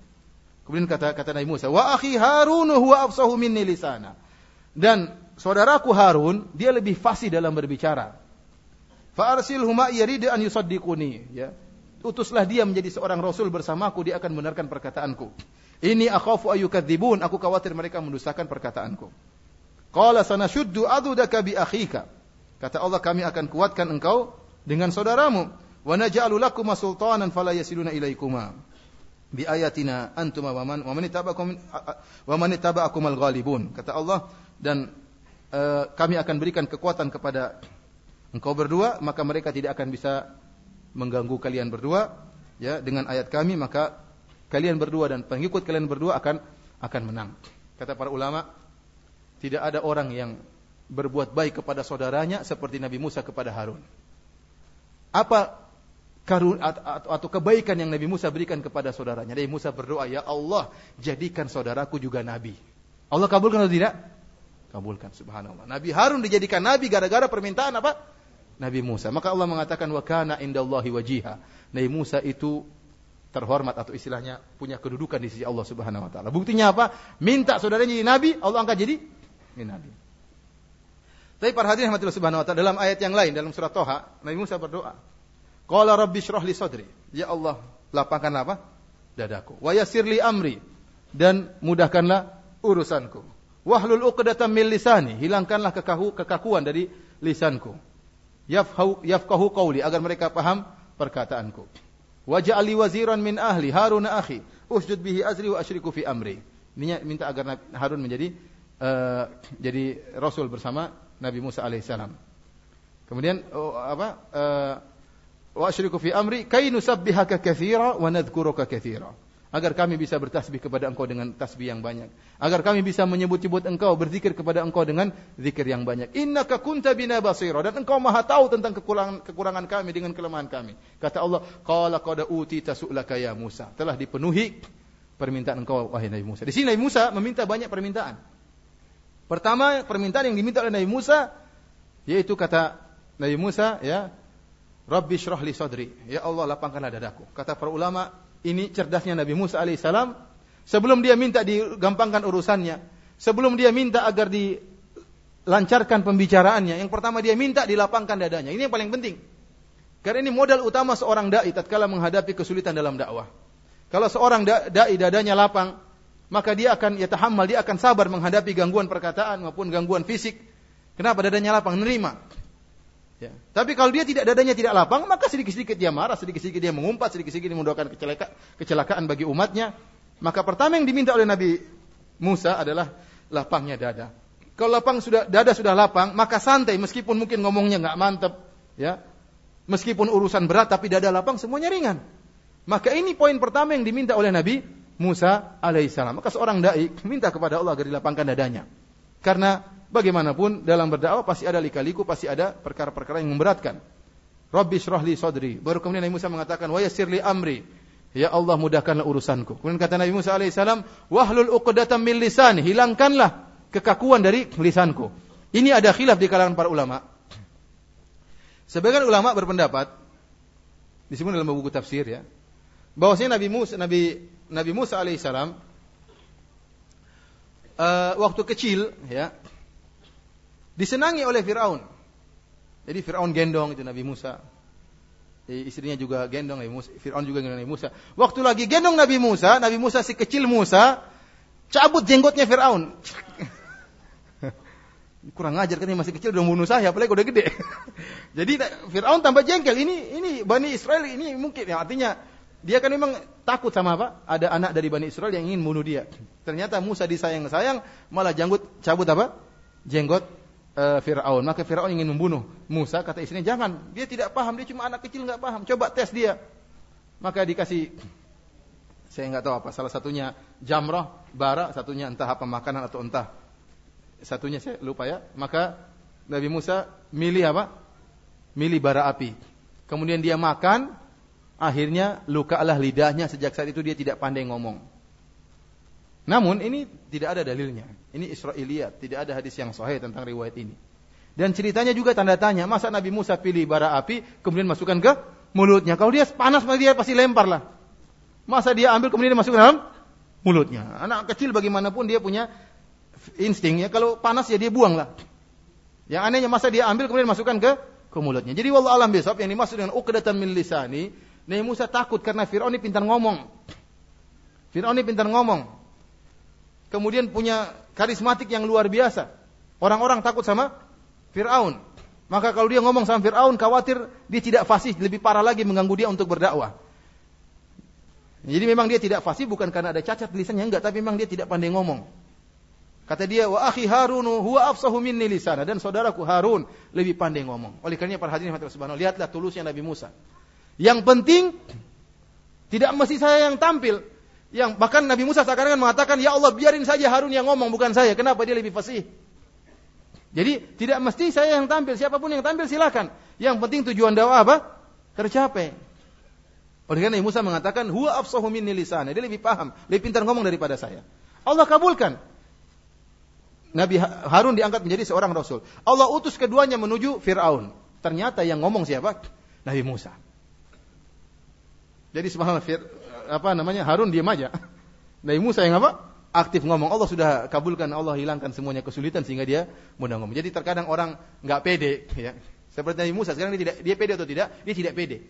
Kemudian kata kata Nabi Musa, "Wa akhi Harun huwa afsahu minni lisana." Dan saudaraku Harun, dia lebih fasih dalam berbicara. Fa arsilhu ma yurid an yusaddiquni, ya. Utuslah dia menjadi seorang rasul bersamaku, dia akan benarkan perkataanku. Ini akhafu ayyukadzibun, aku khawatir mereka mendustakan perkataanku. Qala sanashuddu adudaka bi akhika. Kata Allah, kami akan kuatkan engkau dengan saudaramu. Wa naj'alu lakuma sultanan fala yasiluna ilaikuma bi ayatina antum wa man wa man ittaba'akum wa man ittaba'akumul ghalibun kata Allah dan uh, kami akan berikan kekuatan kepada engkau berdua maka mereka tidak akan bisa mengganggu kalian berdua ya dengan ayat kami maka kalian berdua dan pengikut kalian berdua akan akan menang kata para ulama tidak ada orang yang berbuat baik kepada saudaranya seperti Nabi Musa kepada Harun apa karun atau kebaikan yang Nabi Musa berikan kepada saudaranya. Nabi Musa berdoa, "Ya Allah, jadikan saudaraku juga nabi." Allah kabulkan atau tidak? Kabulkan, subhanallah. Nabi Harun dijadikan nabi gara-gara permintaan apa? Nabi Musa. Maka Allah mengatakan wa kana indallahi wajiha. Nabi Musa itu terhormat atau istilahnya punya kedudukan di sisi Allah Subhanahu wa taala. Buktinya apa? Minta saudaranya jadi nabi, Allah angkat jadi nabi. Tapi para hadirin rahmatullah subhanahu wa taala dalam ayat yang lain dalam surat Toha, Nabi Musa berdoa, Qala rabbi syrah li sadri. Ya Allah, lapangkanlah apa? Dadaku. Wa yassir li amri. Dan mudahkanlah urusanku. Wahlul uqdatam min lisani. Hilangkanlah kekaku, kekakuan dari lisanku. Yafhahu, yafqahu qawli. Agar mereka paham perkataanku. Waja'ali waziran min ahli. Harun akhi. Usjud bihi azri wa asyriku fi amri. Ini minta agar Harun menjadi uh, jadi rasul bersama Nabi Musa alaihissalam. Kemudian oh, apa? Uh, wa asyriku fi amri kay nusabbihaka katsira wa nadhkuruka katsira agar kami bisa bertasbih kepada engkau dengan tasbih yang banyak. Agar kami bisa menyebut-nyebut engkau berzikir kepada engkau dengan zikir yang banyak. Innaka kunta bina basira. Dan engkau maha tahu tentang kekurangan kekurangan kami dengan kelemahan kami. Kata Allah qala qad utita su'laka ya Musa. Telah dipenuhi permintaan engkau wahai Nabi Musa. Di sini Nabi Musa meminta banyak permintaan. Pertama permintaan yang diminta oleh Nabi Musa yaitu kata Nabi Musa ya Rabbi syrah li sadri. Ya Allah lapangkanlah dadaku. Kata para ulama, ini cerdasnya Nabi Musa alaihissalam. Sebelum dia minta digampangkan urusannya, Sebelum dia minta agar dilancarkan pembicaraannya, yang pertama dia minta dilapangkan dadanya. Ini yang paling penting. Karena ini modal utama seorang dai tatkala menghadapi kesulitan dalam dakwah. Kalau seorang dai dadanya lapang, maka dia akan ya tahammal, dia akan sabar menghadapi gangguan perkataan maupun gangguan fisik. Kenapa dadanya lapang? Nerima. Ya. Tapi kalau dia tidak dadanya tidak lapang, maka sedikit-sedikit dia marah, sedikit-sedikit dia mengumpat, sedikit-sedikit dia mendoakan kecelakaan bagi umatnya. Maka pertama yang diminta oleh Nabi Musa adalah lapangnya dada. Kalau lapang sudah dada sudah lapang, maka santai meskipun mungkin ngomongnya nggak mantep, ya. Meskipun urusan berat tapi dada lapang semuanya ringan. Maka ini poin pertama yang diminta oleh Nabi Musa alaihissalam. Maka seorang dai minta kepada Allah agar dilapangkan dadanya. Karena bagaimanapun dalam berdakwah pasti ada lika-liku, pasti ada perkara-perkara yang memberatkan. Rabbi syrahli sodri. Baru kemudian Nabi Musa mengatakan, wa yassirli amri. Ya Allah mudahkanlah urusanku. Kemudian kata Nabi Musa alaihissalam, wahlul uqdatam min lisani. Hilangkanlah kekakuan dari lisanku. Ini ada khilaf di kalangan para ulama. Sebagian ulama berpendapat disebut dalam buku tafsir ya, bahwasanya Nabi Musa Nabi Nabi Musa alaihissalam uh, waktu kecil ya disenangi oleh Firaun. Jadi Firaun gendong itu Nabi Musa. Jadi istrinya juga gendong Nabi Musa. Firaun juga gendong Nabi Musa. Waktu lagi gendong Nabi Musa, Nabi Musa si kecil Musa cabut jenggotnya Firaun. kurang ngajar kan masih kecil udah bunuh saya apalagi udah gede. Jadi Firaun tambah jengkel. Ini ini Bani Israel ini mungkin ya artinya dia kan memang takut sama apa? Ada anak dari Bani Israel yang ingin bunuh dia. Ternyata Musa disayang-sayang malah janggut cabut apa? Jenggot uh, Firaun. Maka Firaun ingin membunuh Musa kata istrinya jangan. Dia tidak paham, dia cuma anak kecil nggak paham. Coba tes dia. Maka dikasih saya nggak tahu apa salah satunya jamrah bara satunya entah apa makanan atau entah satunya saya lupa ya. Maka Nabi Musa milih apa? Milih bara api. Kemudian dia makan, akhirnya lukalah lidahnya sejak saat itu dia tidak pandai ngomong. Namun ini tidak ada dalilnya. Ini Israiliyat, tidak ada hadis yang sahih tentang riwayat ini. Dan ceritanya juga tanda tanya, masa Nabi Musa pilih bara api kemudian masukkan ke mulutnya. Kalau dia panas dia pasti lempar lah. Masa dia ambil kemudian dia masukkan dalam mulutnya. Anak kecil bagaimanapun dia punya instingnya kalau panas ya dia buang lah. Yang anehnya masa dia ambil kemudian masukkan ke ke mulutnya. Jadi wallah alam besok yang dimaksud dengan uqdatan min lisani, Nabi Musa takut karena Firaun ini pintar ngomong. Firaun ini pintar ngomong. Kemudian punya karismatik yang luar biasa. Orang-orang takut sama Firaun. Maka kalau dia ngomong sama Firaun khawatir dia tidak fasih, lebih parah lagi mengganggu dia untuk berdakwah. Jadi memang dia tidak fasih bukan karena ada cacat lisannya enggak, tapi memang dia tidak pandai ngomong. Kata dia, wa akhi Harun huwa afsahu minni lisana dan saudaraku Harun lebih pandai ngomong. Oleh karenanya para hadirin hadirat subhanahu lihatlah tulusnya Nabi Musa. Yang penting tidak mesti saya yang tampil. Yang bahkan Nabi Musa seakan-akan mengatakan, "Ya Allah, biarin saja Harun yang ngomong bukan saya. Kenapa dia lebih fasih?" Jadi tidak mesti saya yang tampil, siapa pun yang tampil silakan. Yang penting tujuan dakwah apa? Tercapai. Oleh karena Musa mengatakan, "Huwa afsahu minni lisana." Dia lebih paham, lebih pintar ngomong daripada saya. Allah kabulkan. Nabi Harun diangkat menjadi seorang rasul. Allah utus keduanya menuju Firaun. Ternyata yang ngomong siapa? Nabi Musa. Jadi subhanallah apa namanya? Harun diam aja. Nabi Musa yang apa? Aktif ngomong. Allah sudah kabulkan, Allah hilangkan semuanya kesulitan sehingga dia mudah ngomong. Jadi terkadang orang nggak pede, ya. Seperti Nabi Musa sekarang dia tidak dia pede atau tidak? Dia tidak pede.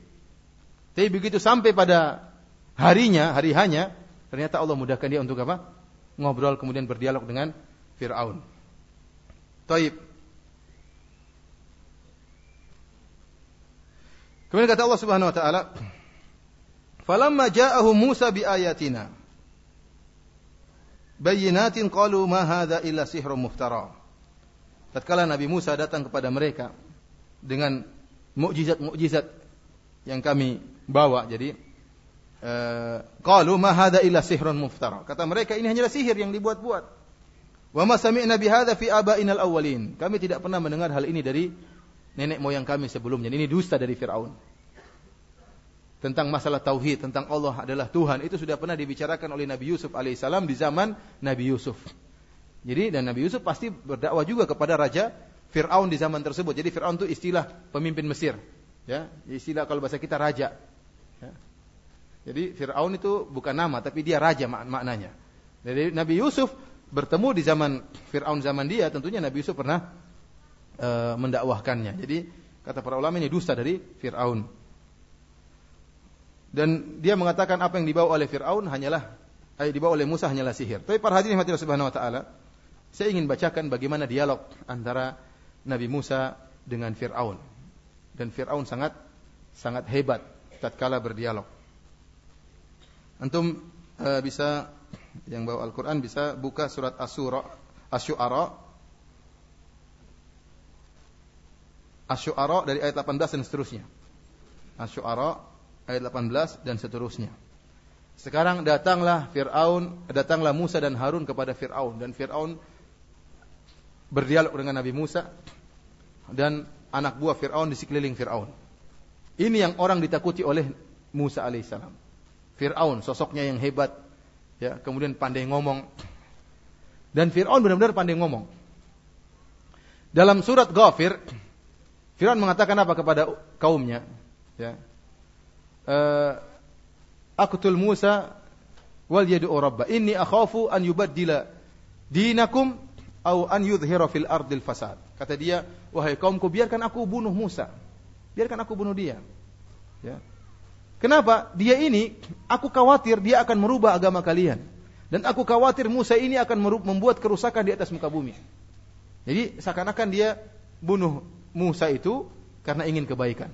Tapi begitu sampai pada harinya, hari hanya, ternyata Allah mudahkan dia untuk apa? Ngobrol kemudian berdialog dengan Fir'aun. Taib. Kemudian kata Allah Subhanahu wa taala, "Falamma ja'ahu Musa bi ayatina bayyinatin qalu ma hadza illa sihrun muftara." Tatkala Nabi Musa datang kepada mereka dengan mukjizat-mukjizat yang kami bawa, jadi eh, qalu ma hadza illa sihrun muftara. Kata mereka ini hanyalah sihir yang dibuat-buat. Wa ma sami'na bihadza fi aba'inal awwalin. Kami tidak pernah mendengar hal ini dari nenek moyang kami sebelumnya. Ini dusta dari Firaun. Tentang masalah tauhid, tentang Allah adalah Tuhan, itu sudah pernah dibicarakan oleh Nabi Yusuf alaihissalam di zaman Nabi Yusuf. Jadi dan Nabi Yusuf pasti berdakwah juga kepada raja Firaun di zaman tersebut. Jadi Firaun itu istilah pemimpin Mesir. Ya, istilah kalau bahasa kita raja. Ya. Jadi Firaun itu bukan nama tapi dia raja mak maknanya. Jadi Nabi Yusuf bertemu di zaman Fir'aun zaman dia, tentunya Nabi Yusuf pernah e, mendakwahkannya. Jadi kata para ulama ini dusta dari Fir'aun. Dan dia mengatakan apa yang dibawa oleh Fir'aun hanyalah eh, dibawa oleh Musa hanyalah sihir. Tapi para hadirin hadirat subhanahu wa taala, saya ingin bacakan bagaimana dialog antara Nabi Musa dengan Fir'aun. Dan Fir'aun sangat sangat hebat tatkala berdialog. Antum uh, bisa yang bawa Al-Qur'an bisa buka surat Asy-Syu'ara Asy-Syu'ara Asy-Syu'ara dari ayat 18 dan seterusnya. Asy-Syu'ara ayat 18 dan seterusnya. Sekarang datanglah Fir'aun, datanglah Musa dan Harun kepada Fir'aun dan Fir'aun berdialog dengan Nabi Musa dan anak buah Fir'aun di sekeliling Fir'aun. Ini yang orang ditakuti oleh Musa alaihissalam. Fir'aun sosoknya yang hebat, ya kemudian pandai ngomong. Dan Fir'aun benar-benar pandai ngomong. Dalam surat Ghafir, Fir'aun mengatakan apa kepada kaumnya? Ya. Uh, Akutul Musa wal yadu rabba. Inni akhafu an yubaddila dinakum au an yudhira fil ardil fasad. Kata dia, wahai kaumku biarkan aku bunuh Musa. Biarkan aku bunuh dia. Ya. Kenapa? Dia ini, aku khawatir dia akan merubah agama kalian. Dan aku khawatir Musa ini akan membuat kerusakan di atas muka bumi. Jadi seakan-akan dia bunuh Musa itu karena ingin kebaikan.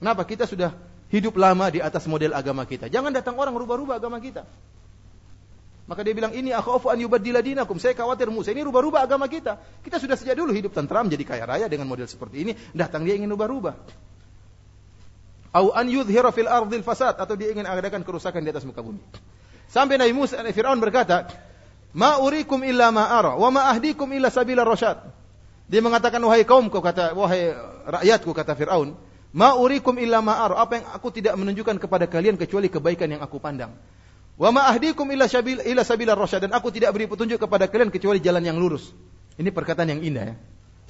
Kenapa? Kita sudah hidup lama di atas model agama kita. Jangan datang orang rubah-rubah agama kita. Maka dia bilang, ini akhafu an yubaddila dinakum. Saya khawatir Musa ini rubah-rubah agama kita. Kita sudah sejak dulu hidup tentram, jadi kaya raya dengan model seperti ini. Datang dia ingin rubah-rubah. Au an yudhira fil ardil fasad atau dia ingin mengadakan kerusakan di atas muka bumi. Sampai Nabi Musa Firaun berkata, "Ma urikum illa ma ara wa ma ahdikum illa sabila rasyad." Dia mengatakan wahai kaumku kata wahai rakyatku kata Firaun, "Ma urikum illa ma ara." Apa yang aku tidak menunjukkan kepada kalian kecuali kebaikan yang aku pandang. Wa ma ahdikum illa illa sabila rasyad dan aku tidak beri petunjuk kepada kalian kecuali jalan yang lurus. Ini perkataan yang indah ya.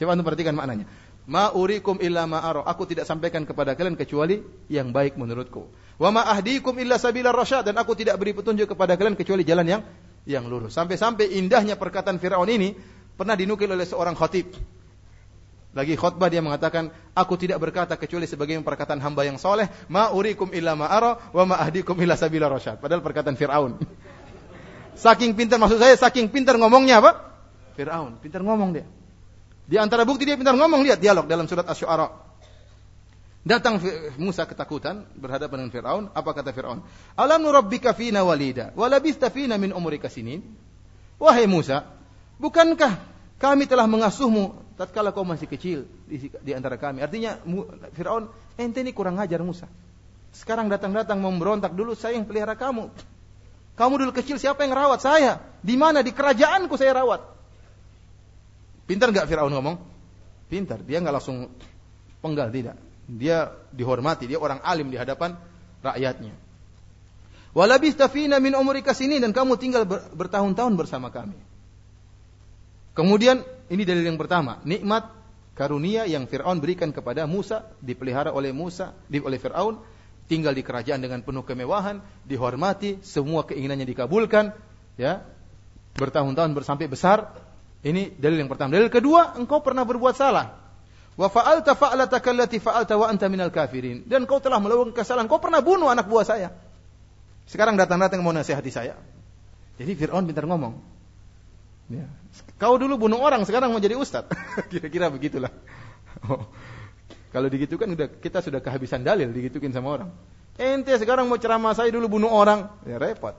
Coba antum perhatikan maknanya. Ma urikum illa ma ara. Aku tidak sampaikan kepada kalian kecuali yang baik menurutku. Wa ma ahdikum illa sabila rasyad dan aku tidak beri petunjuk kepada kalian kecuali jalan yang yang lurus. Sampai-sampai indahnya perkataan Firaun ini pernah dinukil oleh seorang khatib. Lagi khutbah dia mengatakan, aku tidak berkata kecuali sebagai perkataan hamba yang soleh, ma urikum illa ma wa ma illa sabila rasyad. Padahal perkataan Firaun. saking pintar maksud saya saking pintar ngomongnya apa? Firaun, pintar ngomong dia. Di antara bukti dia pintar ngomong, lihat dialog dalam surat Asy-Syu'ara. Datang Musa ketakutan berhadapan dengan Firaun. Apa kata Firaun? Alam nurabbika fina walida wa labista fina min umrika sinin? Wahai Musa, bukankah kami telah mengasuhmu tatkala kau masih kecil di, di antara kami? Artinya Firaun, ente ini kurang ajar Musa. Sekarang datang-datang memberontak dulu saya yang pelihara kamu. Kamu dulu kecil siapa yang rawat saya? Di mana? Di kerajaanku saya rawat. Pintar nggak Firaun ngomong? Pintar. Dia nggak langsung penggal tidak. Dia dihormati. Dia orang alim di hadapan rakyatnya. Walabis tafina min umrika sini dan kamu tinggal bertahun-tahun bersama kami. Kemudian ini dalil yang pertama, nikmat karunia yang Firaun berikan kepada Musa, dipelihara oleh Musa, di oleh Firaun, tinggal di kerajaan dengan penuh kemewahan, dihormati, semua keinginannya dikabulkan, ya. Bertahun-tahun bersampai besar, ini dalil yang pertama. Dalil kedua, engkau pernah berbuat salah. Wa fa'alta fa'lataka allati fa'alta wa anta minal kafirin. Dan kau telah melakukan kesalahan. Kau pernah bunuh anak buah saya. Sekarang datang-datang mau nasihati saya. Jadi Fir'aun pintar ngomong. Ya. Kau dulu bunuh orang, sekarang mau jadi ustad. Kira-kira begitulah. Oh. Kalau digitukan udah kita sudah kehabisan dalil digitukin sama orang. Ente sekarang mau ceramah saya dulu bunuh orang, ya repot.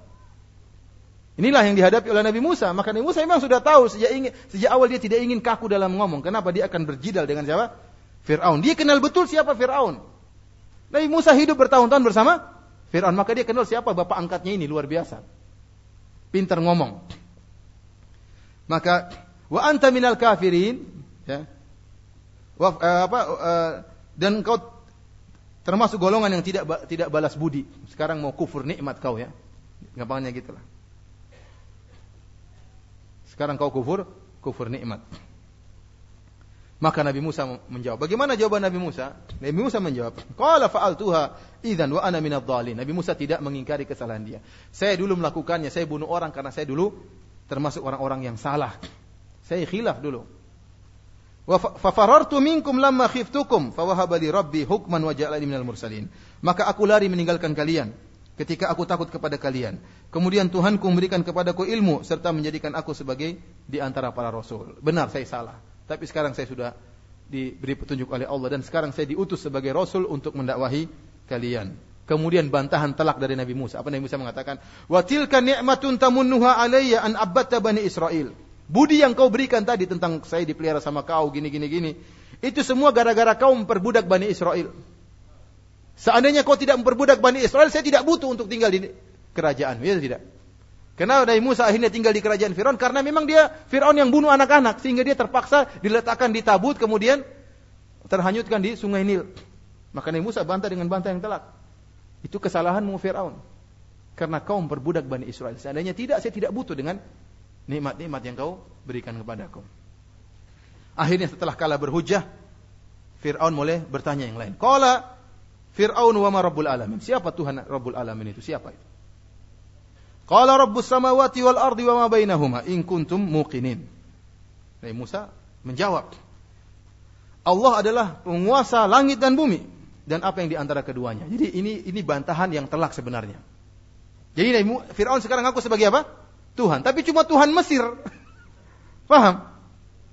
Inilah yang dihadapi oleh Nabi Musa. Maka Nabi Musa memang sudah tahu sejak ingin, sejak awal dia tidak ingin kaku dalam ngomong. Kenapa dia akan berjidal dengan siapa? Fir'aun. Dia kenal betul siapa Fir'aun. Nabi Musa hidup bertahun-tahun bersama Fir'aun. Maka dia kenal siapa bapak angkatnya ini luar biasa. Pintar ngomong. Maka wa anta minal kafirin ya. Wa, uh, apa uh, dan kau termasuk golongan yang tidak tidak balas budi. Sekarang mau kufur nikmat kau ya. Gampangnya gitulah. Sekarang kau kufur, kufur nikmat. Maka Nabi Musa menjawab. Bagaimana jawaban Nabi Musa? Nabi Musa menjawab, "Qala fa'altuha idzan wa ana minadh dhalin." Nabi Musa tidak mengingkari kesalahan dia. Saya dulu melakukannya, saya bunuh orang karena saya dulu termasuk orang-orang yang salah. Saya khilaf dulu. Fafarartu minkum lamma khiftukum fawahaba li rabbi hukman wa ja'alani minal mursalin. Maka aku lari meninggalkan kalian ketika aku takut kepada kalian. Kemudian Tuhanku memberikan kepadaku ilmu serta menjadikan aku sebagai di antara para rasul. Benar saya salah. Tapi sekarang saya sudah diberi petunjuk oleh Allah dan sekarang saya diutus sebagai rasul untuk mendakwahi kalian. Kemudian bantahan telak dari Nabi Musa. Apa Nabi Musa mengatakan? Wa tilka ni'matun tamunnuha alayya an abatta bani Israel. Budi yang kau berikan tadi tentang saya dipelihara sama kau gini gini gini. Itu semua gara-gara kau memperbudak Bani Israel. Seandainya kau tidak memperbudak Bani Israel, saya tidak butuh untuk tinggal di kerajaan. Ya tidak? Kenapa Nabi Musa akhirnya tinggal di kerajaan Firaun? Karena memang dia Firaun yang bunuh anak-anak sehingga dia terpaksa diletakkan di tabut kemudian terhanyutkan di Sungai Nil. Maka Nabi Musa bantah dengan bantah yang telak. Itu kesalahanmu Fir'aun. Karena kau memperbudak Bani Israel. Seandainya tidak, saya tidak butuh dengan nikmat-nikmat yang kau berikan kepadaku. Akhirnya setelah kalah berhujah, Fir'aun mulai bertanya yang lain. Qala Fir'aun wa ma Rabbul Alamin. Siapa Tuhan Rabbul Alamin itu? Siapa itu? Qala Rabbus samawati wal ardi wa ma bainahuma in kuntum muqinin. Nabi Musa menjawab, Allah adalah penguasa langit dan bumi dan apa yang di antara keduanya. Jadi ini ini bantahan yang telak sebenarnya. Jadi Firaun sekarang aku sebagai apa? Tuhan, tapi cuma Tuhan Mesir. Paham?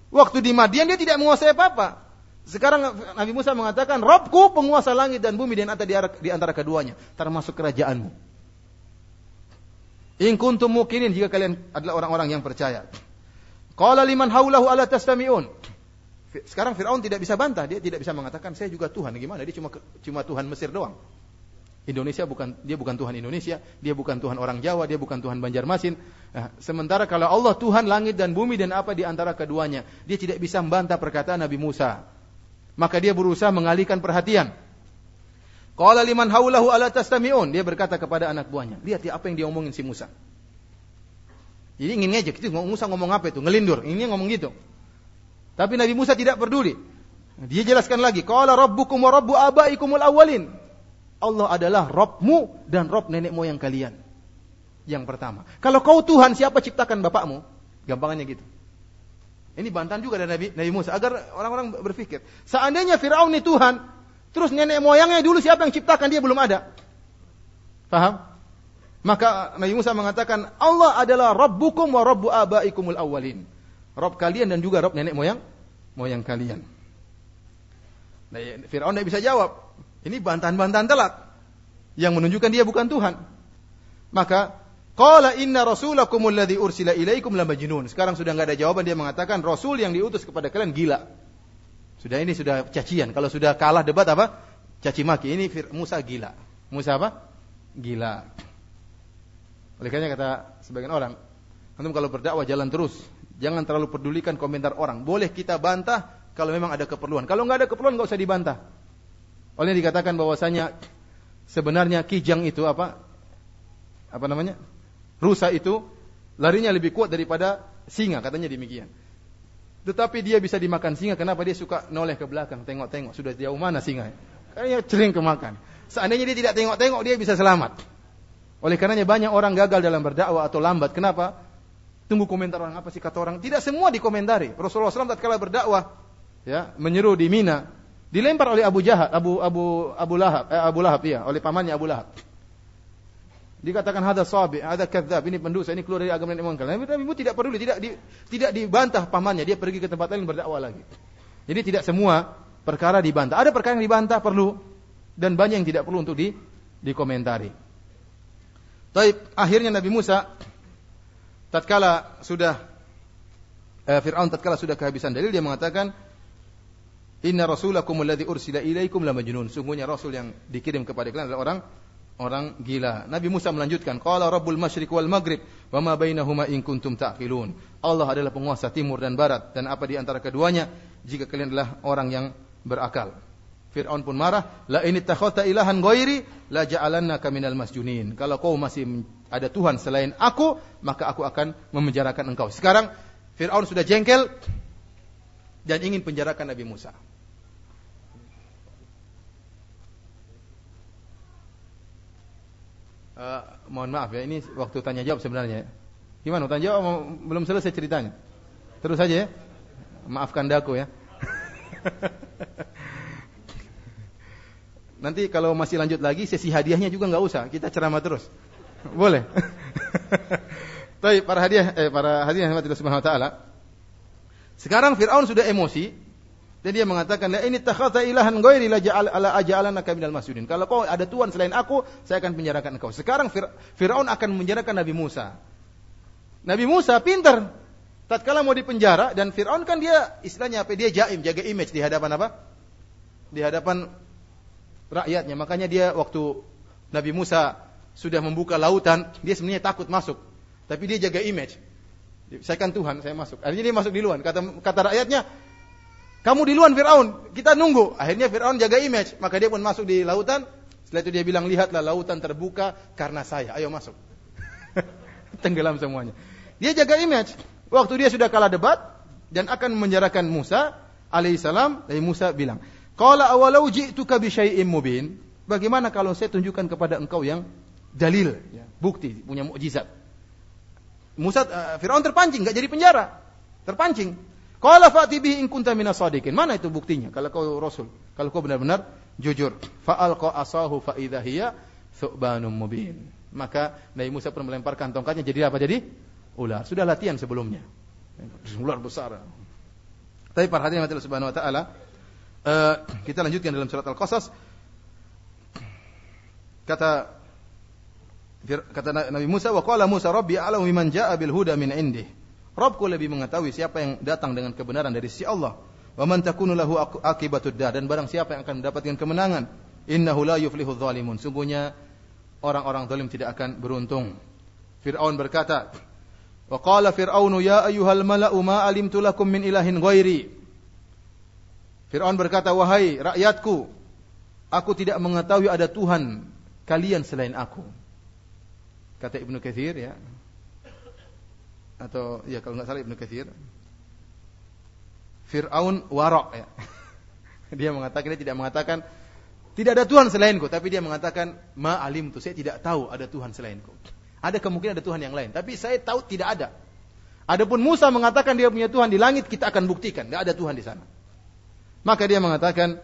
Waktu di Madian dia tidak menguasai apa-apa. Sekarang Nabi Musa mengatakan, Robku penguasa langit dan bumi dan di antara keduanya, termasuk kerajaanmu. In kuntum mukinin jika kalian adalah orang-orang yang percaya. Qala liman haulahu ala tastami'un. Sekarang Firaun tidak bisa bantah, dia tidak bisa mengatakan saya juga Tuhan. Gimana? Dia cuma cuma Tuhan Mesir doang. Indonesia bukan dia bukan Tuhan Indonesia, dia bukan Tuhan orang Jawa, dia bukan Tuhan Banjarmasin. Nah, sementara kalau Allah Tuhan langit dan bumi dan apa di antara keduanya, dia tidak bisa membantah perkataan Nabi Musa. Maka dia berusaha mengalihkan perhatian. Qala liman haulahu ala tastami'un, dia berkata kepada anak buahnya, lihat ya apa yang dia omongin si Musa. Jadi ingin ngejek, itu Musa ngomong apa itu? Ngelindur, ini ngomong gitu. Tapi Nabi Musa tidak peduli. Dia jelaskan lagi, qala rabbukum wa rabbu abaikumul awwalin. Allah adalah Robmu dan Rob nenek moyang kalian. Yang pertama. Kalau kau Tuhan, siapa ciptakan bapakmu? Gampangannya gitu. Ini bantahan juga dari Nabi, Nabi Musa agar orang-orang berpikir, seandainya Firaun ini Tuhan, terus nenek moyangnya dulu siapa yang ciptakan dia belum ada. Paham? Maka Nabi Musa mengatakan, Allah adalah Rabbukum wa Rabbu abaikumul awwalin. Rob kalian dan juga Rob nenek moyang moyang kalian. Nah, Fir'aun tidak bisa jawab. Ini bantahan-bantahan telak yang menunjukkan dia bukan Tuhan. Maka qala inna rasulakum alladhi ursila ilaikum la majnun. Sekarang sudah enggak ada jawaban dia mengatakan rasul yang diutus kepada kalian gila. Sudah ini sudah cacian. Kalau sudah kalah debat apa? Caci maki. Ini Musa gila. Musa apa? Gila. Oleh karena kata sebagian orang, antum kalau berdakwah jalan terus, Jangan terlalu pedulikan komentar orang. Boleh kita bantah kalau memang ada keperluan. Kalau nggak ada keperluan nggak usah dibantah. Oleh dikatakan bahwasanya sebenarnya kijang itu apa? Apa namanya? Rusa itu larinya lebih kuat daripada singa katanya demikian. Tetapi dia bisa dimakan singa kenapa dia suka noleh ke belakang tengok-tengok sudah jauh mana singa. Kayaknya sering kemakan. Seandainya dia tidak tengok-tengok dia bisa selamat. Oleh karenanya banyak orang gagal dalam berdakwah atau lambat. Kenapa? Tunggu komentar orang apa sih kata orang. Tidak semua dikomentari. Rasulullah SAW tatkala berdakwah, ya, menyeru di Mina, dilempar oleh Abu Jahal, Abu Abu Abu Lahab, eh, Abu Lahab ya, oleh pamannya Abu Lahab. Dikatakan hada sabi, ada kadzab, ini pendusta, ini keluar dari agama Nabi Muhammad. Nabi Nabi tidak peduli, tidak di, tidak dibantah pamannya, dia pergi ke tempat lain berdakwah lagi. Jadi tidak semua perkara dibantah. Ada perkara yang dibantah perlu dan banyak yang tidak perlu untuk di dikomentari. Taib, akhirnya Nabi Musa tatkala sudah eh, Fir'aun tatkala sudah kehabisan dalil dia mengatakan Inna rasulakum alladhi ursila ilaikum la majnun. Sungguhnya rasul yang dikirim kepada kalian adalah orang orang gila. Nabi Musa melanjutkan, qala rabbul masyriq wal maghrib wa ma bainahuma in kuntum ta'qilun. Allah adalah penguasa timur dan barat dan apa di antara keduanya jika kalian adalah orang yang berakal. Fir'aun pun marah, la ini takhata ilahan ghairi la ja'alannaka minal masjunin. Kalau kau masih ada Tuhan selain aku, maka aku akan memenjarakan engkau. Sekarang Fir'aun sudah jengkel dan ingin penjarakan Nabi Musa. Uh, mohon maaf ya, ini waktu tanya jawab sebenarnya. Gimana? Tanya jawab belum selesai ceritanya. Terus saja ya. Maafkan daku ya. Nanti kalau masih lanjut lagi sesi hadiahnya juga nggak usah, kita ceramah terus. Boleh. Tapi para hadiah eh para hadiah yang Subhanahu wa taala. Sekarang Firaun sudah emosi dan dia mengatakan, "La ini takhata ilahan ghairi la ja'al ala aj'alanaka minal masjudin." Kalau kau ada tuhan selain aku, saya akan penjarakan engkau. Sekarang Firaun akan menjarakan Nabi Musa. Nabi Musa pintar. Tatkala mau dipenjara dan Firaun kan dia istilahnya apa? Dia jaim, jaga image di hadapan apa? Di hadapan rakyatnya. Makanya dia waktu Nabi Musa sudah membuka lautan, dia sebenarnya takut masuk. Tapi dia jaga image. Saya kan Tuhan, saya masuk. Akhirnya dia masuk di luar. Kata, kata rakyatnya, kamu di luar Fir'aun, kita nunggu. Akhirnya Fir'aun jaga image. Maka dia pun masuk di lautan. Setelah itu dia bilang, lihatlah lautan terbuka karena saya. Ayo masuk. Tenggelam semuanya. Dia jaga image. Waktu dia sudah kalah debat dan akan menjarakan Musa alaihissalam, Nabi Musa bilang, Qala awalau ji'tuka bi syai'im mubin. Bagaimana kalau saya tunjukkan kepada engkau yang dalil, ya, bukti, punya mukjizat. Musa uh, Firaun terpancing, enggak jadi penjara. Terpancing. Qala fa'ti bihi kunta minas sadiqin. Mana itu buktinya? Kalau kau rasul, kalau kau benar-benar jujur. Fa'alqa asahu fa idza hiya thubanum mubin. Maka Nabi Musa pun melemparkan tongkatnya jadi apa? Jadi ular. Sudah latihan sebelumnya. Ular besar. Tapi perhatian Allah Subhanahu wa taala, Uh, kita lanjutkan dalam surat Al-Qasas. Kata kata Nabi Musa wa qala Musa rabbi a'lamu biman jaa'a bil huda min indih. Rabbku lebih mengetahui siapa yang datang dengan kebenaran dari sisi Allah. Wa man takunu lahu akibatud dar dan barang siapa yang akan mendapatkan kemenangan. Innahu la yuflihu dzalimun. Sungguhnya orang-orang zalim tidak akan beruntung. Fir'aun berkata, Wa qala Fir'aunu ya ayyuhal mala'u ma alimtu lakum min ilahin ghairi. Fir'aun berkata, wahai rakyatku, aku tidak mengetahui ada Tuhan kalian selain aku. Kata Ibnu Kathir ya. Atau ya kalau nggak salah Ibnu Kathir. Fir'aun warok ya. Dia mengatakan dia tidak mengatakan tidak ada Tuhan selainku, tapi dia mengatakan ma alim tu saya tidak tahu ada Tuhan selainku. Ada kemungkinan ada Tuhan yang lain, tapi saya tahu tidak ada. Adapun Musa mengatakan dia punya Tuhan di langit, kita akan buktikan, tidak ada Tuhan di sana. Maka dia mengatakan,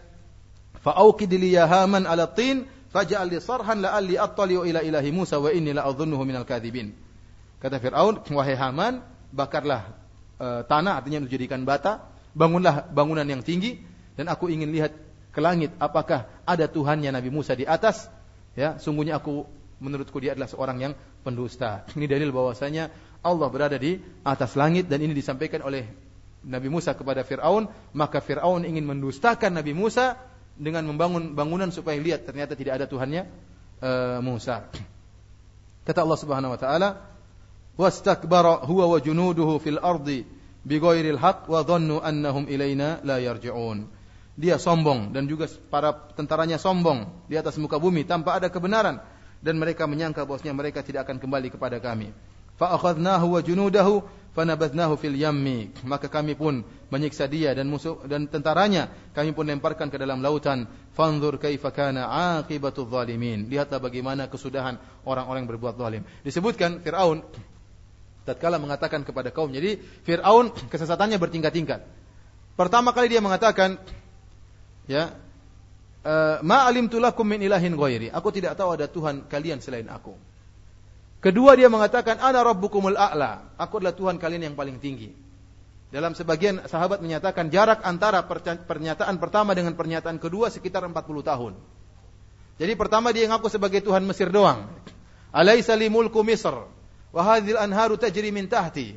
"Fa'auqid li 'ala tin faj'al sarhan la'alli attali'u ila ilahi Musa wa inni minal kadhibin." Kata Firaun, "Wahai Haman, bakarlah e, tanah artinya menjadikan bata, bangunlah bangunan yang tinggi dan aku ingin lihat ke langit apakah ada Tuhannya Nabi Musa di atas." Ya, sungguhnya aku menurutku dia adalah seorang yang pendusta. Ini dalil bahwasanya Allah berada di atas langit dan ini disampaikan oleh Nabi Musa kepada Fir'aun, maka Fir'aun ingin mendustakan Nabi Musa dengan membangun bangunan supaya lihat ternyata tidak ada Tuhannya uh, Musa. Kata Allah Subhanahu wa taala, "Wastakbara huwa wa junuduhu fil ardi bighairil haqq wa dhannu annahum ilaina la yarji'un." Dia sombong dan juga para tentaranya sombong di atas muka bumi tanpa ada kebenaran dan mereka menyangka bahwasanya mereka tidak akan kembali kepada kami. Fa akhadnahu wa junudahu fanabadnahu fil yammi. Maka kami pun menyiksa dia dan musuh dan tentaranya. Kami pun lemparkan ke dalam lautan. Fanzur kaifa kana aqibatu zalimin. Lihatlah bagaimana kesudahan orang-orang berbuat zalim. Disebutkan Firaun tatkala mengatakan kepada kaum. Jadi Firaun kesesatannya bertingkat-tingkat. Pertama kali dia mengatakan ya eh, ma alimtu lakum min ilahin ghairi. Aku tidak tahu ada tuhan kalian selain aku Kedua dia mengatakan ana rabbukumul a'la. Aku adalah Tuhan kalian yang paling tinggi. Dalam sebagian sahabat menyatakan jarak antara pernyataan pertama dengan pernyataan kedua sekitar 40 tahun. Jadi pertama dia ngaku sebagai Tuhan Mesir doang. Alaisa li mulku Misr wa hadhil anharu tajri min tahti.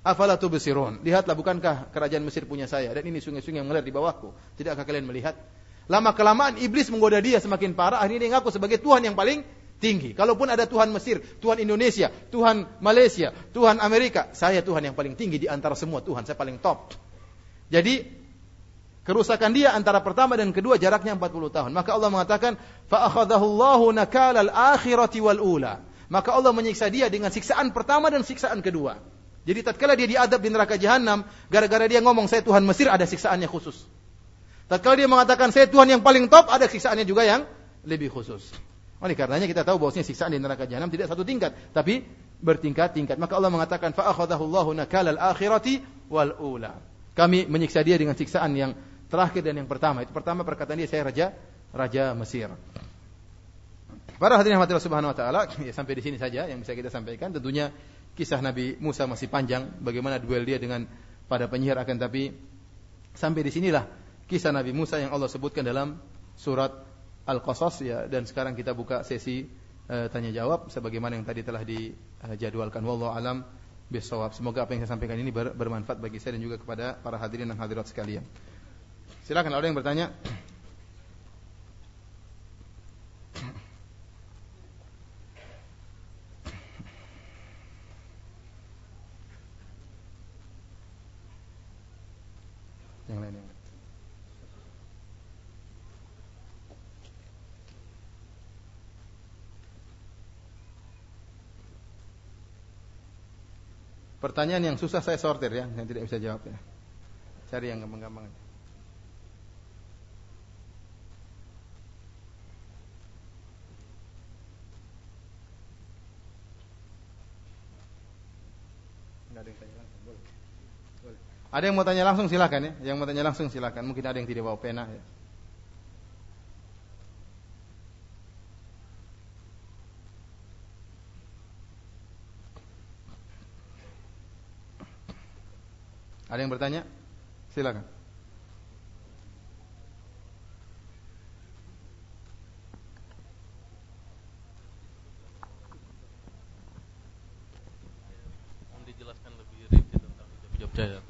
Afala tubsirun? Lihatlah bukankah kerajaan Mesir punya saya dan ini sungai-sungai yang mengalir di bawahku. Tidakkah kalian melihat? Lama kelamaan iblis menggoda dia semakin parah, akhirnya dia ngaku sebagai Tuhan yang paling tinggi. Kalaupun ada Tuhan Mesir, Tuhan Indonesia, Tuhan Malaysia, Tuhan Amerika, saya Tuhan yang paling tinggi di antara semua Tuhan, saya paling top. Jadi kerusakan dia antara pertama dan kedua jaraknya 40 tahun. Maka Allah mengatakan, fa akhadhahu nakal al-akhirati wal ula. Maka Allah menyiksa dia dengan siksaan pertama dan siksaan kedua. Jadi tatkala dia diadab di neraka jahanam, gara-gara dia ngomong saya Tuhan Mesir ada siksaannya khusus. Tatkala dia mengatakan saya Tuhan yang paling top, ada siksaannya juga yang lebih khusus. Oleh karenanya kita tahu bahwasanya siksaan di neraka jahanam tidak satu tingkat, tapi bertingkat-tingkat. Maka Allah mengatakan fa akhadhahu nakalal akhirati wal ula. Kami menyiksa dia dengan siksaan yang terakhir dan yang pertama. Itu pertama perkataan dia saya raja raja Mesir. Para hadirin Allah Subhanahu wa taala, ya sampai di sini saja yang bisa kita sampaikan. Tentunya kisah Nabi Musa masih panjang bagaimana duel dia dengan pada penyihir akan tapi sampai di sinilah kisah Nabi Musa yang Allah sebutkan dalam surat Al-Qasas ya dan sekarang kita buka sesi uh, tanya jawab sebagaimana yang tadi telah dijadwalkan wallahu alam bisawab. Semoga apa yang saya sampaikan ini ber bermanfaat bagi saya dan juga kepada para hadirin dan hadirat sekalian. Silakan ada yang bertanya. Yang lain yang Pertanyaan yang susah saya sortir ya, yang tidak bisa jawab ya. Cari yang gampang-gampang. Ada yang tanya langsung, boleh. boleh. Ada yang mau tanya langsung silakan ya. Yang mau tanya langsung silakan. Mungkin ada yang tidak bawa pena ya. Ada yang bertanya? Silakan. dijelaskan lebih rinci tentang hijab cahaya.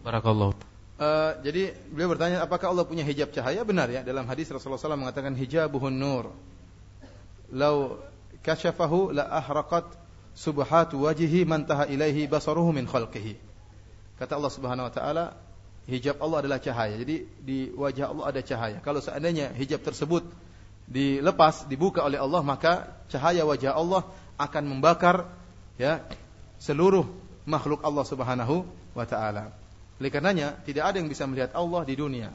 Barakallahu. Uh, jadi beliau bertanya apakah Allah punya hijab cahaya? Benar ya. Dalam hadis Rasulullah SAW mengatakan hijabuhun nur. Lau kasyafahu la ahraqat subhatu wajhi man taha ilaihi basaruhu min khalqihi. Kata Allah Subhanahu wa taala, hijab Allah adalah cahaya. Jadi di wajah Allah ada cahaya. Kalau seandainya hijab tersebut dilepas, dibuka oleh Allah, maka cahaya wajah Allah akan membakar ya seluruh makhluk Allah Subhanahu wa taala. Oleh karenanya tidak ada yang bisa melihat Allah di dunia.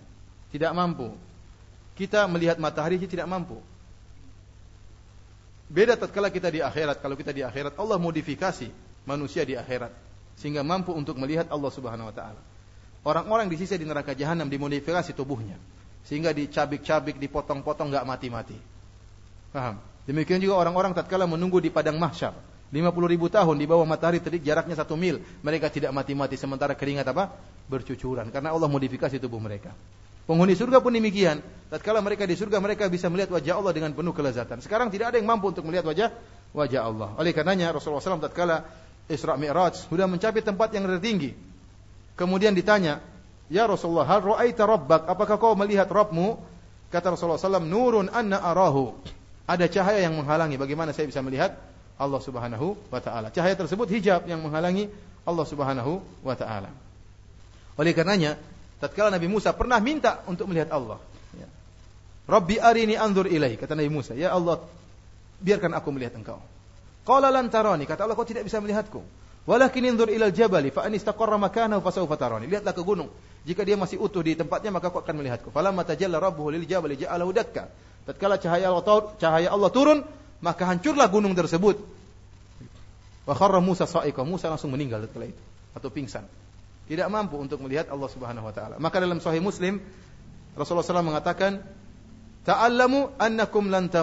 Tidak mampu. Kita melihat matahari tidak mampu. Beda tatkala kita di akhirat. Kalau kita di akhirat, Allah modifikasi manusia di akhirat sehingga mampu untuk melihat Allah Subhanahu wa taala. Orang-orang di sisi di neraka jahanam dimodifikasi tubuhnya sehingga dicabik-cabik, dipotong-potong enggak mati-mati. Paham? Demikian juga orang-orang tatkala menunggu di padang mahsyar 50 ribu tahun di bawah matahari terik jaraknya satu mil. Mereka tidak mati-mati sementara keringat apa? Bercucuran. Karena Allah modifikasi tubuh mereka. Penghuni surga pun demikian. Tatkala mereka di surga mereka bisa melihat wajah Allah dengan penuh kelezatan. Sekarang tidak ada yang mampu untuk melihat wajah wajah Allah. Oleh karenanya Rasulullah SAW tatkala Isra Mi'raj sudah mencapai tempat yang tertinggi. Kemudian ditanya, "Ya Rasulullah, hal ra'aita rabbak? Apakah kau melihat Rabbmu?" Kata Rasulullah SAW, "Nurun anna arahu." Ada cahaya yang menghalangi. Bagaimana saya bisa melihat Allah Subhanahu wa taala. Cahaya tersebut hijab yang menghalangi Allah Subhanahu wa taala. Oleh karenanya, tatkala Nabi Musa pernah minta untuk melihat Allah. Ya. Rabbi arini anzur ilai, kata Nabi Musa, ya Allah, biarkan aku melihat engkau. Qala lan tarani, kata Allah kau tidak bisa melihatku. Walakin inzur ilal jabali fa an istaqarra makanahu fa sawfa tarani. Lihatlah ke gunung. Jika dia masih utuh di tempatnya maka kau akan melihatku. Falamma tajalla rabbuhu lil jabali ja'alahu dakka. Tatkala cahaya Allah, cahaya Allah turun, maka hancurlah gunung tersebut. Wa kharra Musa sa'iqa. Musa langsung meninggal setelah itu atau pingsan. Tidak mampu untuk melihat Allah Subhanahu wa taala. Maka dalam sahih Muslim Rasulullah SAW mengatakan, "Ta'allamu annakum lan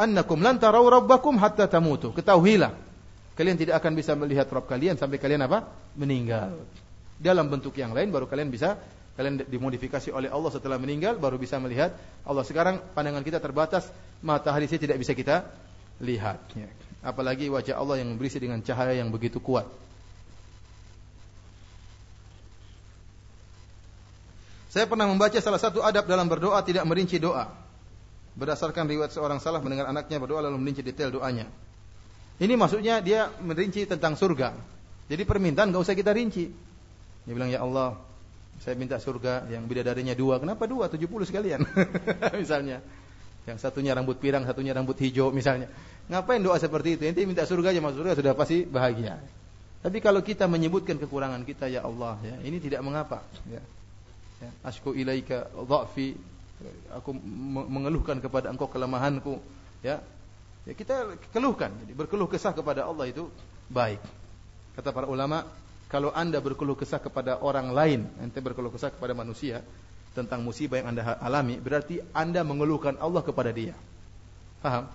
annakum lan tarau rabbakum hatta tamutu." Ketahuilah, kalian tidak akan bisa melihat Rabb kalian sampai kalian apa? Meninggal. Dalam bentuk yang lain baru kalian bisa kalian dimodifikasi oleh Allah setelah meninggal baru bisa melihat Allah. Sekarang pandangan kita terbatas, matahari saya tidak bisa kita lihat. Ya. Apalagi wajah Allah yang berisi dengan cahaya yang begitu kuat. Saya pernah membaca salah satu adab dalam berdoa tidak merinci doa. Berdasarkan riwayat seorang salah mendengar anaknya berdoa lalu merinci detail doanya. Ini maksudnya dia merinci tentang surga. Jadi permintaan gak usah kita rinci. Dia bilang ya Allah, saya minta surga yang bidadarinya dua. Kenapa dua? Tujuh puluh sekalian. Misalnya. Yang satunya rambut pirang, satunya rambut hijau misalnya. Ngapain doa seperti itu? Nanti minta surga aja masuk surga sudah pasti bahagia. Tapi kalau kita menyebutkan kekurangan kita ya Allah ya, ini tidak mengapa ya. ya. Ilaika dha'fi Aku mengeluhkan kepada engkau kelemahanku, ya. Ya kita keluhkan. Jadi berkeluh kesah kepada Allah itu baik. Kata para ulama, kalau Anda berkeluh kesah kepada orang lain, ente berkeluh kesah kepada manusia tentang musibah yang Anda alami, berarti Anda mengeluhkan Allah kepada dia. Paham?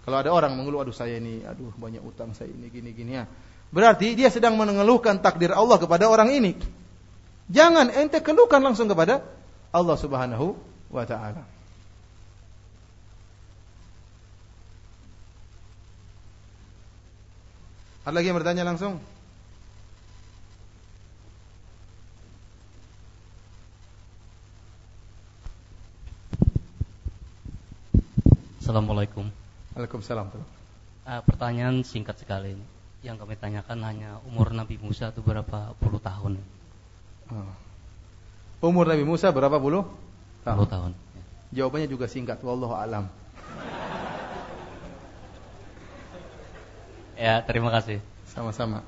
Kalau ada orang mengeluh, aduh saya ini, aduh banyak utang saya ini, gini gini ya. Berarti dia sedang mengeluhkan takdir Allah kepada orang ini. Jangan ente keluhkan langsung kepada Allah Subhanahu wa taala. Ada lagi yang bertanya langsung? Assalamualaikum. Waalaikumsalam. Uh, pertanyaan singkat sekali. Yang kami tanyakan hanya umur Nabi Musa itu berapa puluh tahun. Oh. Umur Nabi Musa berapa puluh? Tahun. Puluh tahun. Jawabannya juga singkat. Wallahu alam. ya, terima kasih. Sama-sama.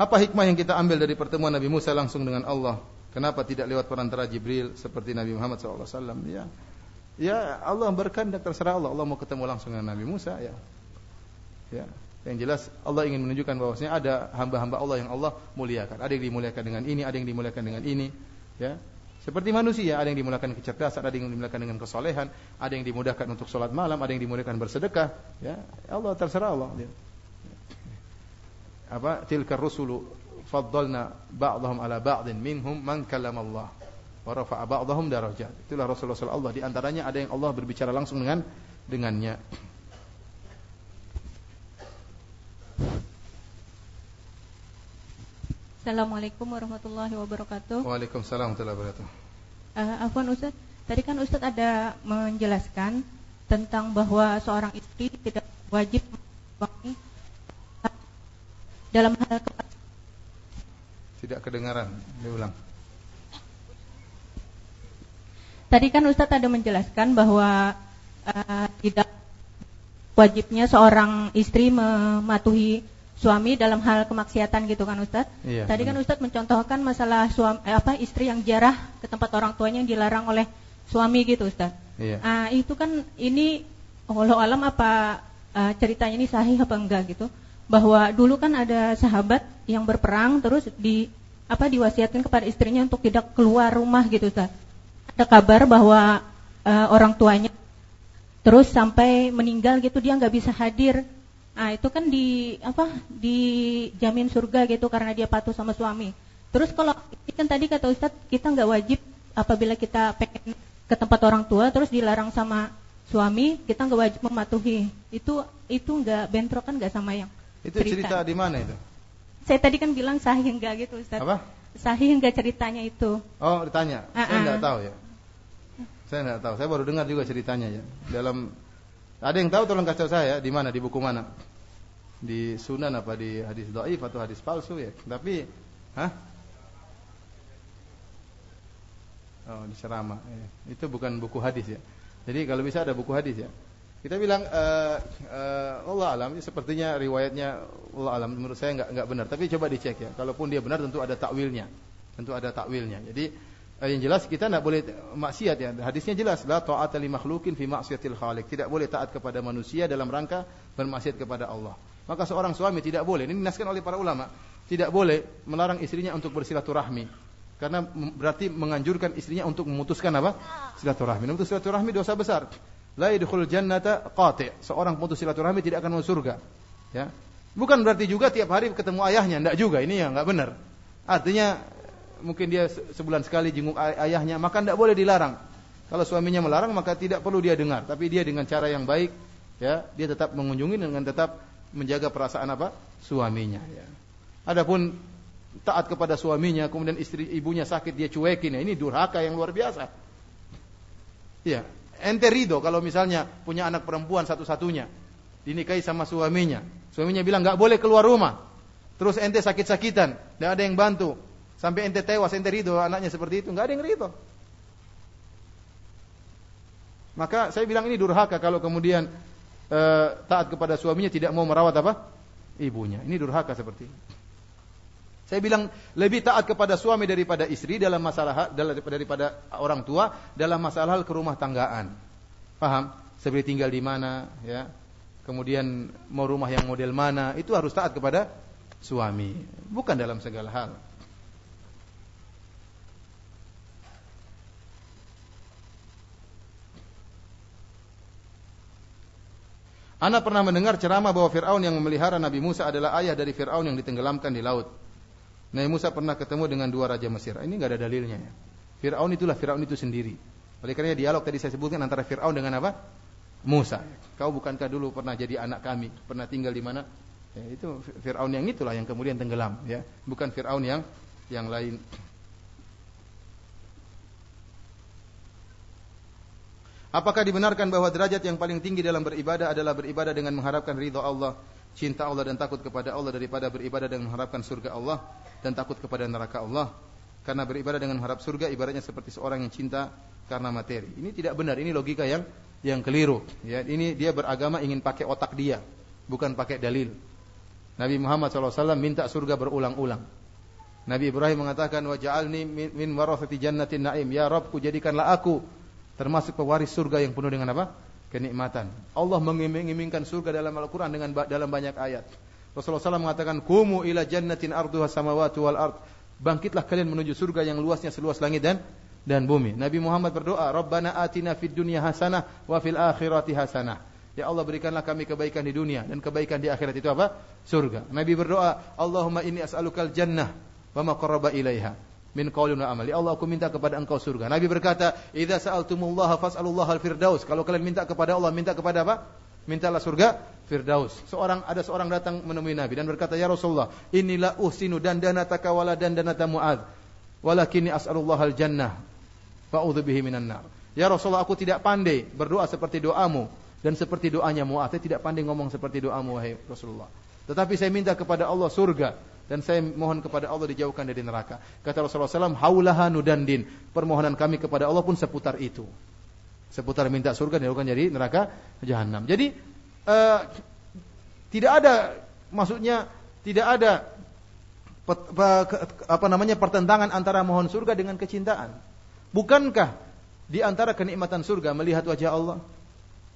Apa hikmah yang kita ambil dari pertemuan Nabi Musa langsung dengan Allah? Kenapa tidak lewat perantara Jibril seperti Nabi Muhammad SAW? Ya, ya Allah berkehendak terserah Allah. Allah mau ketemu langsung dengan Nabi Musa. Ya, ya. Yang jelas Allah ingin menunjukkan bahwasanya ada hamba-hamba Allah yang Allah muliakan. Ada yang dimuliakan dengan ini, ada yang dimuliakan dengan ini. Ya, seperti manusia, ada yang dimuliakan kecerdasan, ada yang dimuliakan dengan kesolehan, ada yang dimudahkan untuk sholat malam, ada yang dimuliakan bersedekah. Ya, Allah terserah Allah. Ya apa tilka rusulu faddalna ba'dahum ala ba'din minhum man Allah wa rafa'a ba'dahum darajat. Itulah Rasulullah sallallahu Allah di antaranya ada yang Allah berbicara langsung dengan dengannya. Assalamualaikum warahmatullahi wabarakatuh. Waalaikumsalam warahmatullahi wabarakatuh. Uh, Afwan Ustaz, tadi kan Ustaz ada menjelaskan tentang bahwa seorang istri tidak wajib dalam hal tidak kedengaran diulang Tadi kan Ustadz ada menjelaskan bahwa uh, tidak wajibnya seorang istri mematuhi suami dalam hal kemaksiatan gitu kan Ustadz. Iya, Tadi kan Ustadz mencontohkan masalah suami eh, apa istri yang jarah ke tempat orang tuanya yang dilarang oleh suami gitu Ustadz. Iya. Uh, itu kan ini Allah alam apa uh, ceritanya ini sahih apa enggak gitu bahwa dulu kan ada sahabat yang berperang terus di apa diwasiatkan kepada istrinya untuk tidak keluar rumah gitu Ustaz. Ada kabar bahwa uh, orang tuanya terus sampai meninggal gitu dia nggak bisa hadir. Nah, itu kan di apa dijamin surga gitu karena dia patuh sama suami. Terus kalau kan tadi kata Ustaz kita nggak wajib apabila kita pengen ke tempat orang tua terus dilarang sama suami kita nggak wajib mematuhi. Itu itu nggak bentrok kan nggak sama yang itu cerita, cerita di mana itu? Saya tadi kan bilang sahih enggak gitu Ustaz. Apa? Sahih enggak ceritanya itu? Oh, ditanya. Uh -uh. Saya enggak tahu ya. Saya enggak tahu. Saya baru dengar juga ceritanya ya. Dalam ada yang tahu tolong kasih saya di mana di buku mana? Di Sunan apa di hadis dhaif atau hadis palsu ya. Tapi hah? Oh, di Serama. Ya. Itu bukan buku hadis ya. Jadi kalau bisa ada buku hadis ya. Kita bilang uh, uh, Allah alam sepertinya riwayatnya Allah alam menurut saya enggak enggak benar tapi coba dicek ya. Kalaupun dia benar tentu ada takwilnya. Tentu ada takwilnya. Jadi uh, yang jelas kita enggak boleh maksiat ya. Hadisnya jelas la ta'ata li fi maksiatil khaliq. Tidak boleh taat kepada manusia dalam rangka bermaksiat kepada Allah. Maka seorang suami tidak boleh ini dinaskan oleh para ulama, tidak boleh melarang istrinya untuk bersilaturahmi. Karena berarti menganjurkan istrinya untuk memutuskan apa? Silaturahmi. Memutus silaturahmi dosa besar la yadkhul jannata qati. Seorang putus silaturahmi tidak akan masuk surga. Ya. Bukan berarti juga tiap hari ketemu ayahnya, enggak juga. Ini ya enggak benar. Artinya mungkin dia sebulan sekali jenguk ay ayahnya, maka enggak boleh dilarang. Kalau suaminya melarang maka tidak perlu dia dengar, tapi dia dengan cara yang baik ya, dia tetap mengunjungi dengan tetap menjaga perasaan apa? suaminya ya. Adapun taat kepada suaminya, kemudian istri ibunya sakit dia cuekin, ya, ini durhaka yang luar biasa. Ya, ente ridho kalau misalnya punya anak perempuan satu-satunya dinikahi sama suaminya. Suaminya bilang nggak boleh keluar rumah. Terus ente sakit-sakitan, tidak ada yang bantu. Sampai ente tewas, ente ridho anaknya seperti itu, nggak ada yang ridho. Maka saya bilang ini durhaka kalau kemudian e, taat kepada suaminya tidak mau merawat apa? Ibunya. Ini durhaka seperti ini. Saya bilang lebih taat kepada suami daripada istri dalam masalah daripada orang tua dalam masalah ke rumah tanggaan. Paham? Seperti tinggal di mana, ya. Kemudian mau rumah yang model mana, itu harus taat kepada suami, bukan dalam segala hal. Ana pernah mendengar ceramah bahwa Fir'aun yang memelihara Nabi Musa adalah ayah dari Fir'aun yang ditenggelamkan di laut. Nabi Musa pernah ketemu dengan dua raja Mesir. Ini nggak ada dalilnya ya. Fir'aun itulah Fir'aun itu sendiri. Oleh karena dialog tadi saya sebutkan antara Fir'aun dengan apa? Musa. Kau bukankah dulu pernah jadi anak kami? Pernah tinggal di mana? Ya, itu Fir'aun yang itulah yang kemudian tenggelam. Ya, bukan Fir'aun yang yang lain. Apakah dibenarkan bahwa derajat yang paling tinggi dalam beribadah adalah beribadah dengan mengharapkan ridha Allah, cinta Allah dan takut kepada Allah daripada beribadah dengan mengharapkan surga Allah? dan takut kepada neraka Allah. Karena beribadah dengan harap surga ibaratnya seperti seorang yang cinta karena materi. Ini tidak benar, ini logika yang yang keliru. Ya, ini dia beragama ingin pakai otak dia, bukan pakai dalil. Nabi Muhammad SAW minta surga berulang-ulang. Nabi Ibrahim mengatakan waj'alni min, min warathati jannatin na'im. Ya Rabbku jadikanlah aku termasuk pewaris surga yang penuh dengan apa? Kenikmatan. Allah mengiming-imingkan surga dalam Al-Qur'an dengan dalam banyak ayat. Rasulullah SAW mengatakan, "Kumu ila jannatin arduha samawati wal ard." Bangkitlah kalian menuju surga yang luasnya seluas langit dan dan bumi. Nabi Muhammad berdoa, "Rabbana atina fid dunya hasanah wa fil akhirati hasanah." Ya Allah berikanlah kami kebaikan di dunia dan kebaikan di akhirat itu apa? Surga. Nabi berdoa, "Allahumma inni as'alukal jannah wa ma ilaiha." Min qaulin wa amal. Ya Allah, aku minta kepada Engkau surga. Nabi berkata, "Idza sa'altumullaha fas'alullaha al-firdaus." Kalau kalian minta kepada Allah, minta kepada apa? Mintalah surga Firdaus. Seorang ada seorang datang menemui Nabi dan berkata, "Ya Rasulullah, inilah uhsinu dan danataka wala dan danata Muadz. Walakinni as'alullah al-jannah. Fa'udzu bihi minan nar." Ya Rasulullah, aku tidak pandai berdoa seperti doamu dan seperti doanya. Saya tidak pandai ngomong seperti doamu wahai Rasulullah. Tetapi saya minta kepada Allah surga dan saya mohon kepada Allah dijauhkan dari neraka. Kata Rasulullah SAW, haulaha nudandin. Permohonan kami kepada Allah pun seputar itu. Seputar minta surga dijauhkan dari neraka jahanam. Jadi uh, tidak ada maksudnya tidak ada apa namanya pertentangan antara mohon surga dengan kecintaan. Bukankah di antara kenikmatan surga melihat wajah Allah?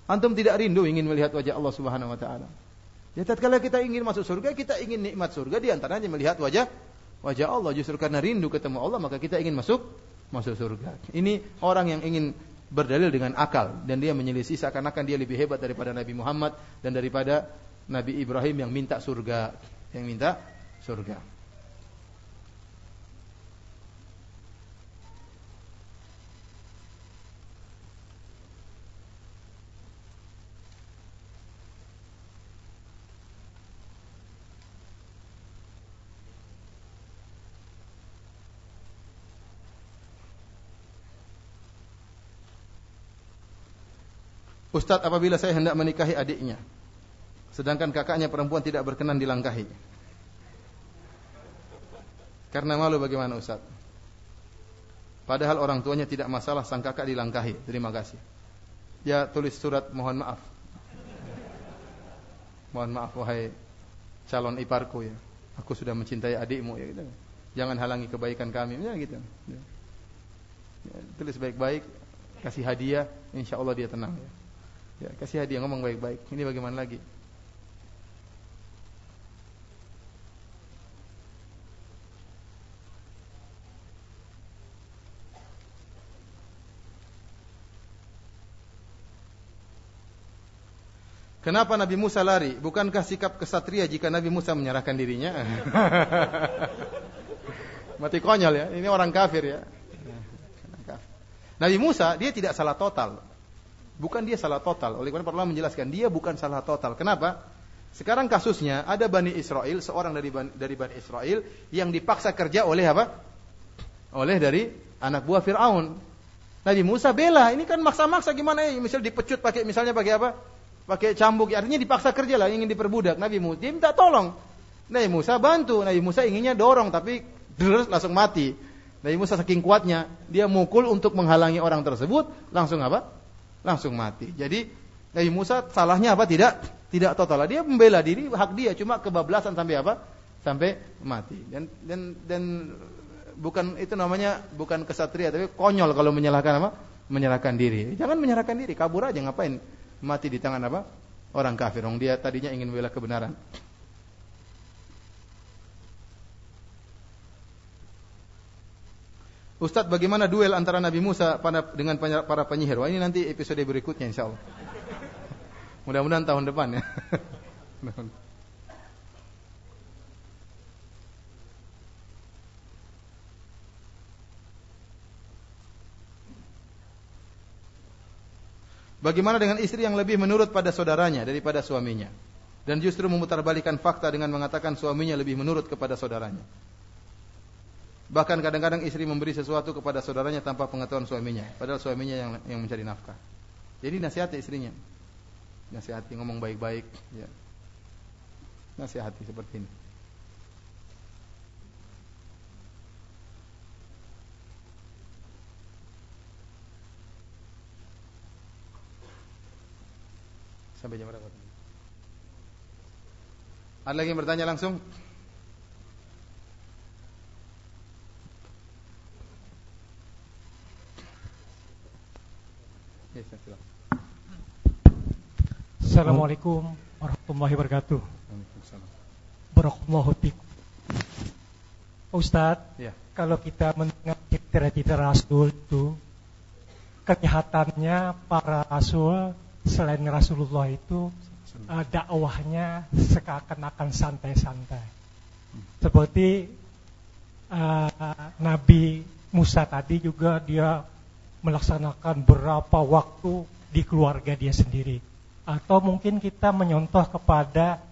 Antum tidak rindu ingin melihat wajah Allah Subhanahu wa taala. Ya tatkala kita ingin masuk surga, kita ingin nikmat surga di antaranya melihat wajah wajah Allah. Justru karena rindu ketemu Allah maka kita ingin masuk masuk surga. Ini orang yang ingin berdalil dengan akal dan dia menyelisih seakan-akan dia lebih hebat daripada Nabi Muhammad dan daripada Nabi Ibrahim yang minta surga, yang minta surga. Ustadz apabila saya hendak menikahi adiknya Sedangkan kakaknya perempuan tidak berkenan dilangkahi. Karena malu bagaimana Ustadz Padahal orang tuanya tidak masalah sang kakak dilangkahi. Terima kasih. Dia tulis surat mohon maaf. Mohon maaf wahai calon iparku ya. Aku sudah mencintai adikmu ya gitu. Jangan halangi kebaikan kami ya gitu. Ya. Tulis baik-baik Kasih hadiah Insya Allah dia tenang ya Ya, kasih hadiah ngomong baik-baik. Ini bagaimana lagi? Kenapa Nabi Musa lari? Bukankah sikap kesatria jika Nabi Musa menyerahkan dirinya? Mati konyol ya. Ini orang kafir ya. Nabi Musa dia tidak salah total. Bukan dia salah total. Oleh karena para menjelaskan dia bukan salah total. Kenapa? Sekarang kasusnya ada Bani Israel, seorang dari Bani, dari Bani Israel yang dipaksa kerja oleh apa? Oleh dari anak buah Firaun. Nabi Musa bela, ini kan maksa-maksa gimana ya? Misal dipecut pakai misalnya pakai apa? Pakai cambuk, artinya dipaksa kerja lah, ingin diperbudak. Nabi Musa dia minta tolong. Nabi Musa bantu, Nabi Musa inginnya dorong tapi terus langsung mati. Nabi Musa saking kuatnya, dia mukul untuk menghalangi orang tersebut, langsung apa? Langsung mati. Jadi Nabi Musa salahnya apa? Tidak tidak total. Dia membela diri, hak dia cuma kebablasan sampai apa? Sampai mati. Dan dan dan bukan itu namanya bukan kesatria tapi konyol kalau menyalahkan apa? Menyerahkan diri. Jangan menyerahkan diri, kabur aja ngapain? Mati di tangan apa? Orang kafir. Orang dia tadinya ingin membela kebenaran. Ustadz bagaimana duel antara Nabi Musa dengan para penyihir? Wah ini nanti episode berikutnya insya Allah. Mudah-mudahan tahun depan ya. Bagaimana dengan istri yang lebih menurut pada saudaranya daripada suaminya dan justru memutarbalikan fakta dengan mengatakan suaminya lebih menurut kepada saudaranya? Bahkan kadang-kadang istri memberi sesuatu kepada saudaranya tanpa pengetahuan suaminya, padahal suaminya yang yang mencari nafkah. Jadi nasihati istrinya. Nasihati ngomong baik-baik, ya. Nasihati seperti ini. Sampai jam berapa? Ada lagi yang bertanya langsung? Assalamualaikum warahmatullahi wabarakatuh. Barakallahu fikum. Ustaz, ya. kalau kita mendengar cerita-cerita Rasul itu, kelihatannya para Rasul selain Rasulullah itu uh, dakwahnya seakan-akan santai-santai. Seperti uh, Nabi Musa tadi juga dia melaksanakan berapa waktu di keluarga dia sendiri. Atau mungkin kita menyontoh kepada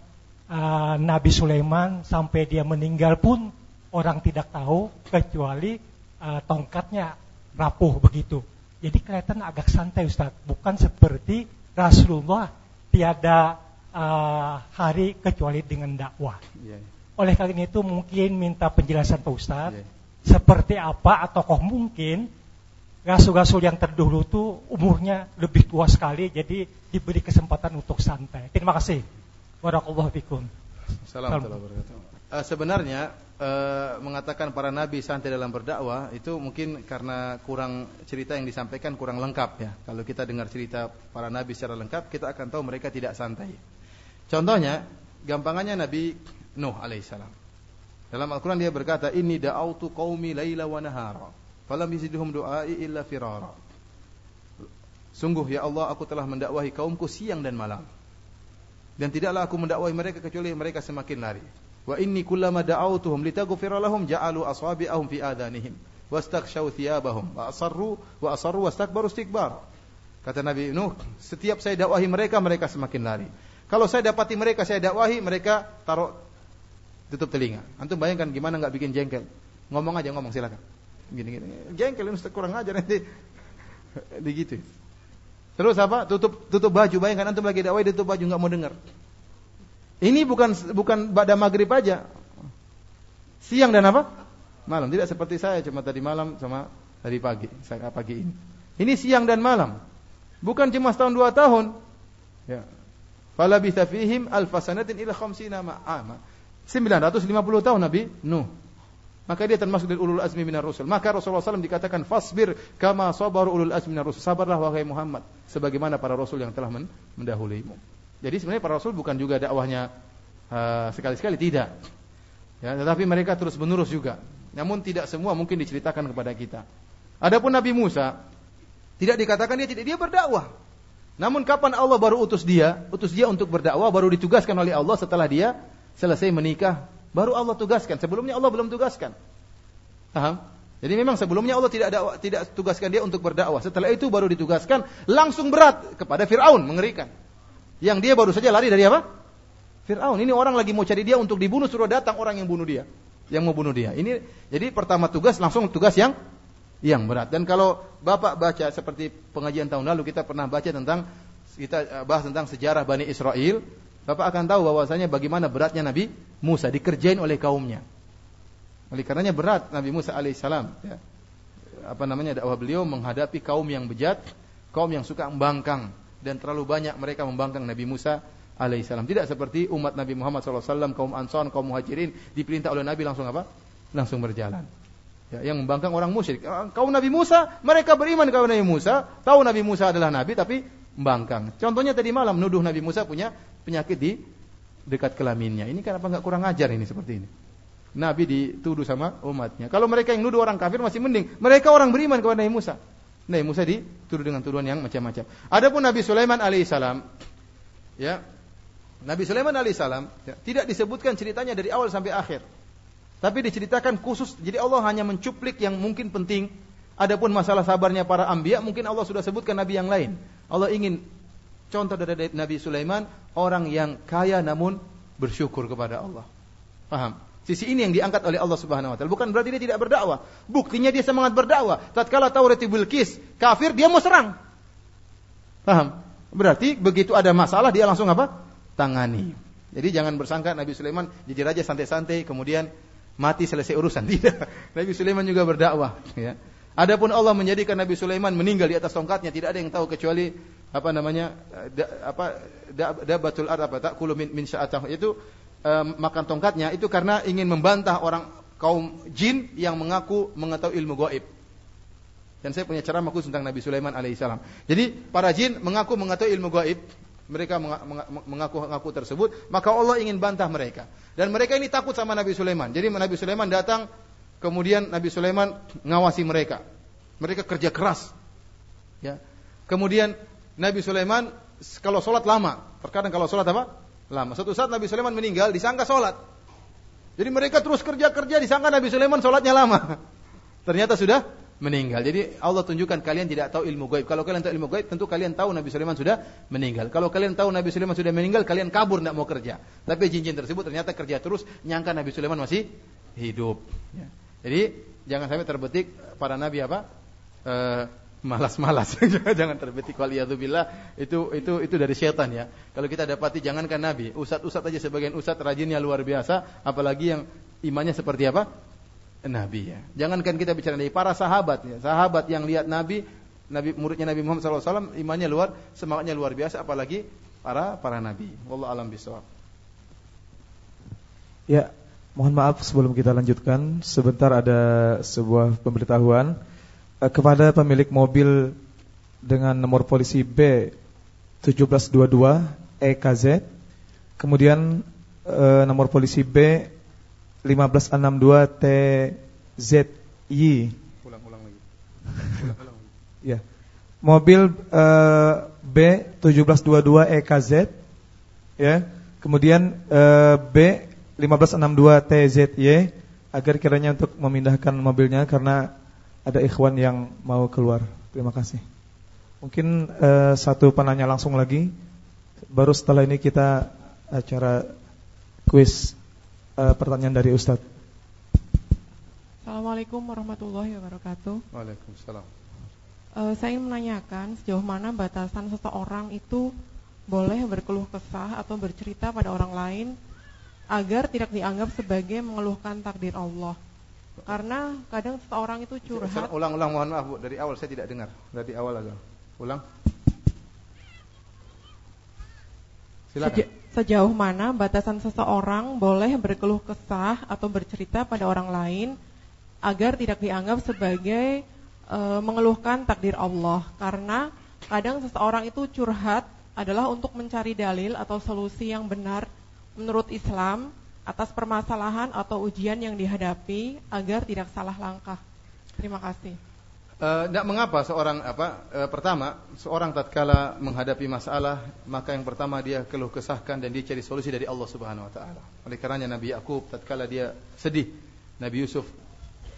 uh, Nabi Sulaiman sampai dia meninggal pun orang tidak tahu kecuali uh, tongkatnya rapuh begitu. Jadi kelihatan agak santai Ustaz, bukan seperti Rasulullah tiada uh, hari kecuali dengan dakwah. Yeah. Oleh karena itu mungkin minta penjelasan Pak Ustaz, yeah. seperti apa atau kok mungkin rasul-rasul yang terdahulu itu umurnya lebih tua sekali, jadi diberi kesempatan untuk santai. Terima kasih. Warakallahu fikum. Assalamualaikum uh, Sebenarnya uh, mengatakan para nabi santai dalam berdakwah itu mungkin karena kurang cerita yang disampaikan kurang lengkap ya. Kalau kita dengar cerita para nabi secara lengkap, kita akan tahu mereka tidak santai. Contohnya, gampangannya Nabi Nuh alaihissalam. Dalam Al-Quran dia berkata, Ini da'autu qaumi laila wa nahara falam yazidhum du'ai illa firara. Sungguh ya Allah aku telah mendakwahi kaumku siang dan malam. Dan tidaklah aku mendakwahi mereka kecuali mereka semakin lari. Wa inni kullama da'awtuhum litaghfira lahum ja'alu asabi'ahum fi adanihim wastaghshaw thiyabahum wa asarru wa asarru wastakbaru istikbar. Kata Nabi Nuh, setiap saya dakwahi mereka mereka semakin lari. Kalau saya dapati mereka saya dakwahi mereka taruh tutup telinga. Antum bayangkan gimana enggak bikin jengkel. Ngomong aja ngomong silakan gini-gini. Jengkel ini kurang ajar nanti. Begitu. Terus apa? Tutup tutup baju. Bayangkan antum lagi dakwah tutup baju nggak mau dengar. Ini bukan bukan pada maghrib aja. Siang dan apa? Malam. Tidak seperti saya cuma tadi malam sama tadi pagi. Saya pagi ini. Ini siang dan malam. Bukan cuma setahun dua tahun. Ya. Fala fihim alfasanatin ila khamsina ma'ama. 950 tahun Nabi Nuh maka dia termasuk dari ulul azmi minar rusul. Maka Rasulullah SAW dikatakan fasbir kama sabar ulul azmi minar rusul. Sabarlah wahai Muhammad sebagaimana para rasul yang telah mendahuluimu. Jadi sebenarnya para rasul bukan juga dakwahnya uh, sekali-sekali tidak. Ya, tetapi mereka terus menerus juga. Namun tidak semua mungkin diceritakan kepada kita. Adapun Nabi Musa tidak dikatakan dia tidak dia berdakwah. Namun kapan Allah baru utus dia? Utus dia untuk berdakwah baru ditugaskan oleh Allah setelah dia selesai menikah Baru Allah tugaskan. Sebelumnya Allah belum tugaskan. Paham? Jadi memang sebelumnya Allah tidak dakwah, tidak tugaskan dia untuk berdakwah. Setelah itu baru ditugaskan langsung berat kepada Firaun, mengerikan. Yang dia baru saja lari dari apa? Firaun. Ini orang lagi mau cari dia untuk dibunuh suruh datang orang yang bunuh dia, yang mau bunuh dia. Ini jadi pertama tugas langsung tugas yang yang berat. Dan kalau Bapak baca seperti pengajian tahun lalu kita pernah baca tentang kita eh, bahas tentang sejarah Bani Israel Bapak akan tahu bahwasanya bagaimana beratnya Nabi Musa dikerjain oleh kaumnya. Oleh karenanya berat Nabi Musa alaihissalam. Ya. Apa namanya dakwah beliau menghadapi kaum yang bejat, kaum yang suka membangkang dan terlalu banyak mereka membangkang Nabi Musa alaihissalam. Tidak seperti umat Nabi Muhammad SAW, kaum Ansar, kaum Muhajirin diperintah oleh Nabi langsung apa? Langsung berjalan. Ya, yang membangkang orang musyrik. Kaum Nabi Musa, mereka beriman kepada Nabi Musa, tahu Nabi Musa adalah Nabi, tapi membangkang. Contohnya tadi malam nuduh Nabi Musa punya penyakit di dekat kelaminnya. Ini kenapa nggak kurang ajar ini seperti ini? Nabi dituduh sama umatnya. Kalau mereka yang nuduh orang kafir masih mending. Mereka orang beriman kepada Nabi Musa. Nabi Musa dituduh dengan tuduhan yang macam-macam. Adapun Nabi Sulaiman alaihissalam, ya, Nabi Sulaiman alaihissalam ya, tidak disebutkan ceritanya dari awal sampai akhir. Tapi diceritakan khusus. Jadi Allah hanya mencuplik yang mungkin penting. Adapun masalah sabarnya para ambia mungkin Allah sudah sebutkan nabi yang lain. Allah ingin contoh dari Nabi Sulaiman orang yang kaya namun bersyukur kepada Allah. Paham? Sisi ini yang diangkat oleh Allah Subhanahu wa taala. Bukan berarti dia tidak berdakwah. Buktinya dia semangat berdakwah. Tatkala Taurat Bilqis kafir, dia mau serang. Paham? Berarti begitu ada masalah dia langsung apa? Tangani. Jadi jangan bersangka Nabi Sulaiman jadi raja santai-santai kemudian mati selesai urusan. Tidak. Nabi Sulaiman juga berdakwah, ya. Adapun Allah menjadikan Nabi Sulaiman meninggal di atas tongkatnya, tidak ada yang tahu kecuali apa namanya da, apa da, dabatul ard apa tak min, min sya'atah itu um, makan tongkatnya itu karena ingin membantah orang kaum jin yang mengaku mengetahui ilmu gaib. Dan saya punya ceramah khusus tentang Nabi Sulaiman alaihissalam. Jadi para jin mengaku mengetahui ilmu gaib, mereka mengaku-ngaku tersebut, maka Allah ingin bantah mereka. Dan mereka ini takut sama Nabi Sulaiman. Jadi Nabi Sulaiman datang, kemudian Nabi Sulaiman ngawasi mereka. Mereka kerja keras. Ya. Kemudian Nabi Sulaiman kalau sholat lama. Terkadang kalau sholat apa? lama. Suatu saat Nabi Sulaiman meninggal, disangka sholat. Jadi mereka terus kerja-kerja, disangka Nabi Sulaiman sholatnya lama. Ternyata sudah meninggal. Jadi Allah tunjukkan kalian tidak tahu ilmu gaib. Kalau kalian tahu ilmu gaib, tentu kalian tahu Nabi Sulaiman sudah meninggal. Kalau kalian tahu Nabi Sulaiman sudah meninggal, kalian kabur tidak mau kerja. Tapi jin-jin tersebut ternyata kerja terus, nyangka Nabi Sulaiman masih hidup. Ya. Jadi jangan sampai terbetik para nabi apa? E, malas-malas. Jangan terbetik waliyadzubillah itu itu itu dari setan ya. Kalau kita dapati jangankan nabi. Ustad-ustad aja sebagian ustad rajinnya luar biasa. Apalagi yang imannya seperti apa? Nabi ya. Jangankan kita bicara dari para sahabat ya. Sahabat yang lihat nabi nabi muridnya nabi Muhammad SAW imannya luar semangatnya luar biasa. Apalagi para para nabi. Wallahu alam bisawab ya mohon maaf sebelum kita lanjutkan. Sebentar ada sebuah pemberitahuan kepada pemilik mobil dengan nomor polisi B 1722 EKZ kemudian e, nomor polisi B 1562 TZY ulang-ulang lagi. Ulang-ulang ya. Mobil e, B 1722 EKZ ya. Kemudian e, B 1562 TZY agar kiranya untuk memindahkan mobilnya karena ada ikhwan yang mau keluar. Terima kasih. Mungkin uh, satu penanya langsung lagi. Baru setelah ini kita acara kuis uh, pertanyaan dari Ustadz. Assalamualaikum warahmatullahi wabarakatuh. Waalaikumsalam. Uh, saya ingin menanyakan sejauh mana batasan seseorang itu boleh berkeluh kesah atau bercerita pada orang lain agar tidak dianggap sebagai mengeluhkan takdir Allah. Karena kadang seseorang itu curhat. Ulang-ulang mohon maaf Bu, dari awal saya tidak dengar. Dari awal agak. Ulang. Silakan. Sejauh mana batasan seseorang boleh berkeluh kesah atau bercerita pada orang lain agar tidak dianggap sebagai e, mengeluhkan takdir Allah? Karena kadang seseorang itu curhat adalah untuk mencari dalil atau solusi yang benar menurut Islam atas permasalahan atau ujian yang dihadapi agar tidak salah langkah. Terima kasih. Tidak uh, mengapa seorang apa uh, pertama seorang tatkala menghadapi masalah maka yang pertama dia keluh kesahkan dan dia cari solusi dari Allah Subhanahu Wa Taala. Oleh karenanya Nabi Yakub tatkala dia sedih Nabi Yusuf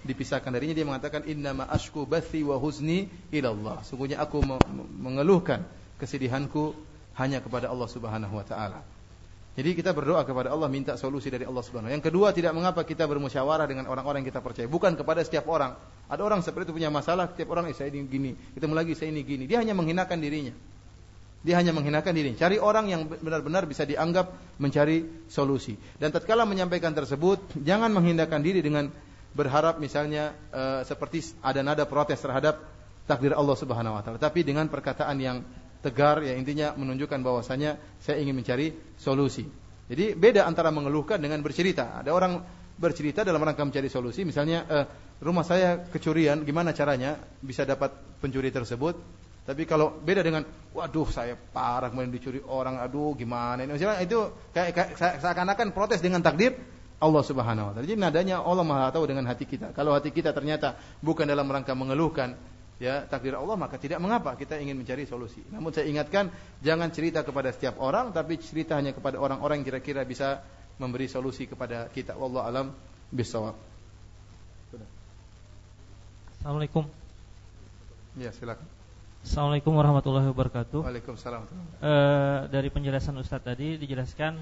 dipisahkan darinya dia mengatakan inna ma ashku bathi wa huzni ila Allah. Sungguhnya aku mengeluhkan kesedihanku hanya kepada Allah Subhanahu wa taala. Jadi kita berdoa kepada Allah minta solusi dari Allah Subhanahu. Yang kedua tidak mengapa kita bermusyawarah dengan orang-orang yang kita percaya, bukan kepada setiap orang. Ada orang seperti itu punya masalah, setiap orang eh, saya ini gini, ketemu lagi saya ini gini. Dia hanya menghinakan dirinya. Dia hanya menghinakan dirinya. Cari orang yang benar-benar bisa dianggap mencari solusi. Dan tatkala menyampaikan tersebut, jangan menghinakan diri dengan berharap misalnya uh, seperti ada nada protes terhadap takdir Allah Subhanahu wa taala, tapi dengan perkataan yang tegar ya intinya menunjukkan bahwasanya saya ingin mencari solusi. Jadi beda antara mengeluhkan dengan bercerita. Ada orang bercerita dalam rangka mencari solusi, misalnya eh, rumah saya kecurian, gimana caranya bisa dapat pencuri tersebut? Tapi kalau beda dengan, waduh saya parah kemudian dicuri orang, aduh gimana ini? Misalnya itu kayak, kayak seakan-akan protes dengan takdir Allah Subhanahu wa taala. Jadi nadanya Allah Maha tahu dengan hati kita. Kalau hati kita ternyata bukan dalam rangka mengeluhkan, ya takdir Allah maka tidak mengapa kita ingin mencari solusi. Namun saya ingatkan jangan cerita kepada setiap orang tapi cerita hanya kepada orang-orang yang kira-kira bisa memberi solusi kepada kita. Wallahu alam bisawab. Assalamualaikum. Ya, silakan. Assalamualaikum warahmatullahi wabarakatuh. Waalaikumsalam. E, dari penjelasan Ustadz tadi dijelaskan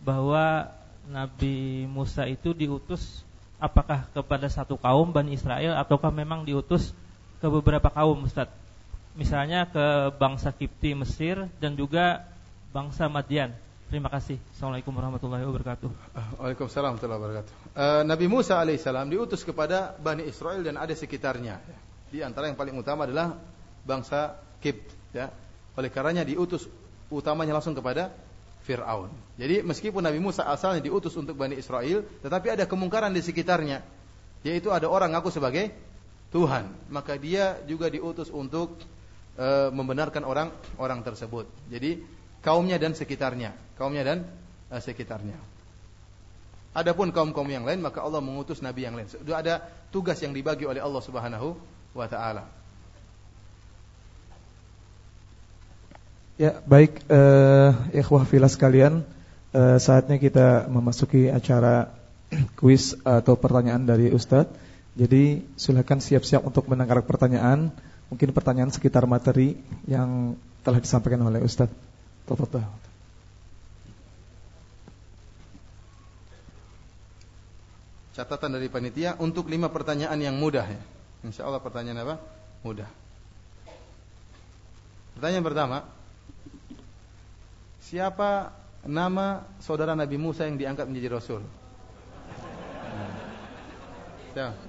bahwa Nabi Musa itu diutus apakah kepada satu kaum Bani Israel ataukah memang diutus ke beberapa kaum Ustaz. Misalnya ke bangsa Kipti Mesir dan juga bangsa Madian. Terima kasih. Assalamualaikum warahmatullahi wabarakatuh. Waalaikumsalam warahmatullahi wabarakatuh. Uh, Nabi Musa alaihissalam diutus kepada Bani Israel dan ada sekitarnya. Di antara yang paling utama adalah bangsa Kipt. Ya. Oleh karenanya diutus utamanya langsung kepada Fir'aun. Jadi meskipun Nabi Musa asalnya diutus untuk Bani Israel, tetapi ada kemungkaran di sekitarnya. Yaitu ada orang ngaku sebagai Tuhan, maka dia juga diutus untuk e, membenarkan orang orang tersebut. Jadi kaumnya dan sekitarnya, kaumnya dan e, sekitarnya. Adapun kaum-kaum yang lain maka Allah mengutus nabi yang lain. Sudah ada tugas yang dibagi oleh Allah Subhanahu wa taala. Ya, baik eh ikhwah filas sekalian, eh, saatnya kita memasuki acara kuis atau pertanyaan dari Ustadz. Jadi silakan siap-siap untuk mendengar pertanyaan, mungkin pertanyaan sekitar materi yang telah disampaikan oleh Ustadz. Tafadhol. Catatan dari panitia untuk lima pertanyaan yang mudah ya. Insya Allah pertanyaan apa? Mudah. Pertanyaan pertama, siapa nama saudara Nabi Musa yang diangkat menjadi Rasul? Siapa?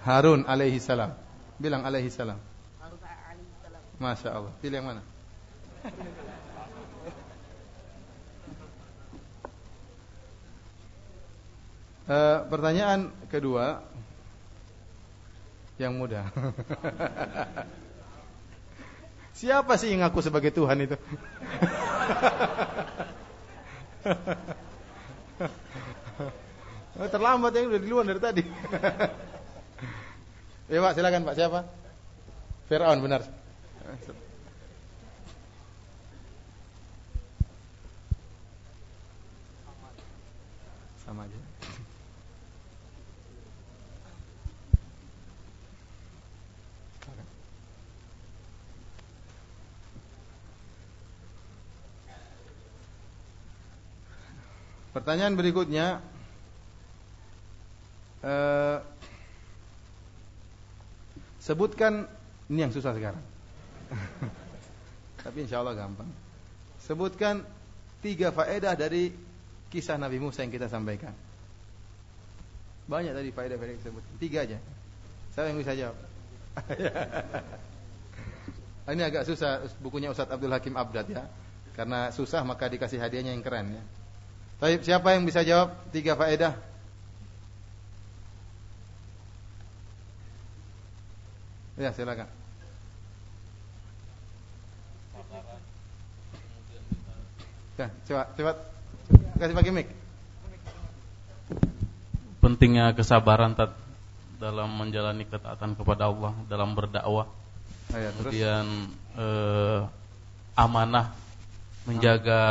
Harun alaihi salam. Bilang alaihi salam. Masya Allah. Pilih yang mana? uh, pertanyaan kedua yang mudah. Siapa sih yang ngaku sebagai Tuhan itu? Terlambat yang udah di luar dari tadi. Ya Pak, silakan Pak. Siapa? Fir'aun, benar. Sama aja. Pertanyaan berikutnya eh, Sebutkan ini yang susah sekarang. Tapi insya Allah gampang. Sebutkan tiga faedah dari kisah Nabi Musa yang kita sampaikan. Banyak tadi faedah-faedah disebut. Tiga aja. Saya yang bisa jawab. ini agak susah bukunya Ustadz Abdul Hakim Abdad ya. Karena susah maka dikasih hadiahnya yang keren ya. Tapi siapa yang bisa jawab tiga faedah Ya, silakan. Ya, coba, coba kasih pakai mic. Pentingnya kesabaran tat dalam menjalani ketaatan kepada Allah, dalam berdakwah. Oh, ya, Kemudian eh, amanah menjaga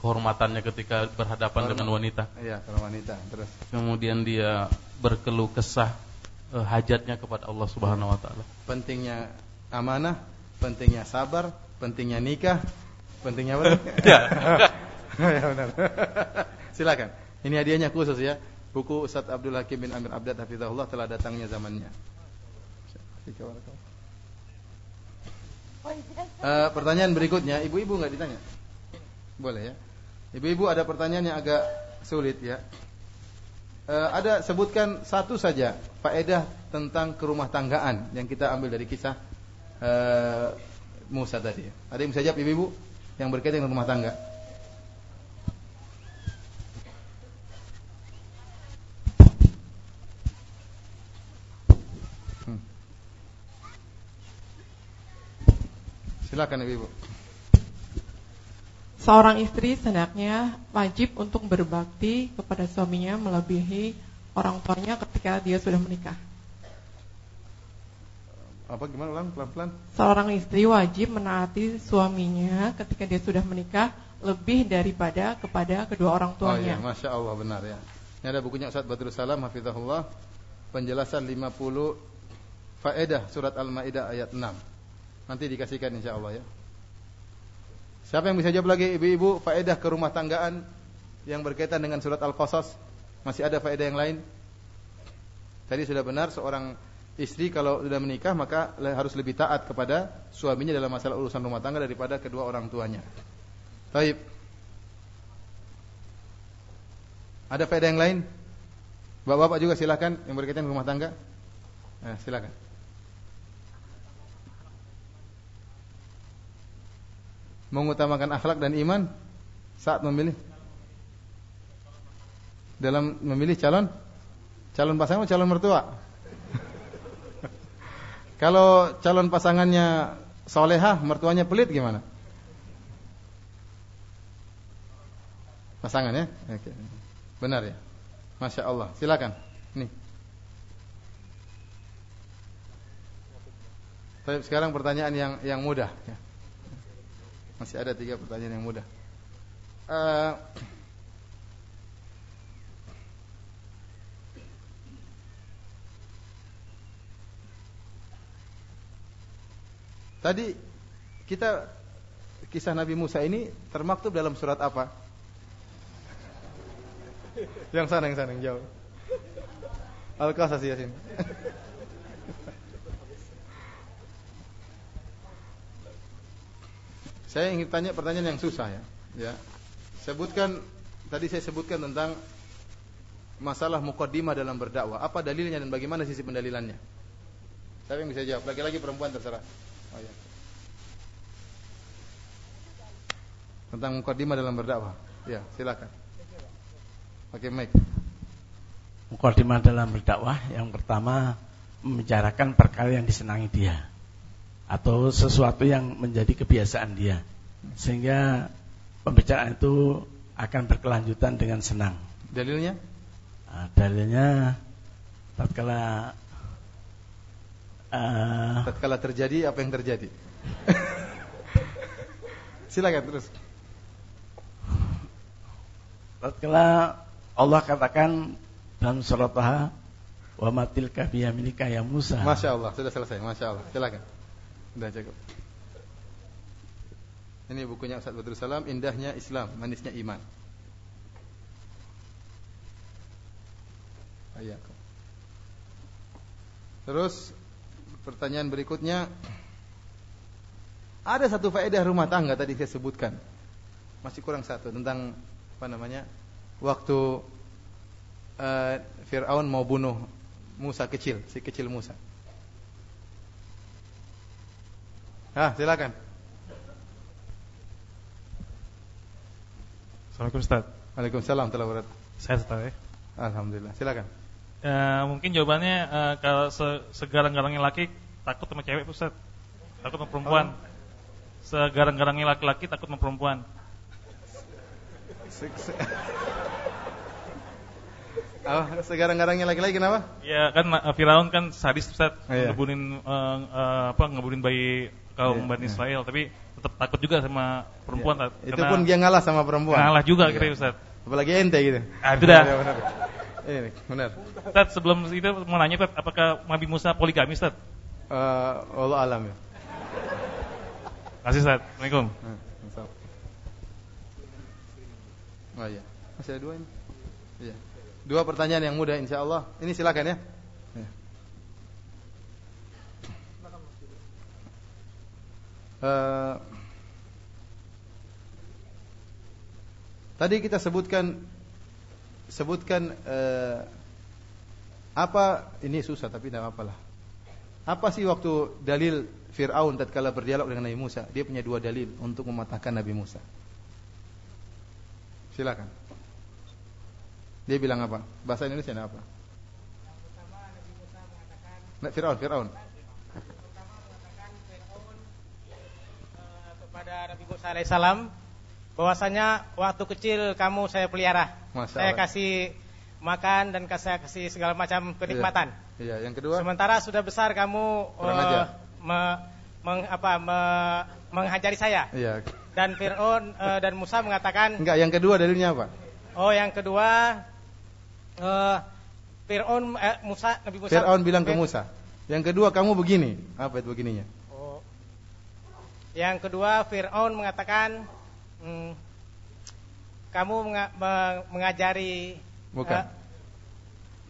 kehormatannya ketika berhadapan Hormat. dengan wanita. Iya, wanita. Terus. Kemudian dia berkeluh kesah uh, hajatnya kepada Allah Subhanahu wa taala. Pentingnya amanah, pentingnya sabar, pentingnya nikah, pentingnya apa? ya. ya benar. Silakan. Ini hadiahnya khusus ya. Buku Ustaz Abdul Hakim bin Amir Abdad Hafizahullah telah datangnya zamannya. Uh, pertanyaan berikutnya, ibu-ibu nggak ditanya? Boleh ya. Ibu-ibu ada pertanyaan yang agak sulit ya uh, ada sebutkan satu saja faedah tentang kerumah tanggaan yang kita ambil dari kisah uh, Musa tadi. Ada yang bisa jawab ibu-ibu yang berkaitan dengan rumah tangga? Hmm. Silakan ibu-ibu. Seorang istri hendaknya wajib untuk berbakti kepada suaminya melebihi orang tuanya ketika dia sudah menikah. Apa gimana ulang pelan-pelan? Seorang istri wajib menaati suaminya ketika dia sudah menikah lebih daripada kepada kedua orang tuanya. Oh iya, Masya Allah benar ya. Ini ada bukunya Ustaz Badrul Salam Hafizahullah Penjelasan 50 Faedah surat Al-Ma'idah ayat 6 Nanti dikasihkan insya Allah ya Siapa yang bisa jawab lagi ibu-ibu faedah ke rumah tanggaan yang berkaitan dengan surat Al-Qasas? Masih ada faedah yang lain? Tadi sudah benar seorang istri kalau sudah menikah maka harus lebih taat kepada suaminya dalam masalah urusan rumah tangga daripada kedua orang tuanya. Baik. Ada faedah yang lain? Bapak-bapak juga silakan yang berkaitan rumah tangga. Nah, silakan. Mengutamakan akhlak dan iman saat memilih dalam memilih calon calon pasangan calon mertua? Kalau calon pasangannya solehah mertuanya pelit gimana? Pasangan ya? Oke. benar ya? Masya Allah. Silakan. Nih. Baik, sekarang pertanyaan yang yang mudah. ya. Masih ada tiga pertanyaan yang mudah. Uh, tadi kita kisah Nabi Musa ini termaktub dalam surat apa? Yang sana, yang sana, yang jauh. Al-Qasas Yasin. Saya ingin tanya pertanyaan yang susah ya. Ya. Sebutkan tadi saya sebutkan tentang masalah mukaddimah dalam berdakwah. Apa dalilnya dan bagaimana sisi pendalilannya? Siapa yang bisa jawab? Laki-laki perempuan terserah. Oh ya. Tentang mukaddimah dalam berdakwah. Ya, silakan. Oke, Mike. Mukaddimah dalam berdakwah yang pertama membicarakan perkara yang disenangi dia atau sesuatu yang menjadi kebiasaan dia sehingga pembicaraan itu akan berkelanjutan dengan senang. Dalilnya? Nah, dalilnya tatkala uh, tatkala terjadi apa yang terjadi? Silakan terus. Tatkala Allah katakan dalam surat Taha wa matil biyaminika ya Musa. Masya Allah, sudah selesai. Masya Allah. Silakan. Sudah cukup. Ini bukunya Ustaz Badrul Salam, Indahnya Islam, Manisnya Iman. Ayat. Terus pertanyaan berikutnya ada satu faedah rumah tangga tadi saya sebutkan. Masih kurang satu tentang apa namanya? Waktu uh, Firaun mau bunuh Musa kecil, si kecil Musa. Ah, silakan. Assalamualaikum Ustaz. Waalaikumsalam warahmatullahi Saya Ustaz ya. Alhamdulillah. Silakan. Ya, mungkin jawabannya uh, kalau se segarang-garangnya laki takut sama cewek Ustaz. Takut sama perempuan. Oh. Segarang-garangnya laki-laki takut sama perempuan. Se -se Oh, segarang-garangnya laki-laki kenapa? Ya kan Firaun kan sadis Ustaz, oh, iya. ngebunin uh, uh, apa ngebunin bayi kaum yeah, Bani iya. Israel, yeah. tapi tetap takut juga sama perempuan. Yeah. Itu pun dia ngalah sama perempuan. Ngalah juga yeah. kira Ustaz. Apalagi ente gitu. Ah, itu dah. ya, benar. Ini benar. Ustaz, sebelum itu mau nanya Ustaz, apakah Nabi Musa poligami Ustaz? Uh, Allah alam ya. Kasih Ustaz. Assalamualaikum. Hmm, oh iya. Masih ada dua ini. Iya. Dua pertanyaan yang mudah insya Allah. Ini silakan ya. Uh, tadi kita sebutkan sebutkan uh, apa ini susah tapi tidak apalah. Apa sih waktu dalil Fir'aun tatkala berdialog dengan Nabi Musa, dia punya dua dalil untuk mematahkan Nabi Musa. Silakan. Dia bilang apa? Bahasa Indonesia apa? Nah, Fir'aun, Fir'aun. Kepada Nabi Musa alaihissalam bahwasanya waktu kecil kamu saya pelihara. Masa saya kasih makan dan saya kasih segala macam kenikmatan. Iya, iya. yang kedua. Sementara sudah besar kamu uh, me, meng, apa, me, menghajari saya. Iya. Dan Fir'aun uh, dan Musa mengatakan Enggak, yang kedua dalilnya apa? Oh, yang kedua uh, Fir'aun eh, Musa Nabi Musa Fir'aun bilang ke Musa. Yang kedua kamu begini. Apa itu begininya? Yang kedua Fir'aun mengatakan hmm, kamu menga mengajari Bukan. Uh,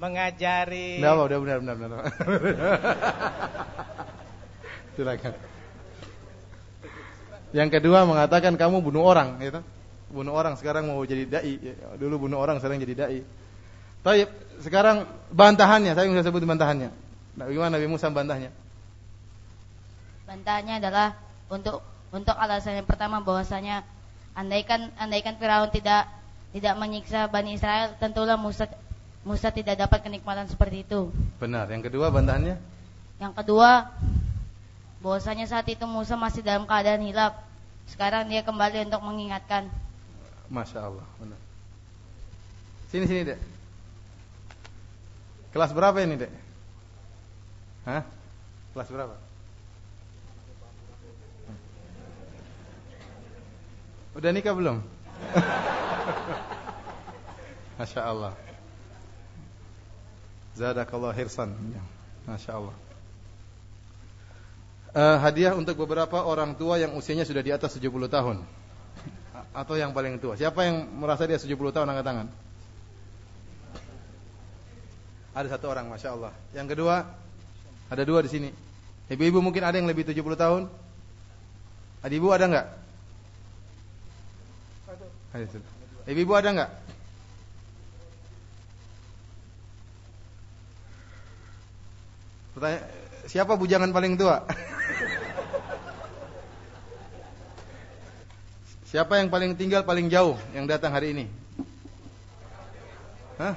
mengajari Enggak apa, udah benar benar benar. Silakan. Yang kedua mengatakan kamu bunuh orang, gitu. Bunuh orang sekarang mau jadi dai. Dulu bunuh orang sekarang jadi dai. Tapi sekarang bantahannya, saya sudah sebut bantahannya. Nah, bagaimana Nabi Musa bantahnya? Bantahannya adalah untuk untuk alasan yang pertama bahwasanya andaikan andaikan Firaun tidak tidak menyiksa Bani Israel, tentulah Musa Musa tidak dapat kenikmatan seperti itu. Benar. Yang kedua bantahannya? Yang kedua bahwasanya saat itu Musa masih dalam keadaan hilap. Sekarang dia kembali untuk mengingatkan. Masya Allah, benar. Sini sini dek. Kelas berapa ini dek? Hah? Kelas berapa? Udah nikah belum? Masya Allah. Zadakallah hirsan. Masya Allah uh, hadiah untuk beberapa orang tua yang usianya sudah di atas 70 tahun atau yang paling tua. Siapa yang merasa dia 70 tahun angkat tangan? Ada satu orang, masya Allah. Yang kedua, ada dua di sini. Ibu-ibu mungkin ada yang lebih 70 tahun. Ada ibu ada nggak? Ibu-ibu ada nggak? Pertanyaan, siapa bujangan paling tua? Siapa yang paling tinggal paling jauh yang datang hari ini? Hah?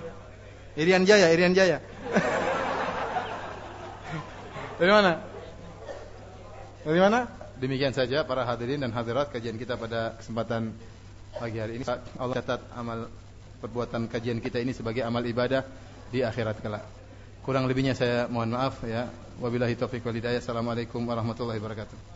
Irian Jaya, Irian Jaya. Dari mana? Dari mana? Demikian saja para hadirin dan hadirat kajian kita pada kesempatan pagi hari ini. Allah catat amal perbuatan kajian kita ini sebagai amal ibadah di akhirat kelak. Kurang lebihnya saya mohon maaf ya. Wabillahi taufiq wal hidayah. Assalamualaikum warahmatullahi wabarakatuh.